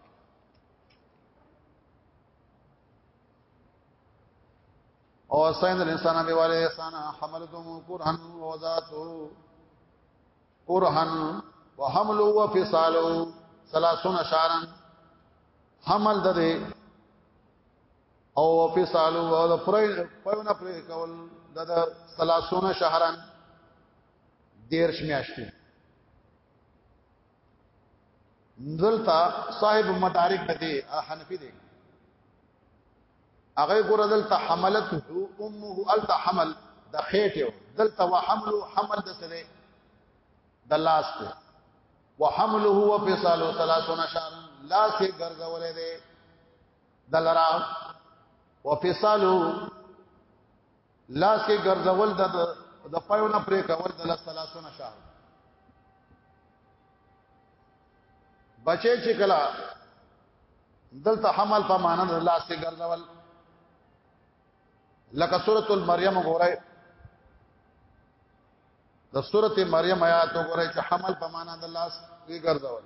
او سین الانسان به والے احسان حملتم قران وذاتو قران وحمل وفصال 30 شهرا حمل د او وفصال او د پرې پونه پرې کول د 30 شهرا دیرش میاشتې دلتا صاحب مدارک دې حنفي دې هغه ګور دلته حملت امه الته حمل د خېټه دلته وحمل حمل د سره د لاس ته وحمله هو په سالو 30 شهر لاس یې ګرځولې ده دلرا وفصالو لاس کې ګرځول د د پایو نه پرې کول د لاس ثلاثون شهر بچې چې کلا دلته حمل په معنا د لاس کې ګرځول لکه سورۃ المریم وګورئ د سورۃ مریم آیات وګورئ چې حمل په معنا د لاس کې ګرځول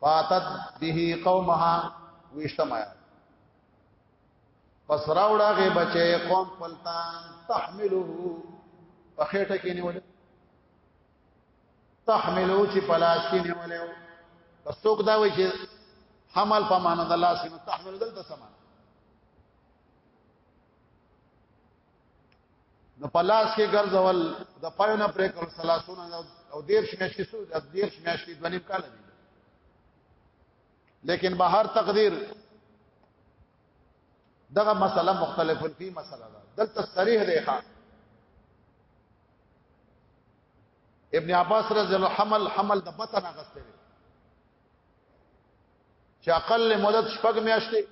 فاتت به قومها وشتمایا پس راوړه غي بچي قوم پلتان تحمله په خېټه کې نیول تحمله چې پلاس کې نیول پس څوک دا وایي چې حمل په معنا د الله سینه تحمل دلته سمانه د پلاس کې ګرځول د پایونه پرې کول سلاسونه او دیر شمیاشتي سو د دیر شمیاشتي د نیم کال دي لیکن بهر تقدیر دغه مسله مختلف فی مسله ده دلته صریح دی ښا ابن عباس رضی الله حمل حمل د بطن غسته دی چې اقل مدت شپږ میاشتې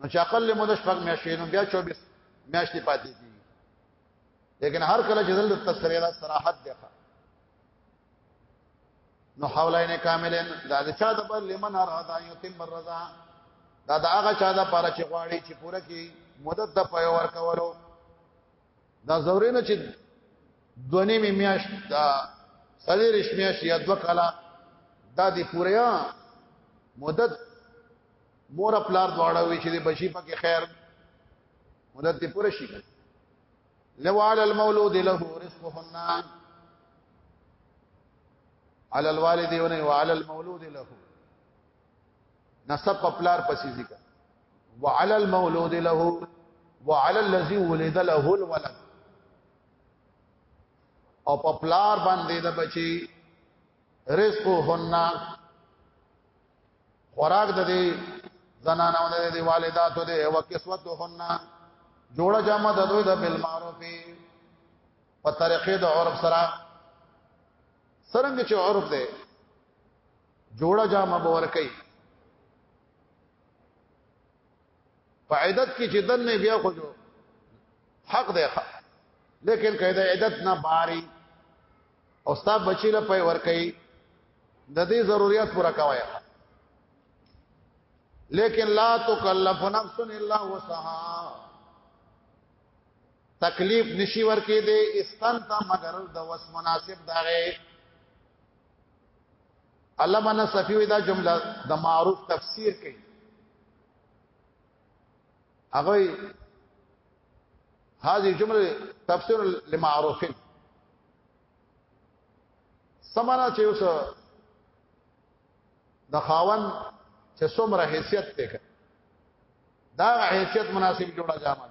نو چې اقل مده شپږ میاشتې نو بیا 24 میاشتې پاتې دي لیکن هر کله چې دلته تسریع دا صراحت دی نو حولین کاملین دا د چا د بر لمن اراد یتم الرضا دا دا هغه چا د پاره چې غواړي چې پوره کی مدد د پي ور کولو دا زورې نه چې دونی می میاش دا سلیرش میاش یا دو کالا دا دی پوریا مدد مور پلار دواړه وی چې بچی پکې خیر مدد دی پوره شي لو علی المولود له رزقهن علی الوالدین و علی المولود له نسب پلار پسې ذکر وعلى المولود له وعلى الذي ولد له الولد او په پلار باندې د بچي رزق هننا خوراک د دې زنانو د دې والداتو د او قسمت هننا جوړه جامه د دوی د بل معروفي په طریقې د عرب سره سرنګ چې عرب دی جوړه جامه باور کوي په عدت کې چې دن نه بیا خو جو حق دی ښه لیکن قاعده عدت نه باري او ستا بچی له پي ور کوي د دې ضرورت پورا کوي لیکن لا تکلف نفس الا وسعها تکلیف نشي ورکې دي استنت مگر د وس مناسب دغه الله باندې صفي وي دا جمله د معروف تفسیر کوي هغه هذه جمله تفسیر لمعروف سمانا چې اوس د خاون چې څومره حیثیت ته دا حیثیت مناسب جوړه جامه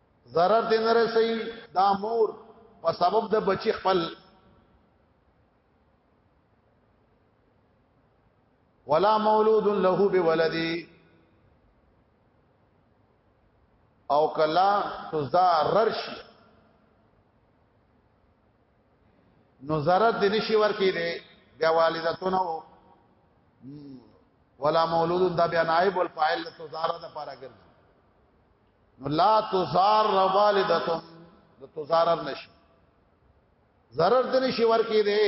ضرر دې نه رسي دا مور په سبب د بچي خپل ولا مولود له بولدي او کلا تزا رش نو ضرر دې نشي ورکی دي بیا والدتونه ولا مولود دا بیا نائب والفاعل تزا را د پارا ګرځي نو لا تزار والدتم نو تزارر نشي zarar دې نشي ورکی دی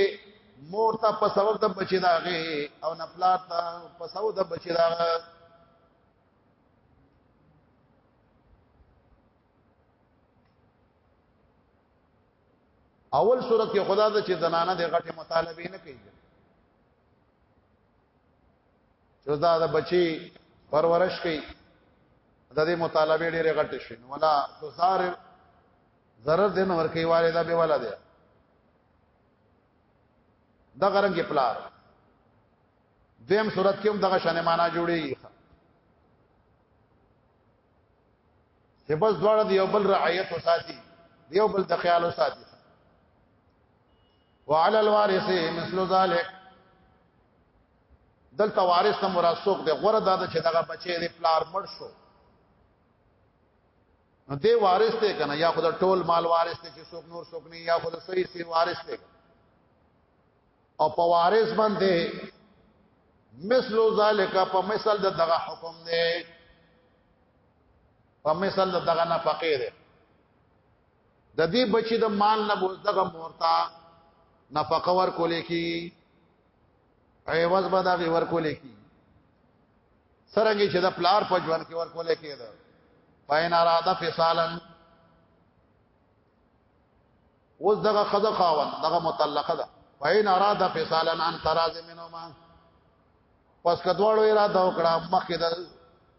مور ته په سبب د بچی داغه او نه پلار ته په سبب د بچی داغه اول صورت کې خدا د چې زنانه د غټه مطالبه نه کوي چې دا د بچي پرورش کوي د دې مطالبه ډېره غټه شي ولا تزار ضرر دین ور کوي والدا به والا دی دا غرنګ پلار دیم صورت کې هم دغه شان معنا جوړي چې بس دواړه دی یو بل رعایت وساتي یو بل د خیال وساتي وعلى الوارث مثل ذلك دلته وارث ته مراد څوک دی غره دا چې دغه بچی دی پلار مړ شو نو دی وارث ته کنه یا خود ټول مال وارث ته چې څوک نور څوک نه یا خود صحیح سی وارث ته او په وارث باندې مثل ذالک په مثل د دغه حکم دی په مثل د دغه نفقه دی د دې بچی د مال نه بوز دغه مورتا نفقه ور کولې کی ایواز به دا ور کولې کی سرنګي چې د پلار په ژوند کې ور کولې کی دا پاین اراده فصالن اوس دغه خزه خاون دغه متعلقه ده پاین اراده فصالن ان تراز منهما پس کدوړو اراده وکړه مخکې د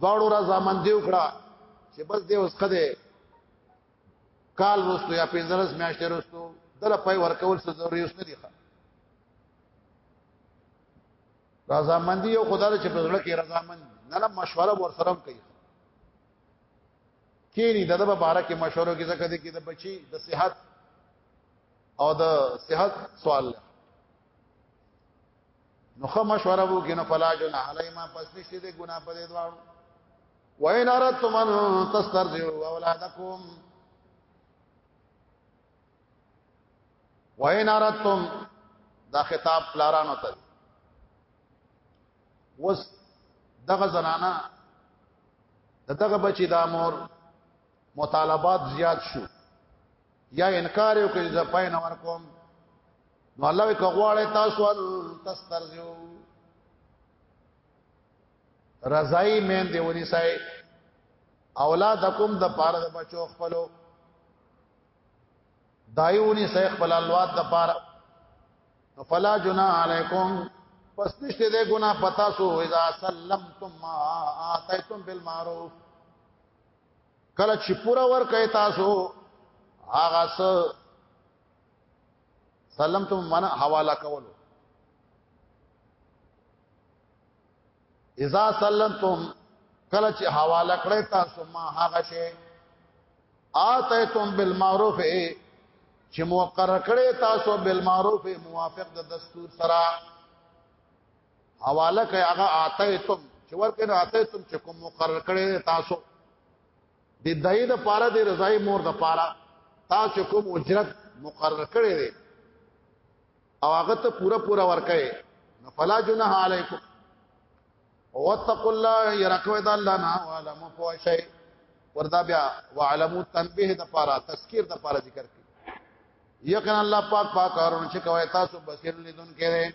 دواړو را ځامن دی وکړه چې بس دې اوس قده کال وروسته یا پنځلس میاشتې وروسته دله پای ورکول څه ضروري اوس نه دی ښه رضامندي یو خدای چې په زړه کې رضامند نه نه مشوره ورسره کوي کینی د دغه باره کې مشورو کې ځکه دي کې د بچي د صحت او د صحت سوال نو خه مشوره وو کنه فلا جن علی ما پس نشته دې ګنا په دې دواړو وین اردتم ان تسترجعوا اولادکم وین اردتم دا خطاب پلارانو ته وس دغه زنانا دغه بچی دا مور مطالبات زیات شو یا انکار یو کوي ځپاین ورکوم نو الله وی کغواړی تاسو ال تسترزو رضای مین دی ونی سای اولادکم د پاره د بچو خپلو دایونی سای خپل الواد د پاره فلا جنا علیکم پس نشته د ګنا پتا سو اذا سلمتم ما اتیتم بالمعروف کله چې پورا ور کوي تاسو هغه سلام ته معنا حواله کول اذا سلمتم کله چې حواله کړی تاسو ما هغه شی آتیتم بالمعروف چې موقر کړی تاسو بالمعروف موافق د دستور سره حواله کوي هغه آتیتم چې ورکه نه آتیتم چې کوم مقرر کړی تاسو د دای د پاره د رضای مور د پاره تا چې کوم اجرت مقرر کړی دی او هغه ته پورا پورا ورکړي نو فلا جناح علیکم واتقوا الله يرقوا د الله نه علم په شي وردا بیا وعلموا تنبيه د پاره تذکیر د پاره ذکر کړي یقینا الله پاک پاک کارونه چې کوي تاسو بصیر لیدون کړي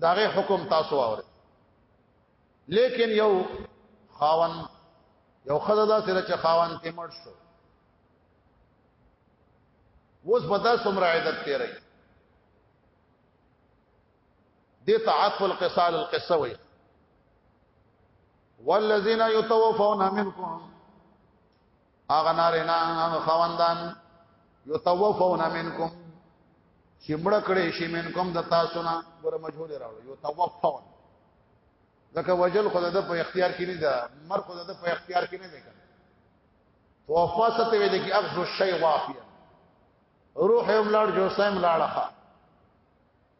دغه حکم تاسو اورئ لیکن یو خاون یو خزه دا سره چې خاون ته مړ شو اوس بدا سمره عیدت تیرې دي تعاطف القصال القصه وي والذین یتوفون منکم هغه نارینا هغه خواندان یتوفون منکم چې مړ کړي شي منکم د تاسو نه ګوره مجهول راوړي یتوفون ځکه وجل خدای د په اختیار کې نه ده مر خدای د په اختیار کې نه ده توفا ست ویل کې اخذ الشی وافیا روح هم لاړ جو سم لاړه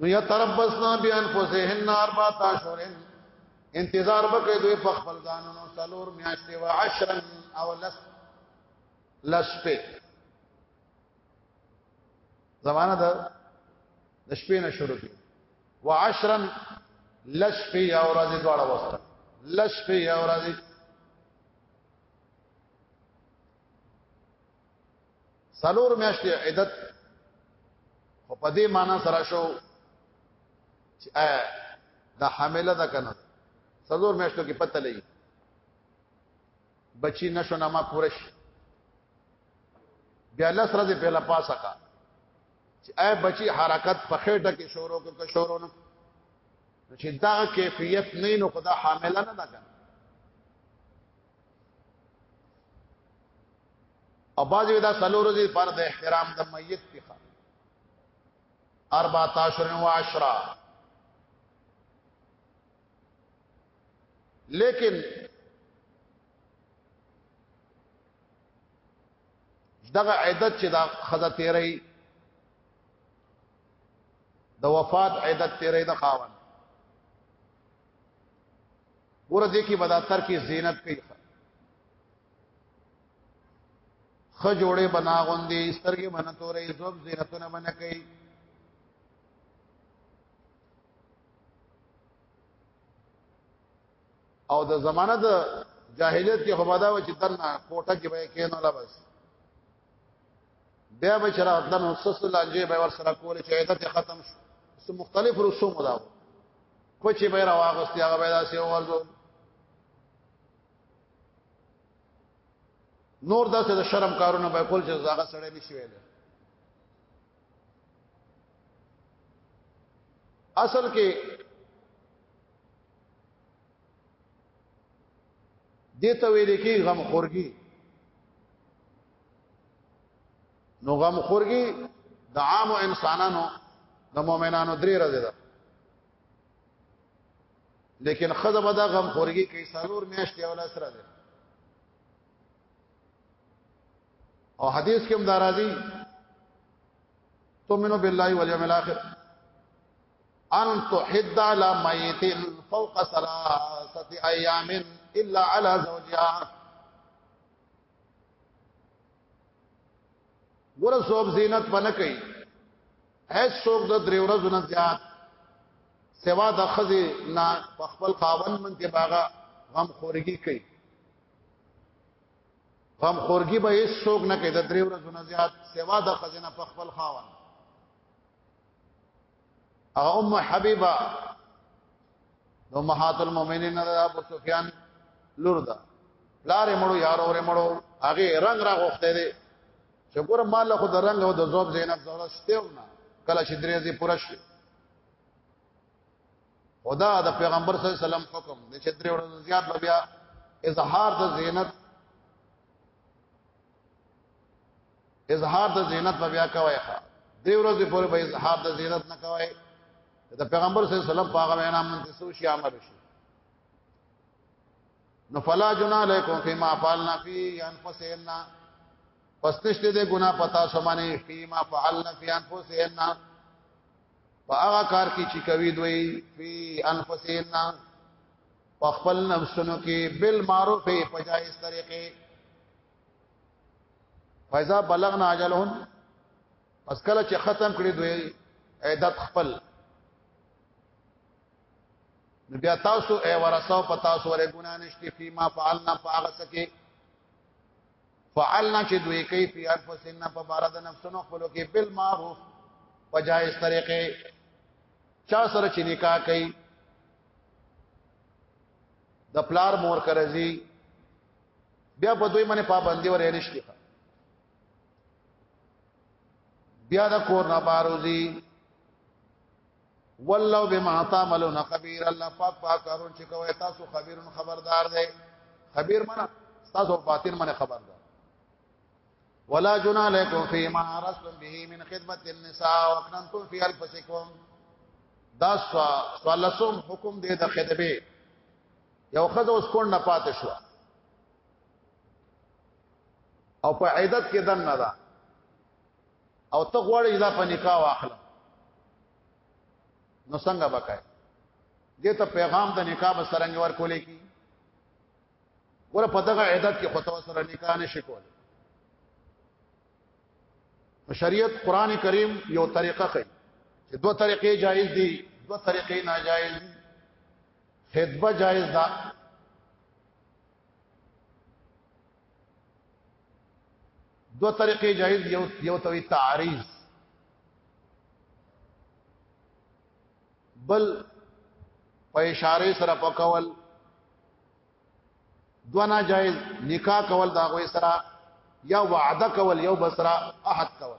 نو یا تربصنا بانفسهن اربعه اشهر انتظار وکړي دوی په خپل ځانونو څلور میاشتې او عشرن او لس لس په زمانہ د د شپې نه شروع کی و عشرن لس په او راځي دواړه وسته لس په او راځي سلور میاشتې عدت خو په دې معنی سره شو چې دا حامله ده کنه سلور میاشتو کې پته لګي بچی نشو نما پورش بیا لس ورځې پهلا پاسه کا چې اے بچی حرکت په خېټه کې شروع کو که شروع نه چې دا کیفیت نه نو خدا حامله نه ده او باز ودا سلو روزي پر د احترام د میت پیخه 14 و 10 لیکن دغه عدت چې دا خزه تیرې د وفات عدت تیرې د خاوند ګوره دې کې بدا تر کې زینت کوي خ جوړې بنا غوندي سترګې باندې تورې زوب زینتونه باندې کوي او د زمانه د جاهلیت کې خبره و چې دنه کوټه کې به کېنو لا بس بیا به چرات لنو سس لانجه به ور سره کول چې عیدت ختم شو سو مختلف رسوم دا کوچې به راوغستی هغه به داسې ورزو نور داسې د شرم کارونه به کول چې زاغه سړی نشي ویل اصل کې دې ته ویل کې غم خورګي نو غم خورګي د عام انسانانو د مؤمنانو درې راځي ده لیکن خزه به دا غم خورګي کې سرور میاشتې اوله سره ده او حدیث کې هم دارازي تؤمنو بالله والیوم الاخر ان تحد على ميت فوق ثلاثه ايام الا على زوجها ګور سوب زینت بنه کوي هیڅ څوک د درې ورځې نه زیات سوا د خزي نه په خپل خاون من کې باغه غم خورګي کوي غم خورګي به هیڅ څوک نه کوي د درې ورځې نه زیات سوا د خزي نه په خپل خاون هغه ام حبيبه نو مهات المؤمنین د ابو سفیان لور ده لارې مړو یار اورې مړو هغه رنگ را غوښته دي چې ګور مال خو د رنگ او د زوب زینت زړه ستېونه کله چې درې ځې پوره شي خدا د پیغمبر صلی الله علیه وسلم حکم د چې درې ورځې زیات بیا اظهار د زینت اظهار د زینت په بیا کوي ښا دی ورځې پورې به اظهار د زینت نه کوي د پیغمبر صلی الله علیه وسلم په هغه وینا باندې سو شي عمل شي نو فلا جنا علیکم فيما فعلنا فی انفسنا پس نشته د ګنا پتا سمانه فيما فعلنا فی انفسنا په هغه کار کې چې کوي دوی فی انفسنا په خپل نفسونو کې بالمعروف په جایز طریقې فایزا بلغنا اجلهن پس کله چې ختم کړي دوی عیدت خپل نو بیا تاسو ای ورثه په تاسو ورې ګنا نشته فيما فعلنا فاغه سکه فعلنا چې دوی کوي په انفسنا په بار د نفسونو خپلو کې بل معروف په جایز طریقې چا سره چې نکاح کوي د پلار مور کرزي بیا په دوی باندې پابندي ورې نشته بیا د کور نه باروزی والله بما تعملون خبير الله پاک پاک کارون چې کوي تاسو خبيرون خبردار دی خبير معنی تاسو باطن معنی خبردار ولا جنا لكم فيما عرضتم به من خدمه النساء وكنتم في انفسكم دا سوالسوم حکم دی د خدمه یو خزه اوس کون نه پاتې شو او په عیدت کې دن نه ده او ته غواړې دا په نکاح واخلم نو څنګه وکای دې ته پیغام د نکاح به سرنګ ور کولې کی ور په دغه عیدت کې خطو سره نکاح نشي کولای شریعت قران کریم یو طریقه کوي چې دوه طریقې جایز دي دوه طریقې ناجایز دي خطبه جایز ده دو طریقې جایز یو یو توی تعریض بل په اشاره سره پکول دو نه جایز نکاح کول دا غوي سره یا وعده کول یو بسرا احد کول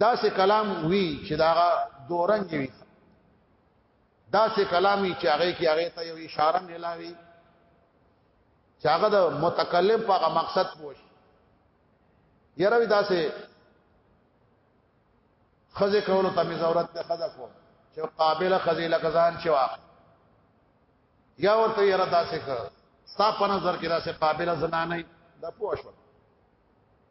دا سه کلام وی چې دا دورنګ وی دا سه کلامي چې هغه کې هغه ته یو اشاره ملاوي چې هغه د متکلم په هغه مقصد پوښ یره دا سه خزه کولو ته مزورت ته خزه کو چې قابل خزه لکزان چې واخ یا ورته یره دا سه ستا په نظر کې دا سه قابل زنانه دا پوښ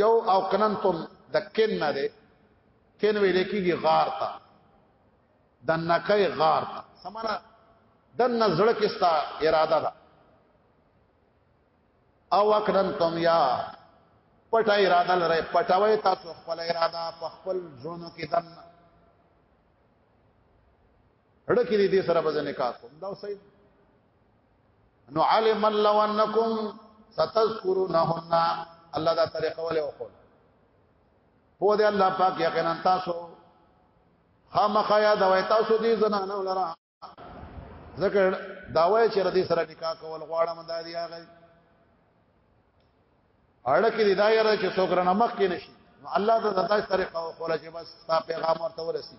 یو او کنن تر د کن نه ده کن ویل کېږي غار ته د نکای غار ته سمانا د نزړ کې ستا اراده ده او اکنن تم یا پټه اراده لري پټوي تاسو خپل اراده په خپل ژوند کې دن هډه کې دې سره بزنه کار کوم دا صحیح نو علم الله انکم ستذکرونهن الله دا طریقه ولې وکړه په دې الله پاک یقینا تاسو خامخا یا دا وای تاسو دې زنانه ولرا ذکر دا وای چې ردی سره نکاح کول غواړم دا دی هغه اړه کې دی دا یاره چې څوک رنه مخ کې نشي الله دا داسې طریقه وکړه چې بس تا پیغام ورته ورسي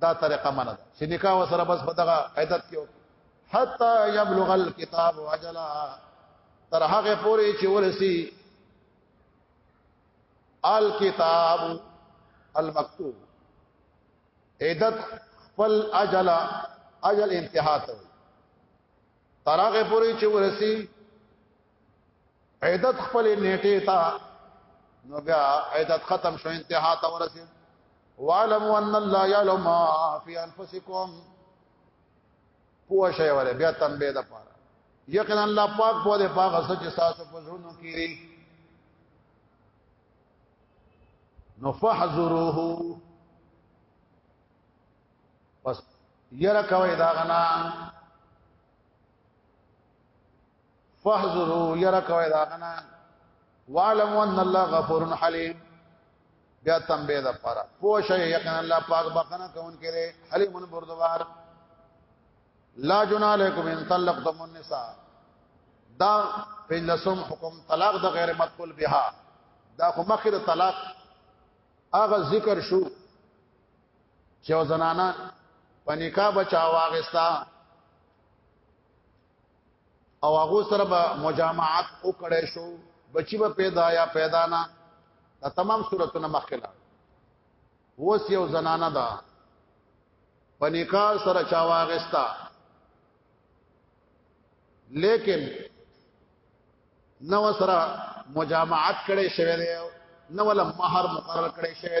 دا طریقه منه ده چې نکاح وسره بس په دغه عدت کې حتا یبلغ الكتاب اجلا تر هغه پورې چې ورسی الکتاب المکتوب عدت خپل اجل اجل انتها ته تر هغه پورې چې ورسی عیدت خپل نیټه تا نو بیا عیدت ختم شو انتها ته ورسید وعلم ان الله يعلم ما في انفسكم پوه شي وره بیا تنبيه ده پاره یقینا الله پاک په دې پاک سره چې تاسو په ژوند کې نو فحذروه پس یره کوي دا غنا فاحذروا يرا کوي دا غنا وعلم ان الله غفور حليم بیا تنبیه ده پارا پوه شئ یقینا الله پاک بخنه کون کړي حلیم بردوار لا جنا علیکم ان طلقتم النساء دا پنځم حکم طلاق د غیر مقبول بها دا خو مخې د طلاق هغه ذکر شو چې زنانا پنیکا بچاو واغستا او هغه سره به مجامعات وکړې شو بچی به پیدا یا پیدا نه دا تمام صورتونه مخکله وس یو زنانه ده پنیکا سره چا واغستا لیکن نو سره مجامعات کړي شوی دی نو ول مہر مقرر کړي شوی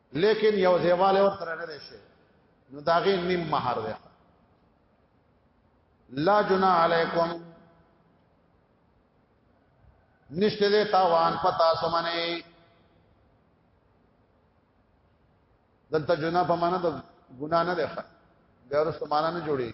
لیکن یو زیواله ور تر نه دی شي نو داغه نیم مہر دی لا جنا علیکم نشته دی تاوان پتا سمنه دلته جنا په معنا د ګنا نه دی ښه بیا ورسته معنا نه جوړي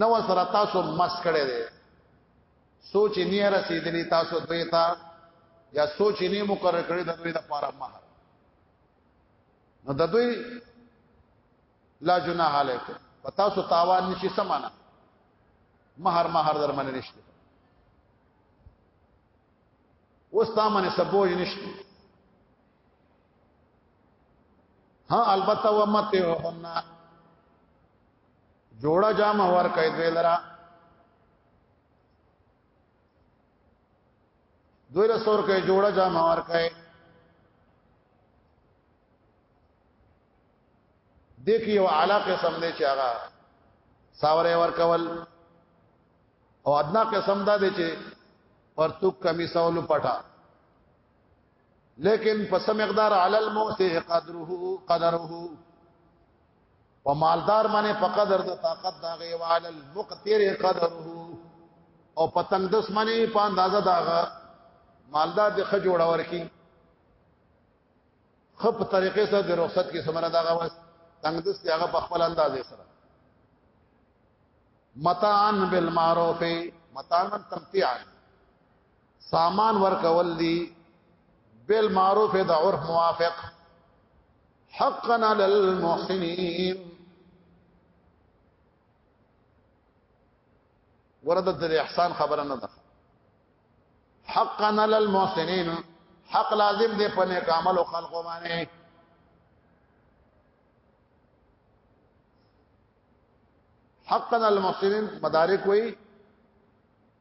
نو سره تاسو مس کړي دي سوچ نه رسیدلی تاسو دوی ته یا سوچ نه مقرر کړی د دوی د پاره مہر نو د دوی لا جناح علیکم پتا سو تاوان نشي سمانا مہر مہر در باندې نشته وستا باندې سبوج نشته ها البته ومتعهن جوړه جام ور کوي دوی لرا دوی له سور کوي جوړه جام ور کوي دیکھ یو اعلی قسم دی چې هغه ساوره ور کول او ادنا قسم دا دی چې پرتوک کمیسولو پټا لیکن پس مقدار علی الموت قدره قدره په مالدار باندې په قدر د طاقت دا غي وعلى المقتر قدره او په تنگ دس باندې په اندازه داغه مالدار د خ جوړ ورکی خ په طریقې سره د رخصت کې سمره داغه وس تنگ دس هغه په خپل اندازې سره متان بالمعروف متان تمتعا سامان ورکول دي بالمعروف د عرف موافق حقا على المحسنين ورته د احسان خبره نه ده حقا على المحسنين حق لازم دی په نیک عمل او خلق باندې حقا المحسنين مدارک وی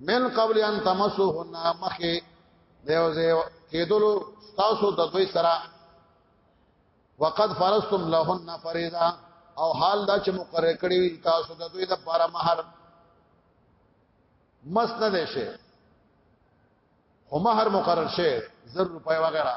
من قبل ان تمسوهن مخه دیو زیو کېدلو تاسو د دوی سره وقد فرضتم لهن فريضه او حال دا چې مقرر کړی وي تاسو د دوی د پاره مہر مس نه دی شي خو مہر مقرر شي زر روپۍ وغیرہ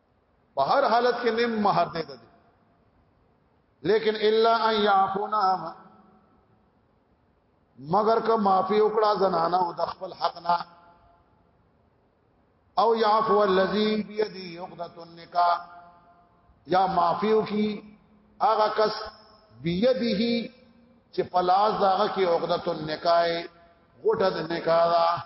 په هر حالت کې نیم مہر دی دی لیکن الا ان يعفونا مگر که معافي وکړه زنانه او د خپل حق نه او يعفو الذي بيدي عقده النکاح یا معافي وکي هغه کس بيديه چې پلاس داغه کې عقده النکاح غټه د نکاح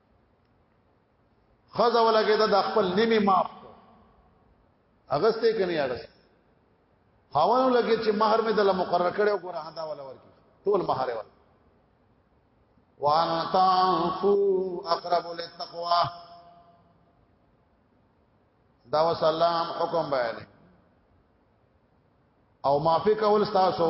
خزه ولګیدا د خپل نیمه ماپ اغسته کني اغسته خاونو لګي چې مہر می دله مقرر کړو ګور هدا ولا ورکی ټول مہر ور وان تعفو اقرب للتقوا دا وسلام حکم بیان او معافی کول تاسو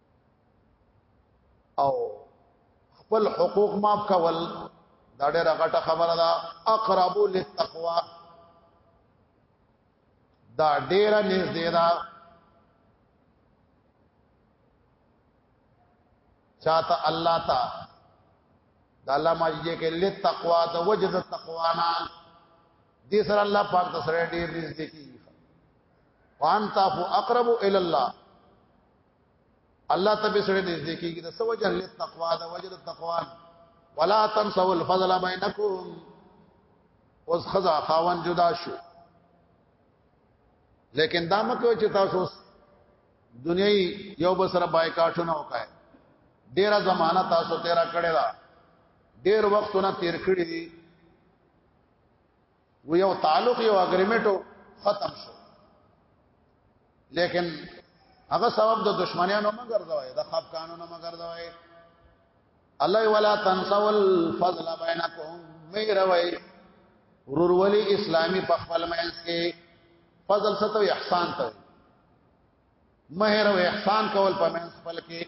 او خپل حقوق معاف کول دا ډېره غټه خبره ده اقرب للتقوا دا ډېره نږدې ده چاته الله تا دا الله ماجي کې للتقوا د وجد التقوا نه دې سره الله پاک ته سره ډېر نږدې کیږي وان تاسو اقرب الى الله الله ته به سره نږدې کیږي د سو جن له تقوا د وجد تقوا ولا تنسوا الفضل بینکم اوس خزا خاون جدا شو لیکن دا مکو چې تاسو دنیای یو بسره بایکاټونه وکای ډیره زمانہ تاسو تیرا کړی دا ډیر وختونه تیر کړی دی و یو تعلق یو اګریمنټو ختم شو لیکن هغه سبب د دشمنانو مګر دوی د خپ قانونو مګر دوی الله ولا تنسوا الفضل بينكم ميروي ورور ولي اسلامي په خپل مینس کې فضل ستو احسان ته مهر او احسان کول په مینس خپل کې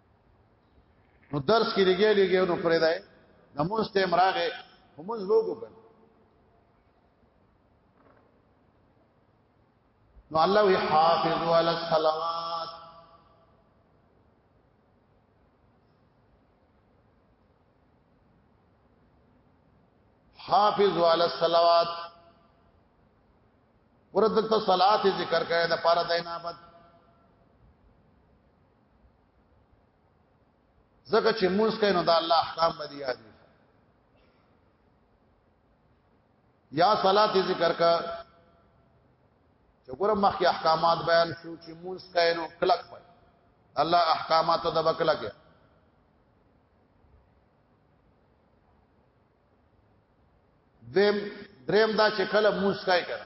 نو درس کې لګي لګي نو پرې دای نمونځ ته مراغه همونځ وګو کړ نو الله وی حافظ علی الصلوات حافظ علی الصلوات ورته صلات ذکر کړه د پاره دینابت ځکه چې مونږ کینو د الله احکام باندې یاد یا صلات ذکر کا چې ګورم مخکې احکامات بیان شو چې مونږ کینو کلک پي الله احکامات د بکلک دیم دریم دا چې کله مونږ کای کړه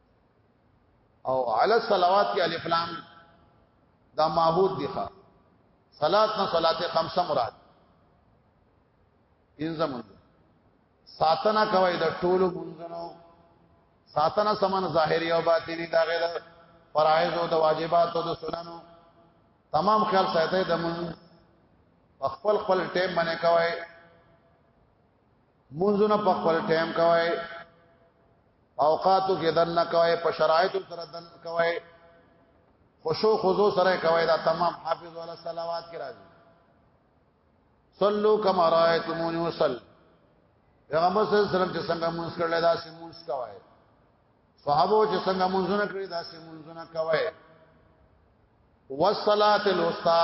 او علی الصلوات کې الف لام دا معبود دي ښا صلات نه صلات خمسه مراد انزم ساتنه کوي د ټولو منځونو ساتنه سمن ظاهري او باطني دا غیر فرایض او د واجبات او د سننو تمام خیال ساته د من خپل خپل ټیم باندې کوي منځونه په خپل ټایم کوي اوقاتو کې دن کوي په شرایطو سره دن کوي خشوع خضوع سره کوي دا تمام حافظ ولا صلوات کې راځي صلو کما رایتمونی وصل پیغمبر صلی الله علیه وسلم چې څنګه مونږ کړل دا سي مونږ کوي صحابه چې څنګه مونږونه کړی دا سي مونږونه کوي والصلاه الوسطى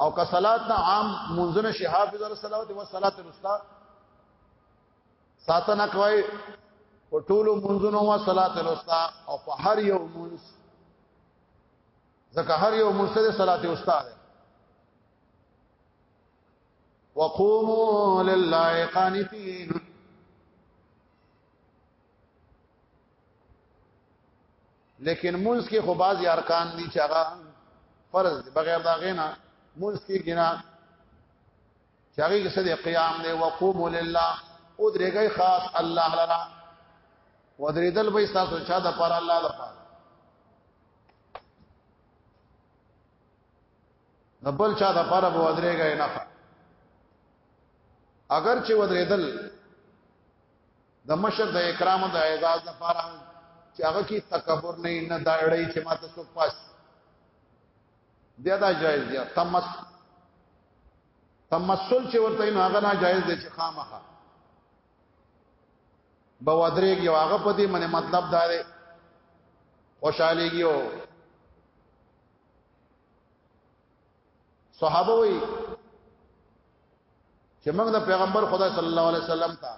او که صلات نه عام منځنه شي حافظ علی الصلوات و صلات الوسطا ساتنه کوي په ټولو منځونو او صلات الوسطا او په هر یو منځ ځکه هر یو منځ د صلات الوسطا ده وقوموا لله قانتين لیکن مونږ کې خو بعضی ارکان دي چې هغه فرض دي بغیر دا غینا مونږ کې ګنا چې هغه کې سده قیام دی وقوم لله او درېږي خاص الله لرا ودریدل به تاسو چا د پر الله لپاره د بل چا د پر به ودریږي نه اگر چې ودریدل د مشر د اکرام د اعزاز لپاره چې هغه کې تکبر نه نه دا اړې چې ماته څوک پاس بیا دا جایز دی تمس تمسل چې ورته نه هغه نه جایز دی چې خامخه بوادرې کې هغه په دې منه مطلب دا دی خوشاليږي او صحابه وی چې موږ د پیغمبر خدای صلی الله علیه وسلم ته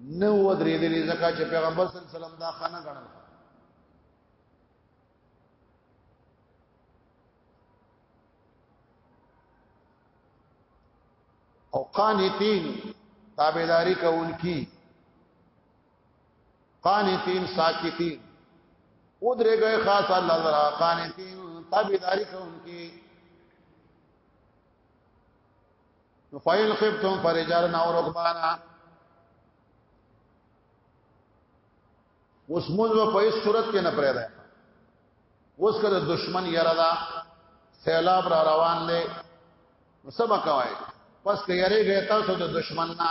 نو ودرې دې ځکه چې پیغمبر صلی الله علیه وسلم دا خانه غنل او قانتین تابعداری کوونکی قانتين ساکتين او درې گئے خاص الله لرا قانتين تابعداري کوونکي نو فایل خفتم فرجال نو رکبانا اوس موږ په هیڅ صورت کې نه پرې ده اوس کله دشمن یره دا سیلاب را روان دی سبا کوي پس کې یری غیتا سو د دشمن نه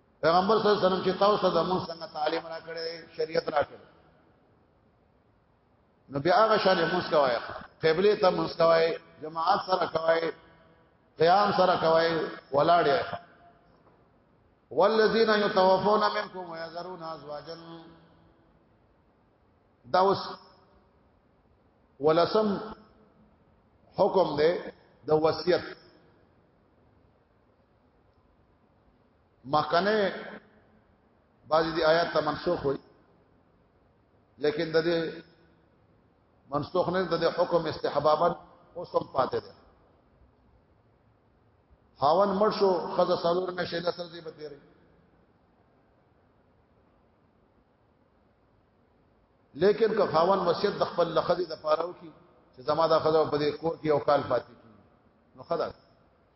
پیغمبر صلی الله علیه وسلم چې تاسو د مونږ څنګه تعلیم را کړی شریعت را کړی نو بیا هغه شان مونږ کوي قبله ته مونږ کوي جماعت سره کوي قیام سره کوي ولاړ یې والذین یتوفون منکم ويذرون ازواجا دا اوس ولسم حکم دی د وصیت مخکنه بعضی دی آیات ته منسوخ وي لیکن د دې منسوخ نه د حکم استحبابا اوس هم پاتې ده خاون مړ شو خزه سالور مې شهدا سره دی بتیری لیکن که خاون وصیت د خپل لخذ د پاره وکي چې زما د خزه په دې کور کې او کال پاتې کی نو خدا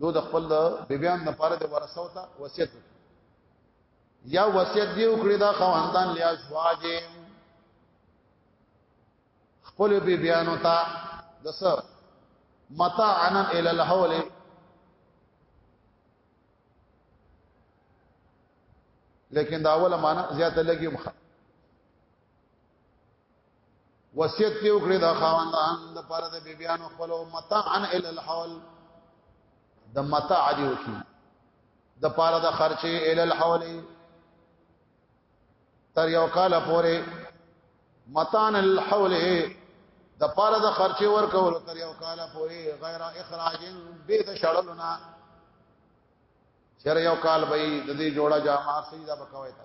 دو د خپل بیبيان نه پاره د ورثه وتا وصیت یا وصیت دی وکړي دا خواندان لیا زواج خپل بیبيان وتا د سر متاعنا الى الحول لیکن دا اوله معنا زیاته لګي مخه وصیت دی وکړي دا خاوندان د پر د بیبيانو خپل متاعن ال الحول د متاع دی وکي د پر د خرچه ال الحول تر یو کال پورې متان الحول د پر د خرچه ور کول تر یو کال پورې غیر اخراج به د شړلنا چر یو کال به د دې جوړه جامه سیدا بکوي تا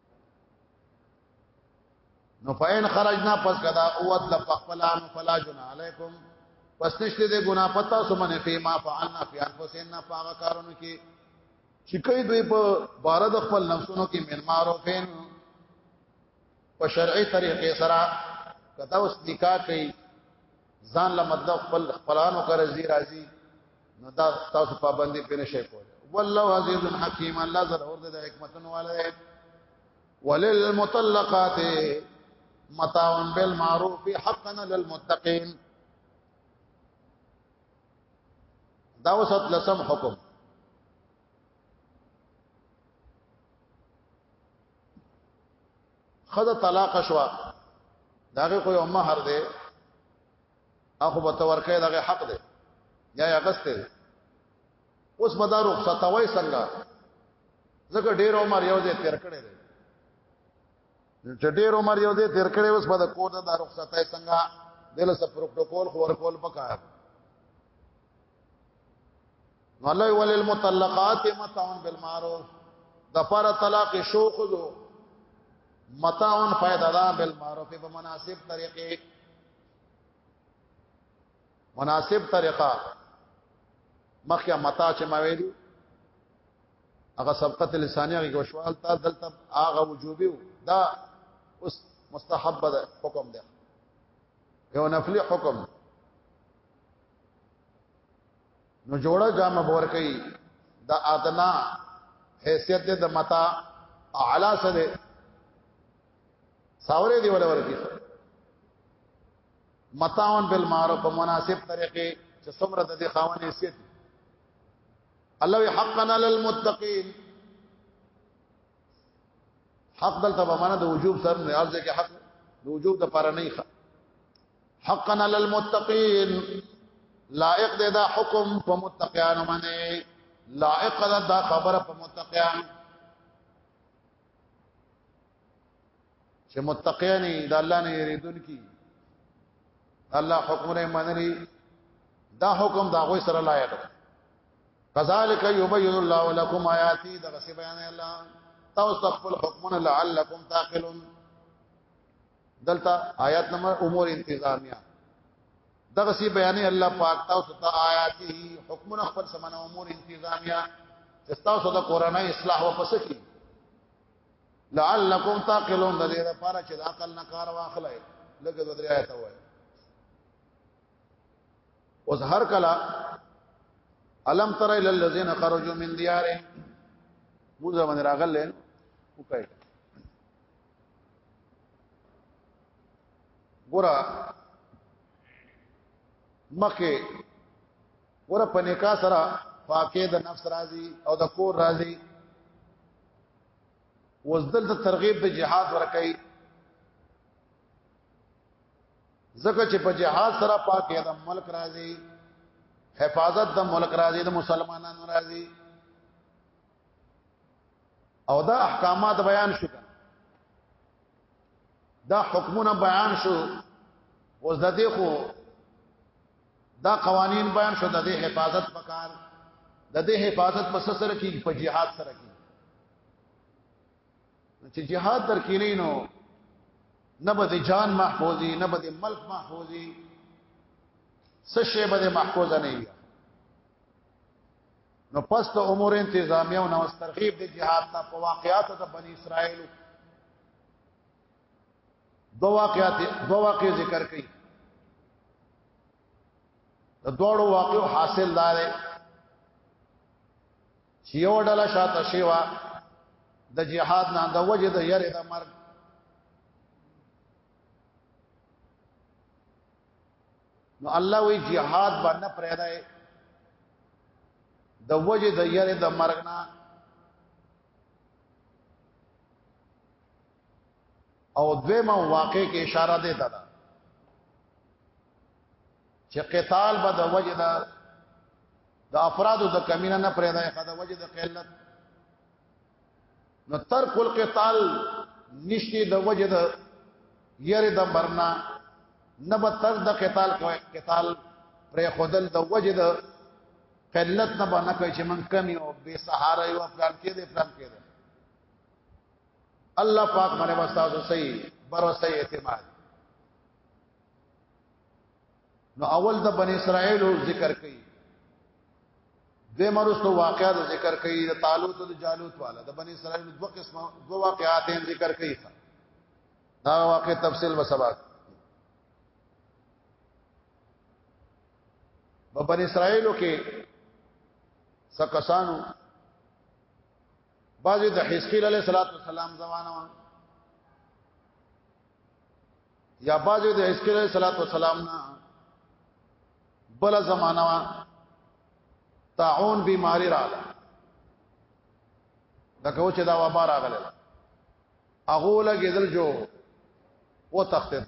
نو فین خرجنا پس کدا اوت لفقلان فلا جنا علیکم پس نشته دې ګنا پتا سو منه فی ما فعلنا فی انفسنا فاغ کارونو کې چې کوي دوی په بار د خپل نفسونو کې من معروفین په شرعي طریقې سره کدا اوس نکاح کوي ځان له مطلب خپل خپلانو کرے زی راضی نو دا تاسو پابندي پینې شي کول والله عزیز حکیم الله ضرور د حکمتونو والا دی وللمطلقات متاع بالمعروف حقا للمتقین دا وسط لسم حکم خزه طلاق شوا داغه خو یو مہر دی اخو به تورکه داغه حق دی یا یا غسته اوس به دا رخصت وای څنګه زکه ډیر عمر یو ځای تیر کړی دی چې ډیر عمر یو ځای تیر کړی اوس به د کور د رخصت څنګه دله سب پروتوکول خور کول پکار نو الله وللمطلقات متاع بالمعروف د پر طلاق شو خو متاع فائدہ دا بالمعروف په مناسب طریقې مناسب طریقه مخیا متاع چې ما ویلو هغه سبقت لسانیه کې وشوال تا دلته هغه وجوبي دا اوس مستحب ده حکم ده یو نفلی حکم نو جوړه جامه بور کوي د ادنا حیثیت د متا اعلی سره ساورې دی ولا ورکی متاون بالمعروف په مناسب طریقې چې څومره د دې خاون حیثیت الله وی حقنا للمتقین حق دلته به معنا د وجوب سره نه ارزه کې حق د وجوب د پاره نه ښه حقا علی المتقین لائق دې دا حکم په متقیانو باندې لائق ده دا خبره په متقیان چې متقیان د الله نه یریدون کی الله حکم نه منري دا حکم دا غوي سره لایق ده کذالک یبین الله لكم آیاتی دا غسی بیان الله تاسو خپل حکمونه لعلکم تعقلون دلته آیات نمبر امور انتظامیه دغه سی بیانې الله پاک تاسو ته آیاته حکمونه خپل سمنه امور انتظامیه چې تاسو د قرانه اصلاح و پس کی لعلکم تعقلون د دې لپاره چې د عقل نه کار واخلئ لکه د دریا ته وایي اوس هر کله الم تر الى الذين خرجوا من ديارهم موږ باندې راغله وکړه ګورا مخه ګورا په نکاح سره پاکه د نفس راضي او د کور راضي وزدل ته ترغیب د جهاد ورکړي زکه چې په جهاد سره پاکه د ملک راضي حفاظت د ملک راضي د مسلمانانو راضي او دا احکامات بیان شو دا حکمونه بیان شو اوس د دې خو دا قوانین بیان شو د دې حفاظت پکار د دې حفاظت په سره کې په جهاد سره کې چې جهاد تر کې نه نو نه به جان محفوظي نه به ملک محفوظي څه شی به محفوظ نه وي نو پس د امور انتظامی او نو ترغیب د جهاد ته په واقعات د بنی اسرائیل دو واقعات دو واقع ذکر کړي د دوړو واقع حاصل دار چې یو ډله شاته شیوا د جهاد نه د وجه د یری د مرګ نو الله وی جهاد باندې پرېدای د وجه د یاره د مرګ نه او دویمه واقع کې اشاره ده تا چې قتال به د وجه د د افرادو د کمینه نه پرېدای خدا وجه د قلت نو ترک القتال نشتی د وجد یری د مرنا نه به تر د قتال کوي قتال پر خودل د وجد قلت نه باندې کوي چې من کمی او بے سهارا یو افغان کې دې افغان کې دې الله پاک باندې واستاو صحیح بر صحیح اعتماد نو اول د بنی اسرائیل ذکر کړي د مرستو واقعات ذکر کړي د تعالوت او د جالوت والا د بنی اسرائیل دوه قسمه دوه واقعات هم ذکر کړي دا واقع تفصیل و سبق په بنی اسرائیل کې سکسانو بعضی د حزقیل علیہ الصلوۃ والسلام زمانہ یا باجو د عیسی علیه صلوات و سلام نه بل زمانہ وا تعون بیماری رااله دا کو چې دا وبا راغله هغه لګیدل جو و تختید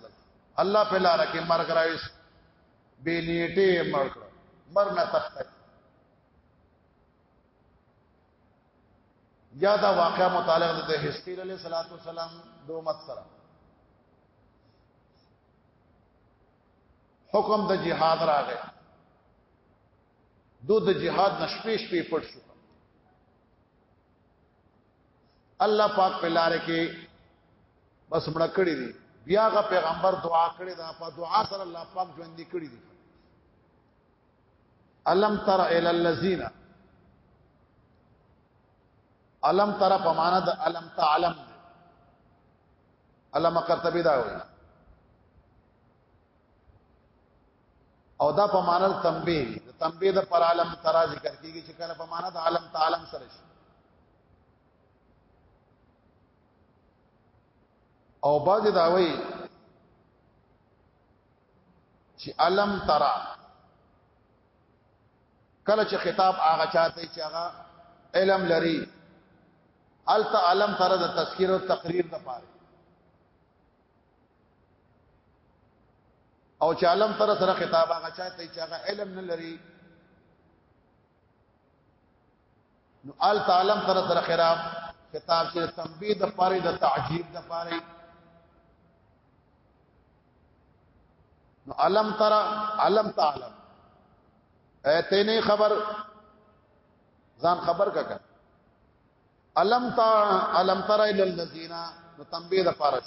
الله په لار کې مرګ راويس بے نیټه مرګ مرګ نه تخته یا دا واقعا متعلق ده د حسقیل علیه السلام د امت سره حکم د جهاد راغی دو د جهاد نشپې شپې پټ شو الله پاک په لار کې بس مړ کړی دی بیا غ پیغمبر دعا کړی دا په دعا سره الله پاک ژوند کړی دی الم تر ال الذین الم تر په معنا د الم تعلم علم قرطبی دا وایي او دا په معنا د تنبیه د تنبیه د پر عالم ترا ذکر کیږي چې کله په معنا د عالم تعالم سره شي او باج دا وایي چې علم ترا کله چې خطاب هغه چاته چې هغه علم لري الت علم ترا د تذکیر او تقریر د پاره او چې علم تر سره خطاب هغه چاته چې هغه علم نه لري نو ال تعالی تر تر خراب خطاب چې تنبیه د پاره د تعجیب د پاره نو علم تر علم تعالی ایته نه خبر ځان خبر کا کړ علم تا علم تر الى الذين نو تنبیه د پاره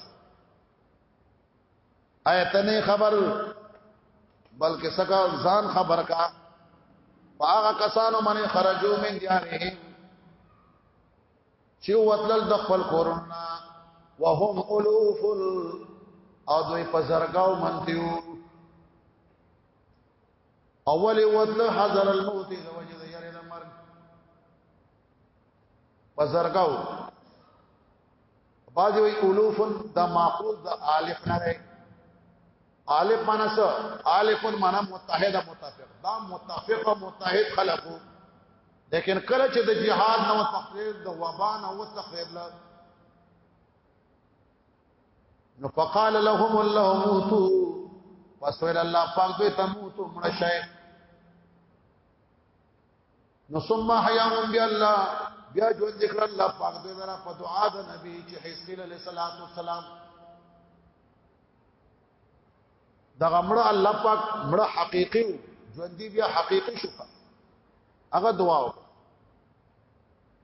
آیت نه خبر بلکې سکا ځان خبر کا هغه کسانو باندې خرجو من دیارهم چې وتل د خپل کورونه وهم الوف او دوی په زرګاو منتیو اول وتل حذر الموت زوجه د یاره د مرګ په زرګاو بعضی وی الوف دا ماخوذ د الف نه دی الف معنا څه الف معنا متحد متفق دا متفق او متحد خلقو لیکن کله چې د جهاد نو تقریر د وبا نو تقریر له نو فقال لهم الله موتو پس ویل الله پاک دوی ته موتو مړ شئ نو ثم حیاهم بیا الله بیا جو ذکر الله پاک دې درا په دعا د نبی چې حسین علیہ الصلوۃ والسلام دا غمړه الله پاک مړه حقيقي ژوندۍ بیا حقيقي شو هغه دعا وکړه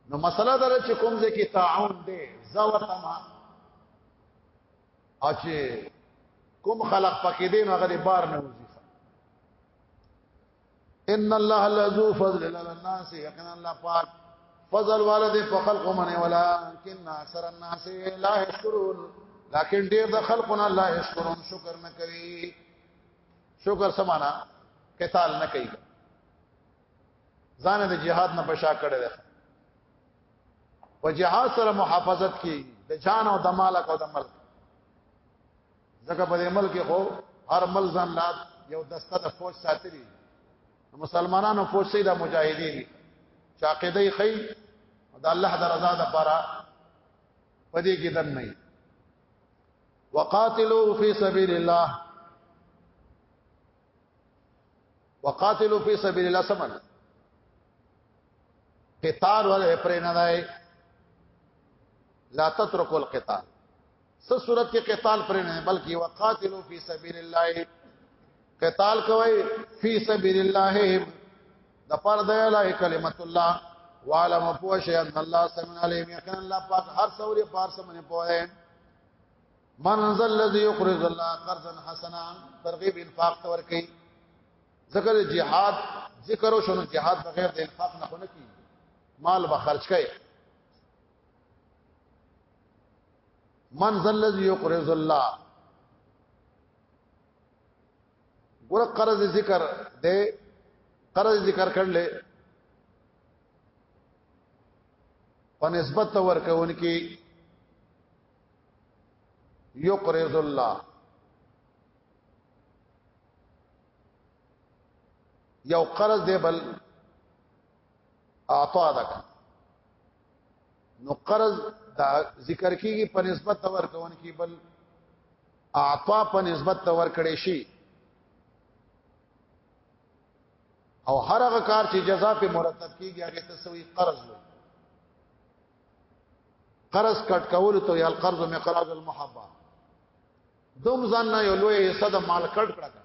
نو مسله دا چې کوم ځای کې تعاون دی زور تما او چې کوم خلق پکې دی نو هغه بار نه وځي ان الله لذو فضل على الناس یقینا الله پاک فضل والده په خلق منه ولكن اکثر الناس لا يشكرون لكن ډیر د خلقنا لا يشكرون شکر نه کوي شکر سمانا قتال نه کوي ځان د جهاد نه بشا کړی دی په جهاد سره محافظت کی د جان او د مال او د ملک ځکه په دې ملک خو هر مل ځان لا یو دسته د فوج ساتلی مسلمانانو فوج سي د مجاهدین چې عقیده یې خي د الله د رضا لپاره پدې کې دن نه وقاتلوا فی سبیل الله وقاتلوا فی سبیل الله سمن قتال ول پرې نه دی لا تترکوا القتال څه صورت کې قتال پر نه بلکې وقاتلو فی سبیل الله قتال کوي فی سبیل الله د پر د الله کلمت الله وعلم پوش ان الله سمن علیم یقین الله پاک هر څوري پار سمنه پوهه من ذا الذي يقرض الله قرضا حسنا ترغیب انفاق تور کوي ذکر جهاد ذکر او شنو جهاد بغیر د انفاق نه خونه کی مال به خرج کړي من ذا الذي يقرض الله ګور قرض ذکر دے قرض ذکر کړل په نسبت ورکون کې يقرض الله یو قرض دی بل اعطا دک نو قرض دا ذکر کیږي په نسبت د ورکون کې بل اعطا په نسبت د ورکړې شي او هر هغه کار چې جزا په مرتب کیږي هغه تسوی قرض وي قرض کټ کول ته یا القرض مقراض المحبه دوم ځان نه یو لوی حصہ د مال کټ کړه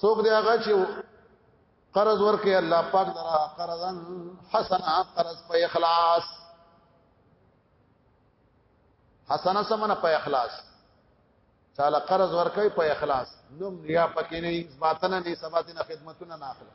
څوک دی هغه چې قرض ورکړي الله پاک لرا قرضا حسنا قرض په اخلاص حسنا سمنه په اخلاص چاله قرض ورکړي په اخلاص نوم ریا پکې نه ځباتنه نه سباتنه خدمتونه نه اخلي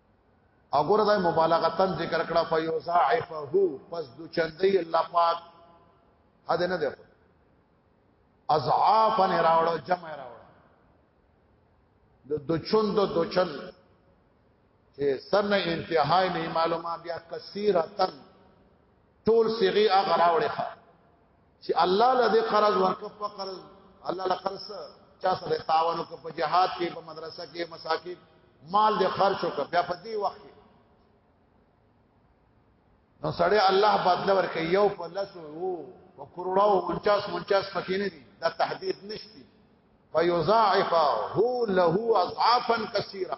او ګوره دا مبالغتا ذکر کړه فیوزاعفه پس دو چندې الله پاک هدا نه دی اضعافا راوړو جمع راوړو د دو چند دو چند چې سر نه انتهای نه معلومه بیا کثیرتن ټول صيغه هغه راوړې ښه چې الله له دې قرض ورکړ په قرض الله له قرض چا سره تعاون وکړ په جهاد کې په مدرسه کې مساکین مال دې خرج وکړ بیا په دې وخت نو سړی الله بدل ورکړي یو په لاسو وو په کروڑو 49 49 پکې نه دي دا تهدید نشتی فیضاعفه له اضعافا کثیره